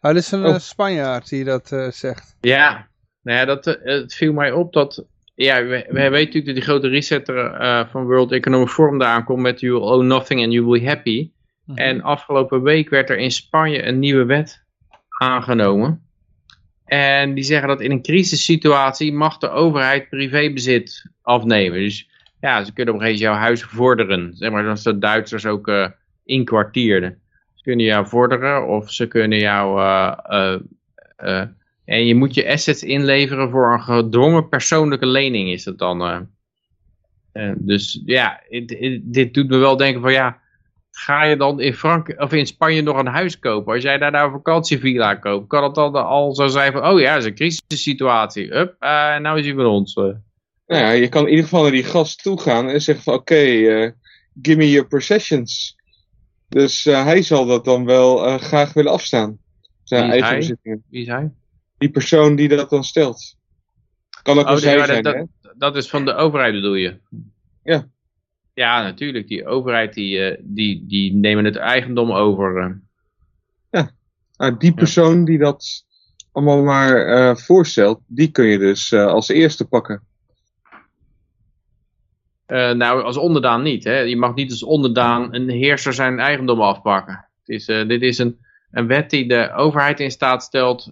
Dit is een oh. Spanjaard die dat uh, zegt. Ja, nou ja, dat, het viel mij op dat ja, we, we weten natuurlijk dat die grote resetter uh, van World Economic Forum daar aankomt met You will own nothing and you will be happy. Mhm. En afgelopen week werd er in Spanje een nieuwe wet aangenomen. En die zeggen dat in een crisissituatie mag de overheid privébezit afnemen. Dus ja, ze kunnen op een gegeven moment jouw huis vorderen. Zeg maar zoals de Duitsers ook uh, inkwartierden. Kunnen jou vorderen of ze kunnen jou uh, en je moet je assets inleveren voor een gedwongen persoonlijke lening is het dan. Dus ja, dit doet me wel denken van ja, ga je dan in, Frank of in Spanje nog een huis kopen? Als jij daar nou een vakantievilla koopt, kan het dan al zo zijn van oh ja, is een crisissituatie. Up, nou is hij van ons. Nou ja, je kan in ieder geval naar die gast toe gaan en zeggen van oké, give me your possessions. Dus hij zal dat dan wel graag willen afstaan. Zijn eigen bezittingen. Wie is hij? die persoon die dat dan stelt. Kan ook oh, een zijn, dat, dat, is van de overheid bedoel je? Ja. Ja, natuurlijk. Die overheid die, uh, die, die nemen het eigendom over. Ja, nou, die persoon die dat allemaal maar uh, voorstelt, die kun je dus als eerste pakken. Nou, als onderdaan niet. Hè? Je mag niet als onderdaan een heerser zijn eigendom afpakken. Het is, dit is een, een wet die de overheid in staat stelt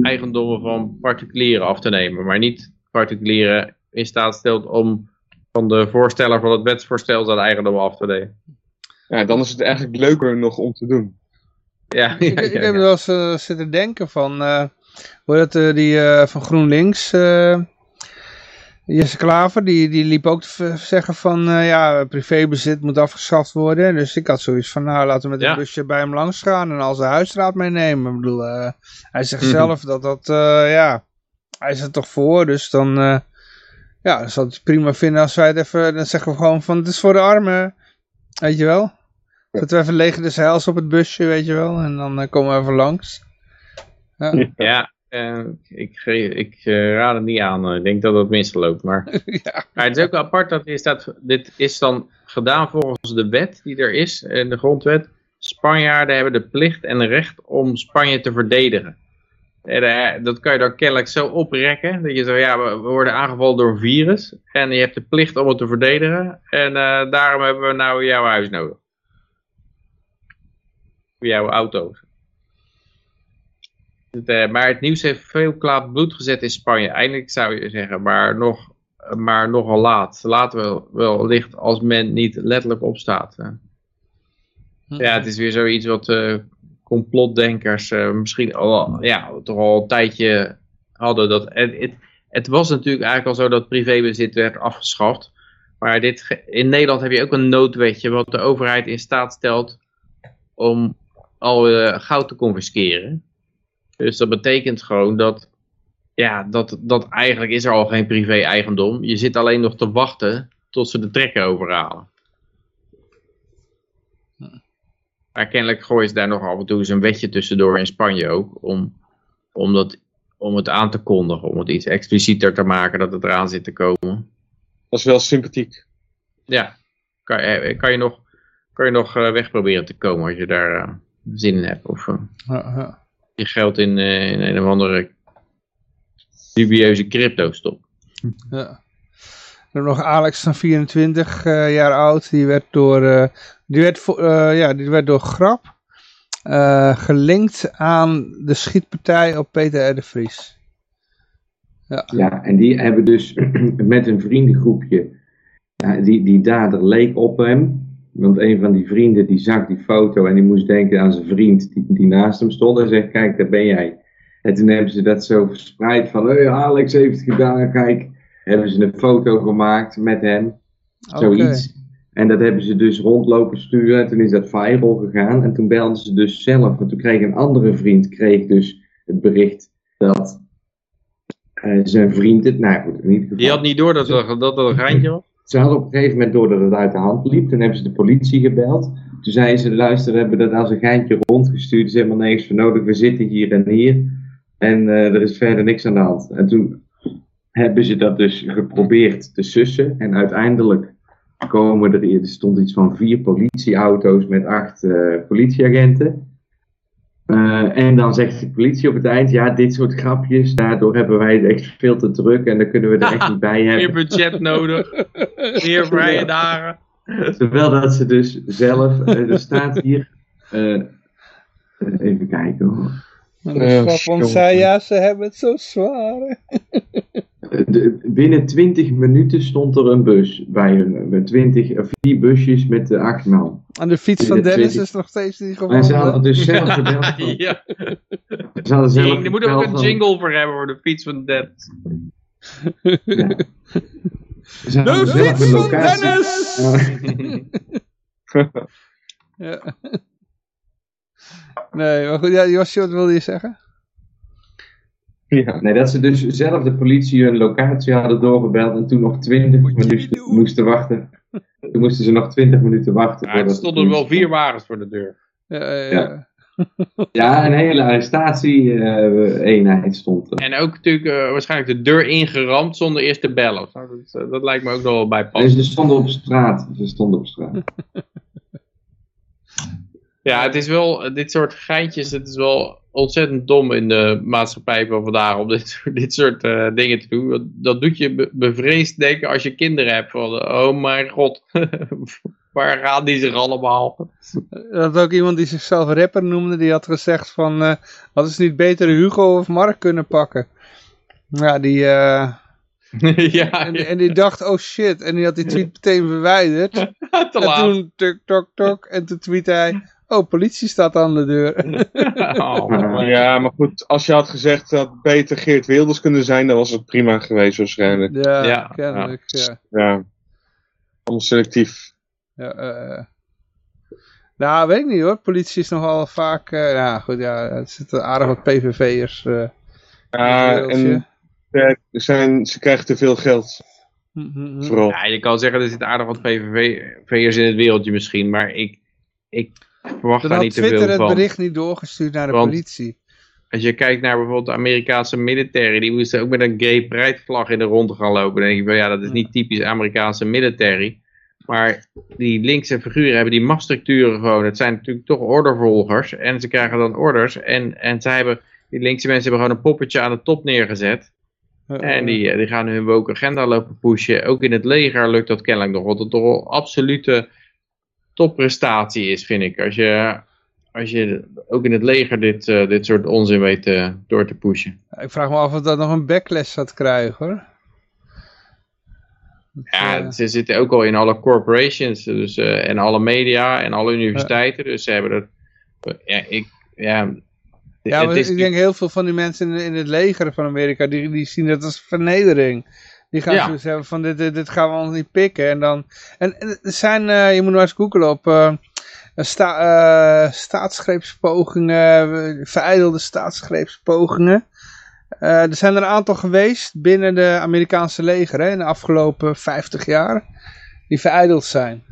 eigendommen van particulieren af te nemen, maar niet particulieren in staat stelt om van de voorsteller van het wetsvoorstel zijn eigendom af te nemen. Ja, dan is het eigenlijk leuker nog om te doen. Ja, ja, ik, ik heb wel eens uh, zitten denken van, uh, hoe dat uh, die van GroenLinks, Jesse Klaver, die, die liep ook te zeggen van, uh, ja, privébezit moet afgeschaft worden. Dus ik had zoiets van, nou, laten we met een busje bij hem langs gaan en al zijn huisraad meenemen. Ik bedoel, uh, hij zegt mm -hmm. zelf dat dat, uh, ja, hij is er toch voor. Dus dan, ja, dan zal het prima vinden als wij het even, dan zeggen we gewoon van, het is voor de armen, weet je wel. Zetten we even leger de zeils op het busje, weet je wel. En dan komen we even langs. Ja. ja. Uh, ik ik uh, raad het niet aan. Ik denk dat het misloopt. Maar, ja. maar het is ook apart dat, is dat dit is dan gedaan volgens de wet die er is, in de grondwet. Spanjaarden hebben de plicht en recht om Spanje te verdedigen. En, dat kan je dan kennelijk zo oprekken. Dat je zo, ja, we, worden aangevallen door een virus. En je hebt de plicht om het te verdedigen. En daarom hebben we nou jouw huis nodig. Jouw auto's. Eh, maar het nieuws heeft veel kwaad bloed gezet in Spanje. Eindelijk zou je zeggen, maar, nog, maar nogal laat. Later wel, wel licht als men niet letterlijk opstaat. Hm. Ja, het is weer zoiets wat uh, complotdenkers uh, misschien al, ja, toch al een tijdje hadden. Dat, het, het, het, was natuurlijk eigenlijk al zo dat privébezit werd afgeschaft. Maar dit, in Nederland heb je ook een noodwetje wat de overheid in staat stelt om al goud te confisceren. Dus dat betekent gewoon dat, ja, dat, dat eigenlijk is er al geen privé-eigendom. Je zit alleen nog te wachten tot ze de trekker overhalen. Maar kennelijk gooien ze daar nog af en toe eens een wetje tussendoor in Spanje ook. Om, om, dat, om het aan te kondigen, om het iets explicieter te maken dat het eraan zit te komen. Dat is wel sympathiek. Ja, kan, eh, kan je nog, kan je nog eh, weg proberen te komen als je daar uh, zin in hebt. Of, uh... ja, ja je geld in, uh, in een of andere dubieuze crypto stop. Ja. Dan nog Alex van 24 uh, jaar oud, die werd door, uh, die werd, ja, die werd door Grap gelinkt aan de schietpartij op Peter R. de Vries. Ja. ja, en die hebben dus met een vriendengroepje, ja, die, die dader leek op hem, want een van die vrienden die zag die foto en die moest denken aan zijn vriend die, die naast hem stond en zegt, kijk, daar ben jij. En toen hebben ze dat zo verspreid van, hey, Alex heeft het gedaan, kijk. Hebben ze een foto gemaakt met hem. Zoiets. En dat hebben ze dus rondlopen sturen. En toen is dat viral gegaan. En toen belden ze dus zelf. En toen kreeg een andere vriend kreeg dus het bericht dat uh, zijn vriend het... Nou goed, in ieder geval. Die had niet door dat dat, dat een geintje was? Ze hadden op een gegeven moment door dat het uit de hand liep. Toen hebben ze de politie gebeld. Toen zeiden ze, luister, we hebben dat als een geintje rondgestuurd. Er is helemaal niks voor nodig. We zitten hier en hier. En uh, er is verder niks aan de hand. En toen hebben ze dat dus geprobeerd te sussen. En uiteindelijk komen er, er stond iets van vier politieauto's met acht uh, politieagenten. Uh, en dan zegt de politie op het eind, ja, dit soort grapjes, daardoor hebben wij het echt veel te druk en dan kunnen we er echt niet bij hebben. Meer budget nodig, meer vrije dagen. Terwijl dat ze dus zelf, uh, er staat hier, uh, even kijken hoor. De van zei, ja, ze hebben het zo zwaar. De, binnen 20 minuten stond er een bus bij hun. Met 20, vier busjes met de acht man. En de fiets van Dennis 20... is nog steeds niet gewoon. En ze hadden dus zelf gebeld. ja. Ze hadden zelf er moet ook een jingle voor hebben voor de fiets van Dennis. Ja. De fiets van Dennis! ja. Nee, maar goed, ja, Josje, wat wilde je zeggen? Ja. Nee, dat ze dus zelf de politie hun locatie hadden doorgebeld en toen nog 20 minuten moesten wachten. Toen moesten ze nog 20 minuten wachten. Ja, er stonden wel vier wagens voor de deur. Ja, ja. ja. een hele arrestatie-eenheid uh, stond er. En ook natuurlijk uh, waarschijnlijk de deur ingeramd zonder eerst te bellen. Dat, uh, dat lijkt me ook nog wel bij pas. Nee, ze stonden op straat. Ze stonden op straat. Ja, het is wel, dit soort geintjes, het is wel ontzettend dom in de maatschappij van vandaag om dit, dit soort uh, dingen te doen. Dat doet je be bevreesd denken als je kinderen hebt van, oh mijn god, waar gaan die zich allemaal? Er had ook iemand die zichzelf rapper noemde, die had gezegd van, uh, hadden ze niet beter Hugo of Mark kunnen pakken? Ja, die... Uh... ja, en, en, die dacht, oh shit. En die had die tweet meteen verwijderd. En toen tuk tok tok. En toen tweette hij, oh politie staat aan de deur. oh, ja, maar goed, als je had gezegd dat beter Geert Wilders kunnen zijn, dan was het prima geweest waarschijnlijk. Ja, Ja, kennelijk. Ja. Ja, onselectief. Ja, uh, nou, weet ik niet hoor. Politie is nogal vaak... Uh, ja, goed, ja, het zitten aardig wat PVV'ers. Uh, ja, en er zijn, ze krijgen te veel geld. Mm -hmm. Vooral. Ja, je kan zeggen er zitten aardig wat PVV'ers in het wereldje misschien, maar ik, ik verwacht Dan daar niet te Twitter veel het van. bericht niet doorgestuurd naar de Want- politie. Als je kijkt naar bijvoorbeeld de Amerikaanse military, die moesten ook met een gay pride vlag in de ronde gaan lopen. Dan denk je van ja, dat is niet typisch Amerikaanse military. Maar die linkse figuren hebben die machtsstructuren gewoon. Het zijn natuurlijk toch ordervolgers. En ze krijgen dan orders. En, en zij hebben, die linkse mensen hebben gewoon een poppetje aan de top neergezet. Uh, En die, eh, die gaan hun woke agenda lopen pushen. Ook in het leger lukt dat kennelijk nog. Wat een toch wel absolute topprestatie is, vind ik. Als je, als je ook in het leger dit, eh, dit soort onzin weet eh, door te pushen. Ik vraag me af of dat nog een backlash gaat krijgen hoor. Dat, Ja, eh, ze zitten ook al in alle corporations. Dus, en alle media en alle universiteiten. Dus ze hebben er... Ja, ik... Ja, ja, het maar is ik denk heel veel van die mensen in, in het leger van Amerika, die, die zien dat als vernedering. Die gaan Ja. zoiets hebben van dit, dit, dit gaan we ons niet pikken. En dan, en, er zijn, eh, je moet maar eens googlen op eh, sta, eh, staatsgreepspogingen, vereidelde staatsgreepspogingen. Er zijn er een aantal geweest binnen de Amerikaanse leger hè, in de afgelopen 50 jaar. Die vereideld zijn.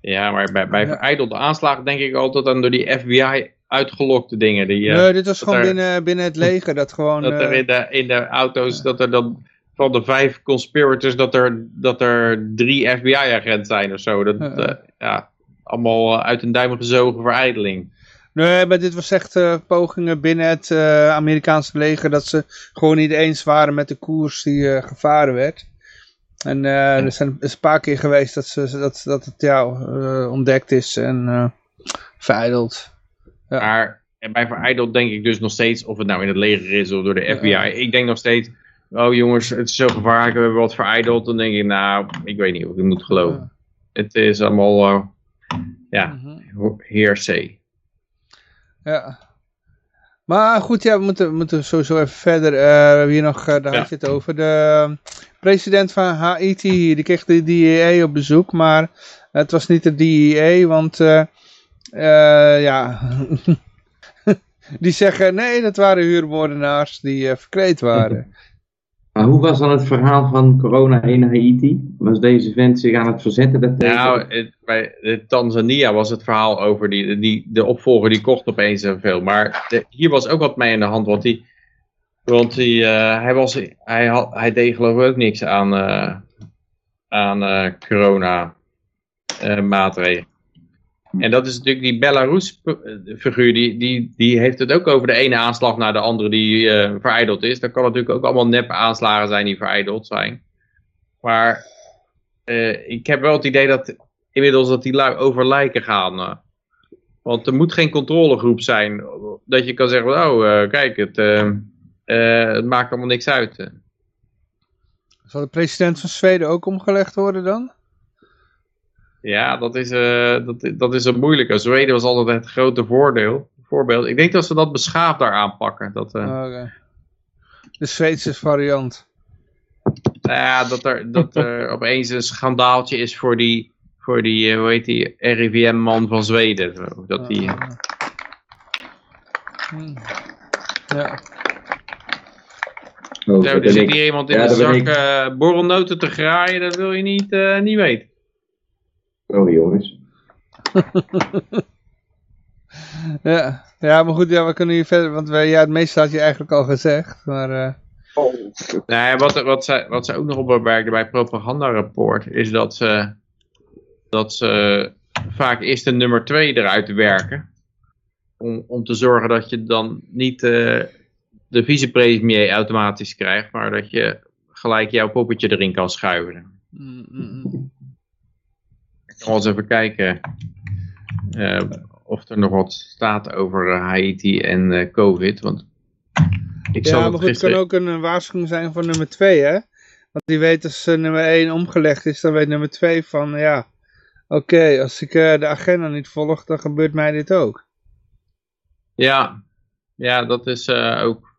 Ja, maar bij, bij verijdelde aanslagen denk ik altijd aan door die FBI uitgelokte dingen. Die, nee, dit was gewoon er- binnen, binnen het leger. Dat gewoon... dat er in de, in de auto's, dat er dan van de vijf conspirators, dat er, dat er drie FBI-agenten zijn of zo. Dat, eh, ja, allemaal eh, uit een duim gezogen verijdeling. Nee, maar dit was echt eh, pogingen binnen het Amerikaanse leger dat ze gewoon niet eens waren met de koers die gevaren werd. En er zijn is een paar keer geweest dat, ze, dat, dat het ja, ontdekt is en verijdeld. Ja. Maar en bij verijdeld denk ik dus nog steeds, of het nou in het leger is of door de FBI. Ik denk nog steeds, oh jongens, het is zo gevaarlijk, we hebben wat verijdeld. Dan denk ik, nou, ik weet niet of ik het moet geloven. Het is allemaal, eh, ja, hearsay. Ja. Maar goed, ja, we moeten, we moeten sowieso even verder. Uh, we hebben hier nog, uh, daar ja. had je het over. De uh, president van Haiti, die kreeg de DEA op bezoek. Maar het was niet de DEA, want ja, die zeggen nee, dat waren huurmoordenaars die verkleed waren. Maar hoe was dan het verhaal van corona in Haiti? Was deze vent zich aan het verzetten daartegen? Nou, bij Tanzania was het verhaal over die, die, de opvolger die kocht opeens zoveel. Maar hier was ook wat mee in de hand, want, die, want die, uh, hij, was, hij, had, hij deed geloof ik ook niks aan, uh, aan uh, corona maatregelen. En dat is natuurlijk die Belarus-figuur, die, die, die heeft het ook over de ene aanslag naar de andere die uh, verijdeld is. Dat kan natuurlijk ook allemaal nep aanslagen zijn die verijdeld zijn. Maar uh, ik heb wel het idee dat inmiddels dat die over lijken gaan. Uh. Want er moet geen controlegroep zijn dat je kan zeggen, oh kijk, het, het maakt allemaal niks uit. Zal de president van Zweden ook omgelegd worden dan? Ja, dat is, uh, dat, dat is een moeilijke. Zweden was altijd het grote voordeel, voorbeeld. Ik denk dat ze dat beschaafd daar aanpakken. Dat, uh... okay. De Zweedse variant. Ja, dat er, dat er opeens een schandaaltje is voor die, voor die uh, hoe heet die, RIVM-man van Zweden. Dat die... Hmm. Ja. Oh, ja, dus ik hier iemand in ja, de zak ik... borrelnoten te graaien, dat wil je niet, niet weten. Sorry jongens. ja. ja, maar goed, ja, we kunnen hier verder, want wij, ja, het meeste had je eigenlijk al gezegd, maar... Uh... Oh. Nee, wat, wat, zij, wat zij ook nog opmerkte bij propagandarapport is dat ze, dat ze vaak eerst de nummer 2 eruit werken. Om, om te zorgen dat je dan niet uh, de vicepremier automatisch krijgt, maar dat je gelijk jouw poppetje erin kan schuiven. Mm -mm zal eens even kijken uh, of er nog wat staat over uh, Haiti en uh, COVID. Want ik ja, maar goed, het kan ook een waarschuwing zijn voor nummer 2, hè? Want die weet als nummer 1 omgelegd is, dan weet nummer 2 van, ja, oké, als ik de agenda niet volg, dan gebeurt mij dit ook. Ja, ja dat is ook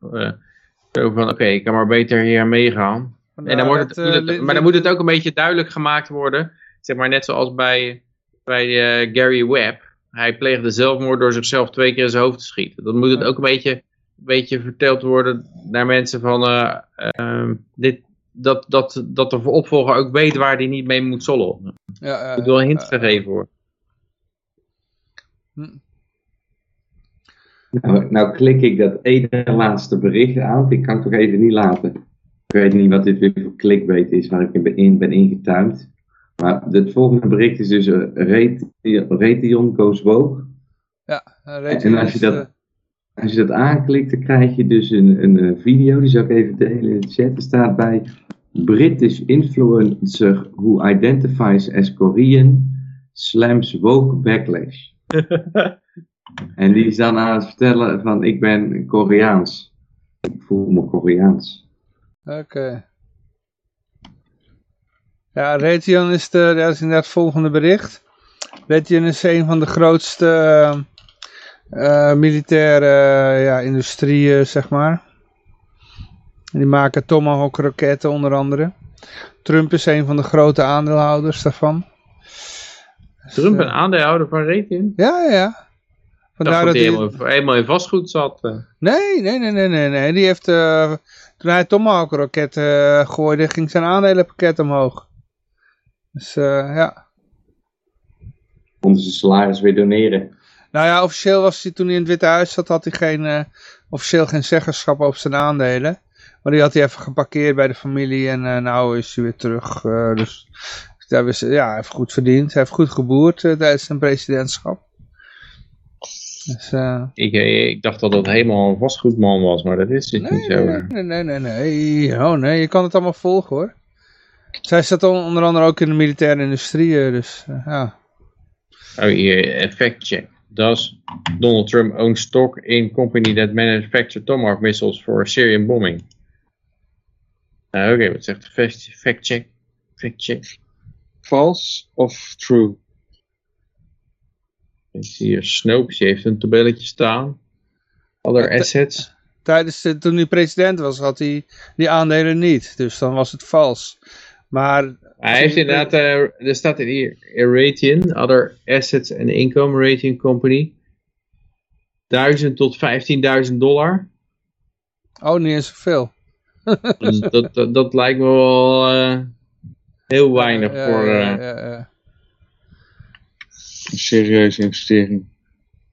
zo van, oké, ik kan maar beter hier meegaan. En dan wordt het, maar dan moet het ook een beetje duidelijk gemaakt worden zeg maar net zoals bij, bij uh, Gary Webb. Hij pleegde zelfmoord door zichzelf twee keer in zijn hoofd te schieten. Dan moet het ook een beetje, een beetje verteld worden naar mensen van uh, uh, dit, dat, dat, dat de opvolger ook weet waar hij niet mee moet sollen. Ja, moet wel een hint gegeven worden. Hm. Nou, nou, klik ik dat ene laatste bericht aan. Ik kan het toch even niet laten. Ik weet niet wat dit weer voor clickbait is waar ik in ben ingetuimd. Maar het volgende bericht is dus uh, Raytheon goes woke. Ja, Raytheon En als je, dat, uh... als je dat aanklikt, dan krijg je dus een, een video, die zal ik even delen in de chat. Er staat bij British influencer who identifies as Korean slams woke backlash. en die is dan aan het vertellen van ik ben Koreaans. Ik voel me Koreaans. Oké. Ja, Raytheon is, de, dat is inderdaad het volgende bericht. Raytheon is een van de grootste uh, militaire uh, ja, industrieën, zeg maar. die maken Tomahawk raketten onder andere. Trump is een van de grote aandeelhouders daarvan. Trump een aandeelhouder van Raytheon? Ja, ja. Vandaar dat, hij helemaal, helemaal in vastgoed zat. Nee, nee, nee, nee, nee. nee. Die heeft, toen hij Tomahawk raketten gooide, ging zijn aandelenpakket omhoog. Dus uh, ja. Konden ze salaris weer doneren. Nou ja, officieel was hij toen hij in het Witte Huis zat, had hij geen, uh, officieel geen zeggenschap over zijn aandelen. Maar die had hij even geparkeerd bij de familie en uh, nou is hij weer terug. dus dat was, ja, hij heeft goed verdiend. Hij heeft goed geboerd tijdens zijn presidentschap. Dus, ik, ik, dacht dat dat helemaal een vastgoedman was, maar dat is het nee, niet zo. Nee, nee, nee, nee. Oh nee, je kan het allemaal volgen hoor. Zij zat onder andere ook in de militaire industrie, eh, dus uh, ja. Oh, hier, eh, fact check. Does Donald Trump own stock in company that manufacture Tomahawk missiles for Syrian bombing? Uh, Oké, okay, wat zegt de fact check? Fact check. False of true? Ik zie hier Snopes, die heeft een tabelletje staan. Other assets. Tijdens de, toen hij president was, had hij die aandelen niet. Dus dan was het vals. Maar Hij heeft inderdaad, eh, er staat in hier, Raytheon, Other Assets and Income Rating Company. 1000 tot 15.000 dollar. oh, niet eens zoveel. Dus dat, dat, dat lijkt me wel eh, heel weinig Ja, voor, eh, ja, ja. Een serieuze investering.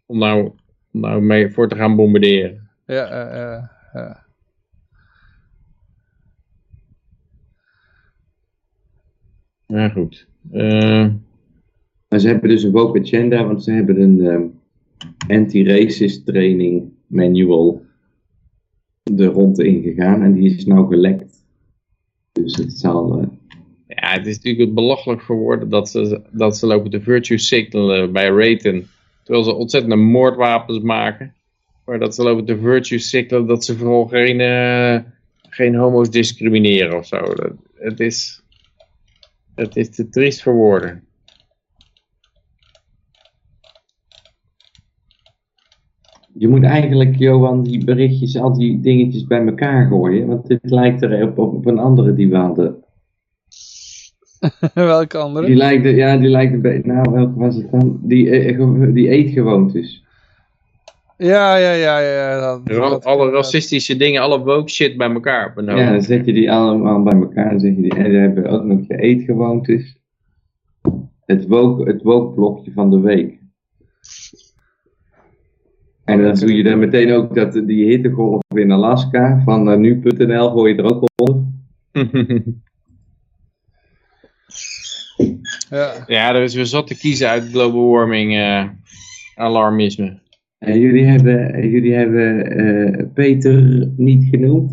om, nou, om nou mee voor te gaan bombarderen. Ja, ja, ja, ja. Ja, goed. Eh, Maar ze hebben dus een woke agenda, want ze hebben een ehm, anti-racist training manual de ronde ingegaan en die is nou gelekt. Dus het zal... eh, ja, het is natuurlijk belachelijk voor woorden dat ze, dat ze lopen te virtue signalen bij Raytheon. Terwijl ze ontzettende moordwapens maken. Maar dat ze lopen te virtue signalen dat ze vooral geen, eh, geen homo's discrimineren of zo. Dat, het, is, het is te triest voor woorden. Je moet eigenlijk, Johan, die berichtjes, al die dingetjes bij elkaar gooien. Want dit lijkt er op, op, op een andere die we hadden. Welke andere? Die lijkt er, ja, die lijkt er nou, welke was het dan? Die, eh, ge- die eetgewoontes. Ja, ja, ja, ja. Dat, Ra- dat- alle racistische dingen, alle woke shit bij elkaar benoemen. Ja, dan zet je die allemaal bij elkaar. Dan zeg je die, en dan hebben we ook nog je eetgewoontes. Het woke, het woke blokje van de week. En dan doe je dan meteen ook dat, die hittegolf in Alaska van eh, nu.nl gooi je er ook onder. Ja. ja, er is weer zat te kiezen uit global warming eh, alarmisme. En jullie hebben, jullie hebben eh, Peter niet genoemd.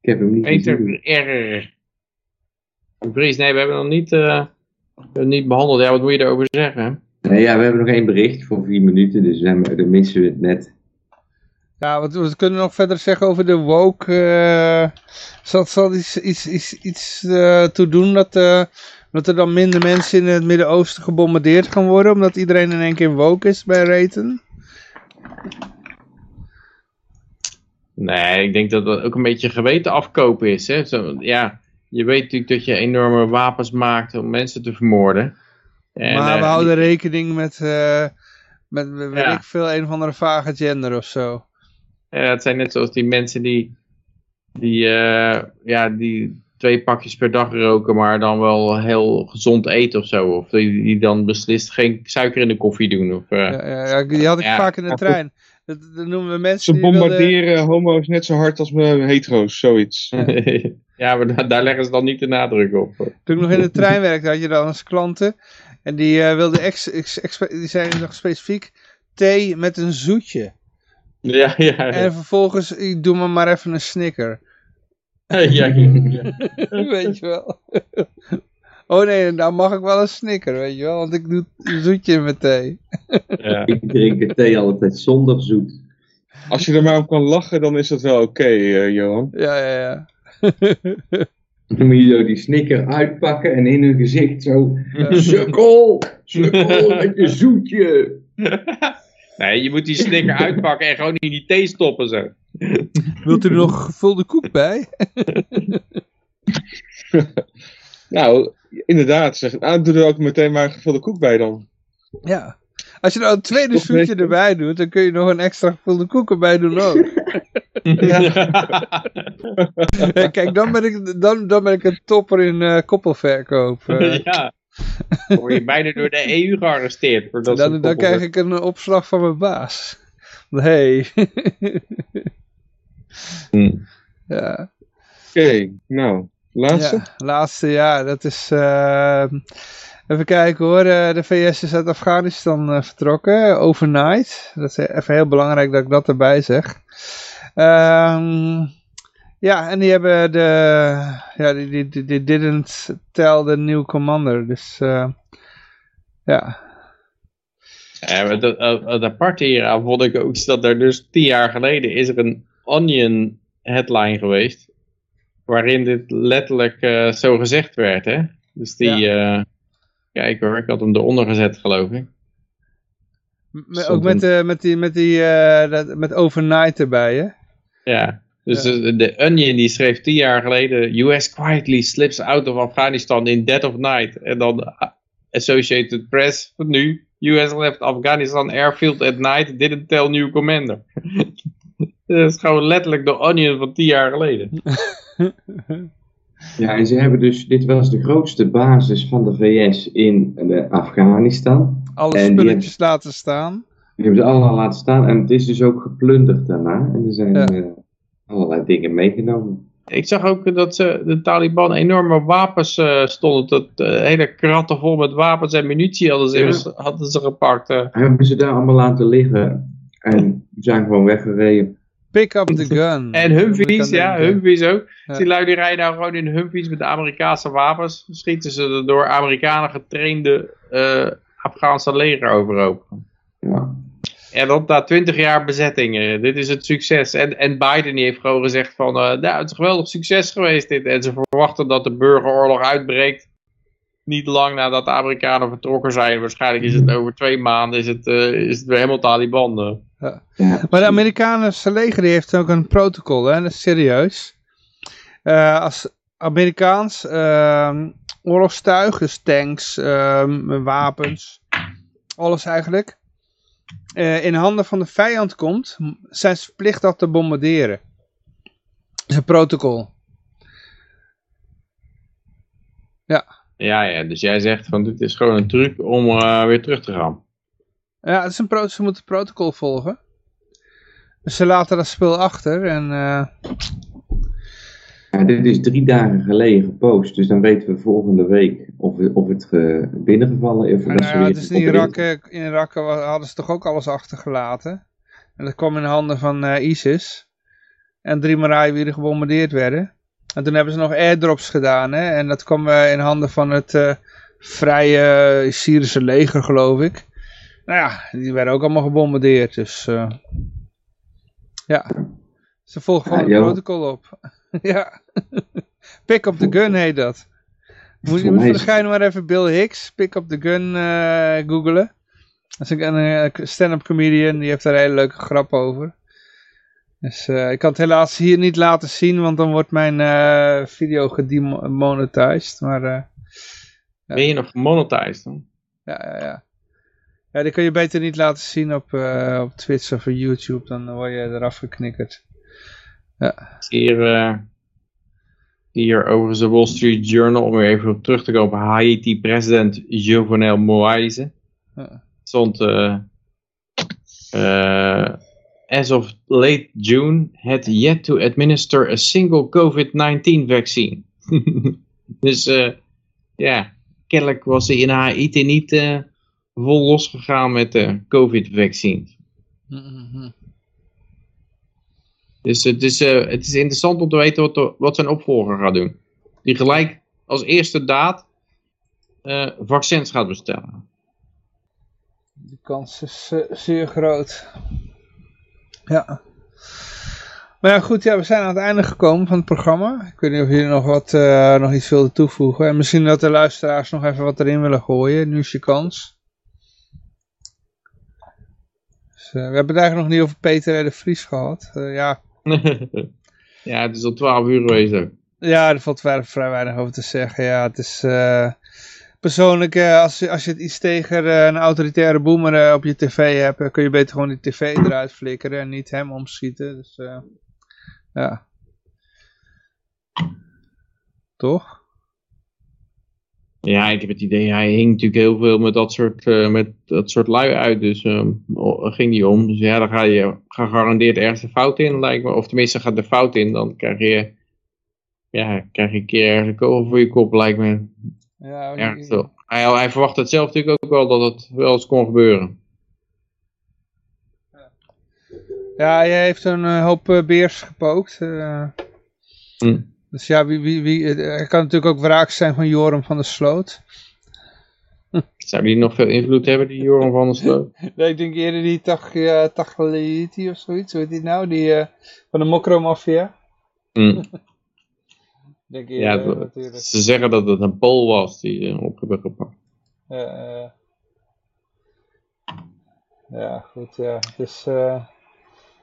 Ik heb hem niet Peter gezien. R. Vries, nee, we hebben nog niet, eh, we niet behandeld. Ja, wat moet je daarover zeggen? Nee, ja, we hebben nog één bericht voor vier minuten, dus dan, dan missen we het net. Ja, wat, wat kunnen we nog verder zeggen over de woke? eh zal, zal iets, iets, iets, iets eh, toe doen dat, eh, dat er dan minder mensen in het Midden-Oosten gebombardeerd gaan worden, omdat iedereen in één keer woke is bij Reten? Nee, ik denk dat dat ook een beetje geweten afkopen is. Hè? Zo, ja, je weet natuurlijk dat je enorme wapens maakt om mensen te vermoorden. En, maar we eh, houden rekening met, eh met weet Ja. ik veel, een of andere vage gender of zo. Ja, het zijn net zoals die mensen die, die, eh, ja, die twee pakjes per dag roken, maar dan wel heel gezond eten of zo. Of die, die dan beslist geen suiker in de koffie doen. Of, eh, Ja, ja, ja, die had ik Ja. vaak in de trein. Dat, dat noemen we mensen Ze die wilden... bombarderen homo's net zo hard als eh, hetero's, zoiets. ja, maar daar, daar leggen ze dan niet de nadruk op. Toen ik nog in de trein werkte, had je dan eens klanten. En die uh, wilden ex, ex, ex, die zeiden nog specifiek thee met een zoetje. Ja, ja. En vervolgens, ik doe me maar even een snicker. ja, ja, ja. weet je wel. oh nee, nou mag ik wel een snicker, weet je wel. Want ik doe zoetje in mijn thee. ja. Ik drink de thee altijd zonder zoet. Als je er maar op kan lachen, dan is dat wel oké, eh, Johan. Ja, ja, ja. Dan moet je zo die snicker uitpakken en in hun gezicht zo... Ja. Sukkel! Sukkel met je zoetje! Nee, je moet die snicker uitpakken en gewoon in die thee stoppen zo. Wilt u er nog gevulde koek bij? Nou, inderdaad. Zeg, nou, doe er ook meteen maar een gevulde koek bij dan. Ja. Als je nou een tweede zoetje erbij doet, dan kun je nog een extra gevulde koek erbij doen ook. Ja, Kijk, dan ben ik, dan, dan ben ik een topper in eh, koppelverkoop. eh. ja. Word je bijna door de EU gearresteerd. Voor dat dan, dan krijg ik een opslag van mijn baas. Hey. Hm. ja. Oké, nou. Laatste? ja, laatste jaar. Dat is... eh, even kijken hoor. eh, de VS is uit Afghanistan eh, vertrokken. Overnight. Dat is even heel belangrijk dat ik dat erbij zeg. Ehm, ja, en die hebben de... Ja, die, die, die, die didn't tell the new commander. Dus... eh, ja. Ja, maar het, het, aparte hieraan vond ik ook dat er dus tien jaar geleden is er een Onion headline geweest. Waarin dit letterlijk eh, zo gezegd werd, hè. Dus die, eh, kijk hoor, ik had hem eronder gezet geloof ik. M- ook met, uh, met die, met die, uh, dat, met overnight erbij, hè? Ja, dus ja. de Onion die schreef tien jaar geleden, US quietly slips out of Afghanistan in dead of night. En dan Associated Press, nu, US left Afghanistan airfield at night, didn't tell new commander. dat is gewoon letterlijk de Onion van tien jaar geleden. Ja, en ze hebben dus, dit was de grootste basis van de VS in uh, Afghanistan. Alle en spulletjes hebben, laten staan. Die hebben ze allemaal laten staan en het is dus ook geplunderd daarna. En er zijn ja. uh, allerlei dingen meegenomen. Ik zag ook dat ze, de Taliban enorme wapens uh, stonden. Dat hele kratten vol met wapens en munitie hadden ze, ja. hadden ze gepakt. Hebben ze daar allemaal laten liggen en zijn gewoon weggereden. Pick up the gun. En Humvees, ja, Humvees ook. Ja. Die lui die rijden nou gewoon in Humvees met de Amerikaanse wapens. Schieten ze er door Amerikanen getrainde uh, Afghaanse leger overhoop. Ja. En dat na twintig jaar bezetting. dit is het succes. En, en Biden die heeft gewoon gezegd van, uh, nou, het is een geweldig succes geweest dit. En ze verwachten dat de burgeroorlog uitbreekt. Niet lang nadat de Amerikanen vertrokken zijn. Waarschijnlijk is het over twee maanden is het, uh, is het weer helemaal Taliban. Ja. Ja. Maar de Amerikaanse leger die heeft ook een protocol, hè? dat is serieus. Uh, als Amerikaans uh, oorlogstuig, dus tanks, uh, wapens, alles eigenlijk, uh, in handen van de vijand komt, zijn ze verplicht dat te bombarderen. Dat is een protocol. Ja. Ja, ja, dus jij zegt van dit is gewoon een truc om uh, weer terug te gaan. Ja, het is een ze moeten het protocol volgen. Dus ze laten dat spul achter en... Uh... Ja, dit is drie dagen geleden gepost, dus dan weten we volgende week of, of het ge binnengevallen is. Ja, nou, het is in Irak, in Irak hadden ze toch ook alles achtergelaten. En dat kwam in handen van uh, ISIS. En drie weer gebombardeerd werden. En toen hebben ze nog airdrops gedaan. Hè? En dat kwam uh, in handen van het uh, vrije Syrische leger, geloof ik. Nou ja, die werden ook allemaal gebombardeerd. Dus ja, ze volgen gewoon ja, het protocol op. ja, pick up the gun heet dat. Moet je voor de gein maar even Bill Hicks, pick up the gun uh, googlen. Dat is een, een stand-up comedian, die heeft daar een hele leuke grap over. Dus uh, ik kan het helaas hier niet laten zien, want dan wordt mijn uh, video gedemonetized. Maar, uh, ben je nog gemonetized dan? Ja, ja, ja. Ja, die kun je beter niet laten zien op, uh, op Twitch of YouTube, dan word je eraf geknikkerd. Ja. Hier, uh, hier overigens de Wall Street Journal, om weer even op terug te komen, Haiti-president Jovenel Moïse. Ja. Stond, uh, as of late June, had yet to administer a single COVID-19 vaccine. dus ja, kennelijk was hij in Haiti niet vol losgegaan met de COVID-vaccines. Mm -hmm. Dus het is, uh, het is interessant om te weten wat, wat zijn opvolger gaat doen. Die gelijk als eerste daad uh, vaccins gaat bestellen. De kans is uh, zeer groot. Ja. Maar ja, goed, ja, we zijn aan het einde gekomen van het programma. Ik weet niet of jullie nog, wat, nog iets wilden toevoegen. En misschien dat de luisteraars nog even wat erin willen gooien. Nu is je kans. uh, we hebben het eigenlijk nog niet over Peter de Vries gehad. Ja. ja, het is al twaalf uur geweest Ja, er valt vrij, weinig over te zeggen. Ja, het is... Uh, persoonlijk, als, als je het iets tegen een autoritaire boomer op je tv hebt, kun je beter gewoon die tv eruit flikkeren en niet hem omschieten. Dus, ja. Toch? Ja, ik heb het idee, hij hing natuurlijk heel veel met dat soort, uh, met dat soort lui uit, dus um, ging die om. Dus ja, dan ga je gegarandeerd ergens de fout in, lijkt me. Of tenminste gaat de fout in, dan krijg je, ja, krijg je een keer ergens een kogel voor je kop, lijkt me. Ja, ergens. Hij, hij verwacht het zelf natuurlijk ook wel dat het wel eens kon gebeuren. Ja, hij heeft een uh, hoop uh, beers gepookt. Uh... Hm. Dus ja, wie, wie, wie, er kan natuurlijk ook wraak zijn van Joram van der Sloot. Zou die nog veel invloed hebben, die Joram van der Sloot? nee, ik denk eerder die Tag, uh, Tagliti of zoiets. Hoe heet die nou? Die uh, van de Mokro-mafia. Mm. denk eerder, ja, natuurlijk. Ze zeggen dat het een Pool was die uh, op hebben gepakt. Ja, goed, ja. Dus,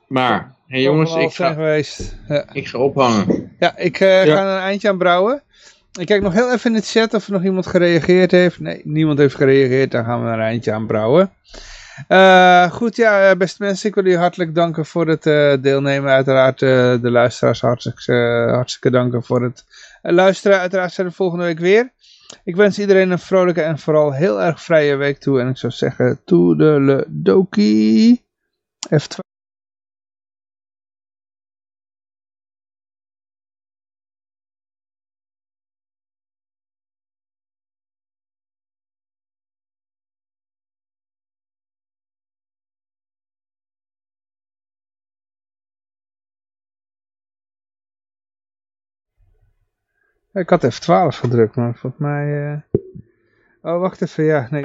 maar, hey jongens, ik ga, geweest. Ja. ik ga ophangen. Ja, ik uh, ja. ga een eindje aan brouwen. Ik kijk nog heel even in de chat of er nog iemand gereageerd heeft. Nee, niemand heeft gereageerd. Dan gaan we een eindje aan brouwen. Uh, goed, ja, beste mensen, ik wil jullie hartelijk danken voor het uh, deelnemen. Uiteraard de luisteraars hartstikke, hartstikke danken voor het luisteren. Uiteraard zijn we volgende week weer. Ik wens iedereen een vrolijke en vooral heel erg vrije week toe. En ik zou zeggen, toedeledokie. F12. Ik had F12 gedrukt, maar volgens mij... Uh... Oh, wacht even, ja. Nee.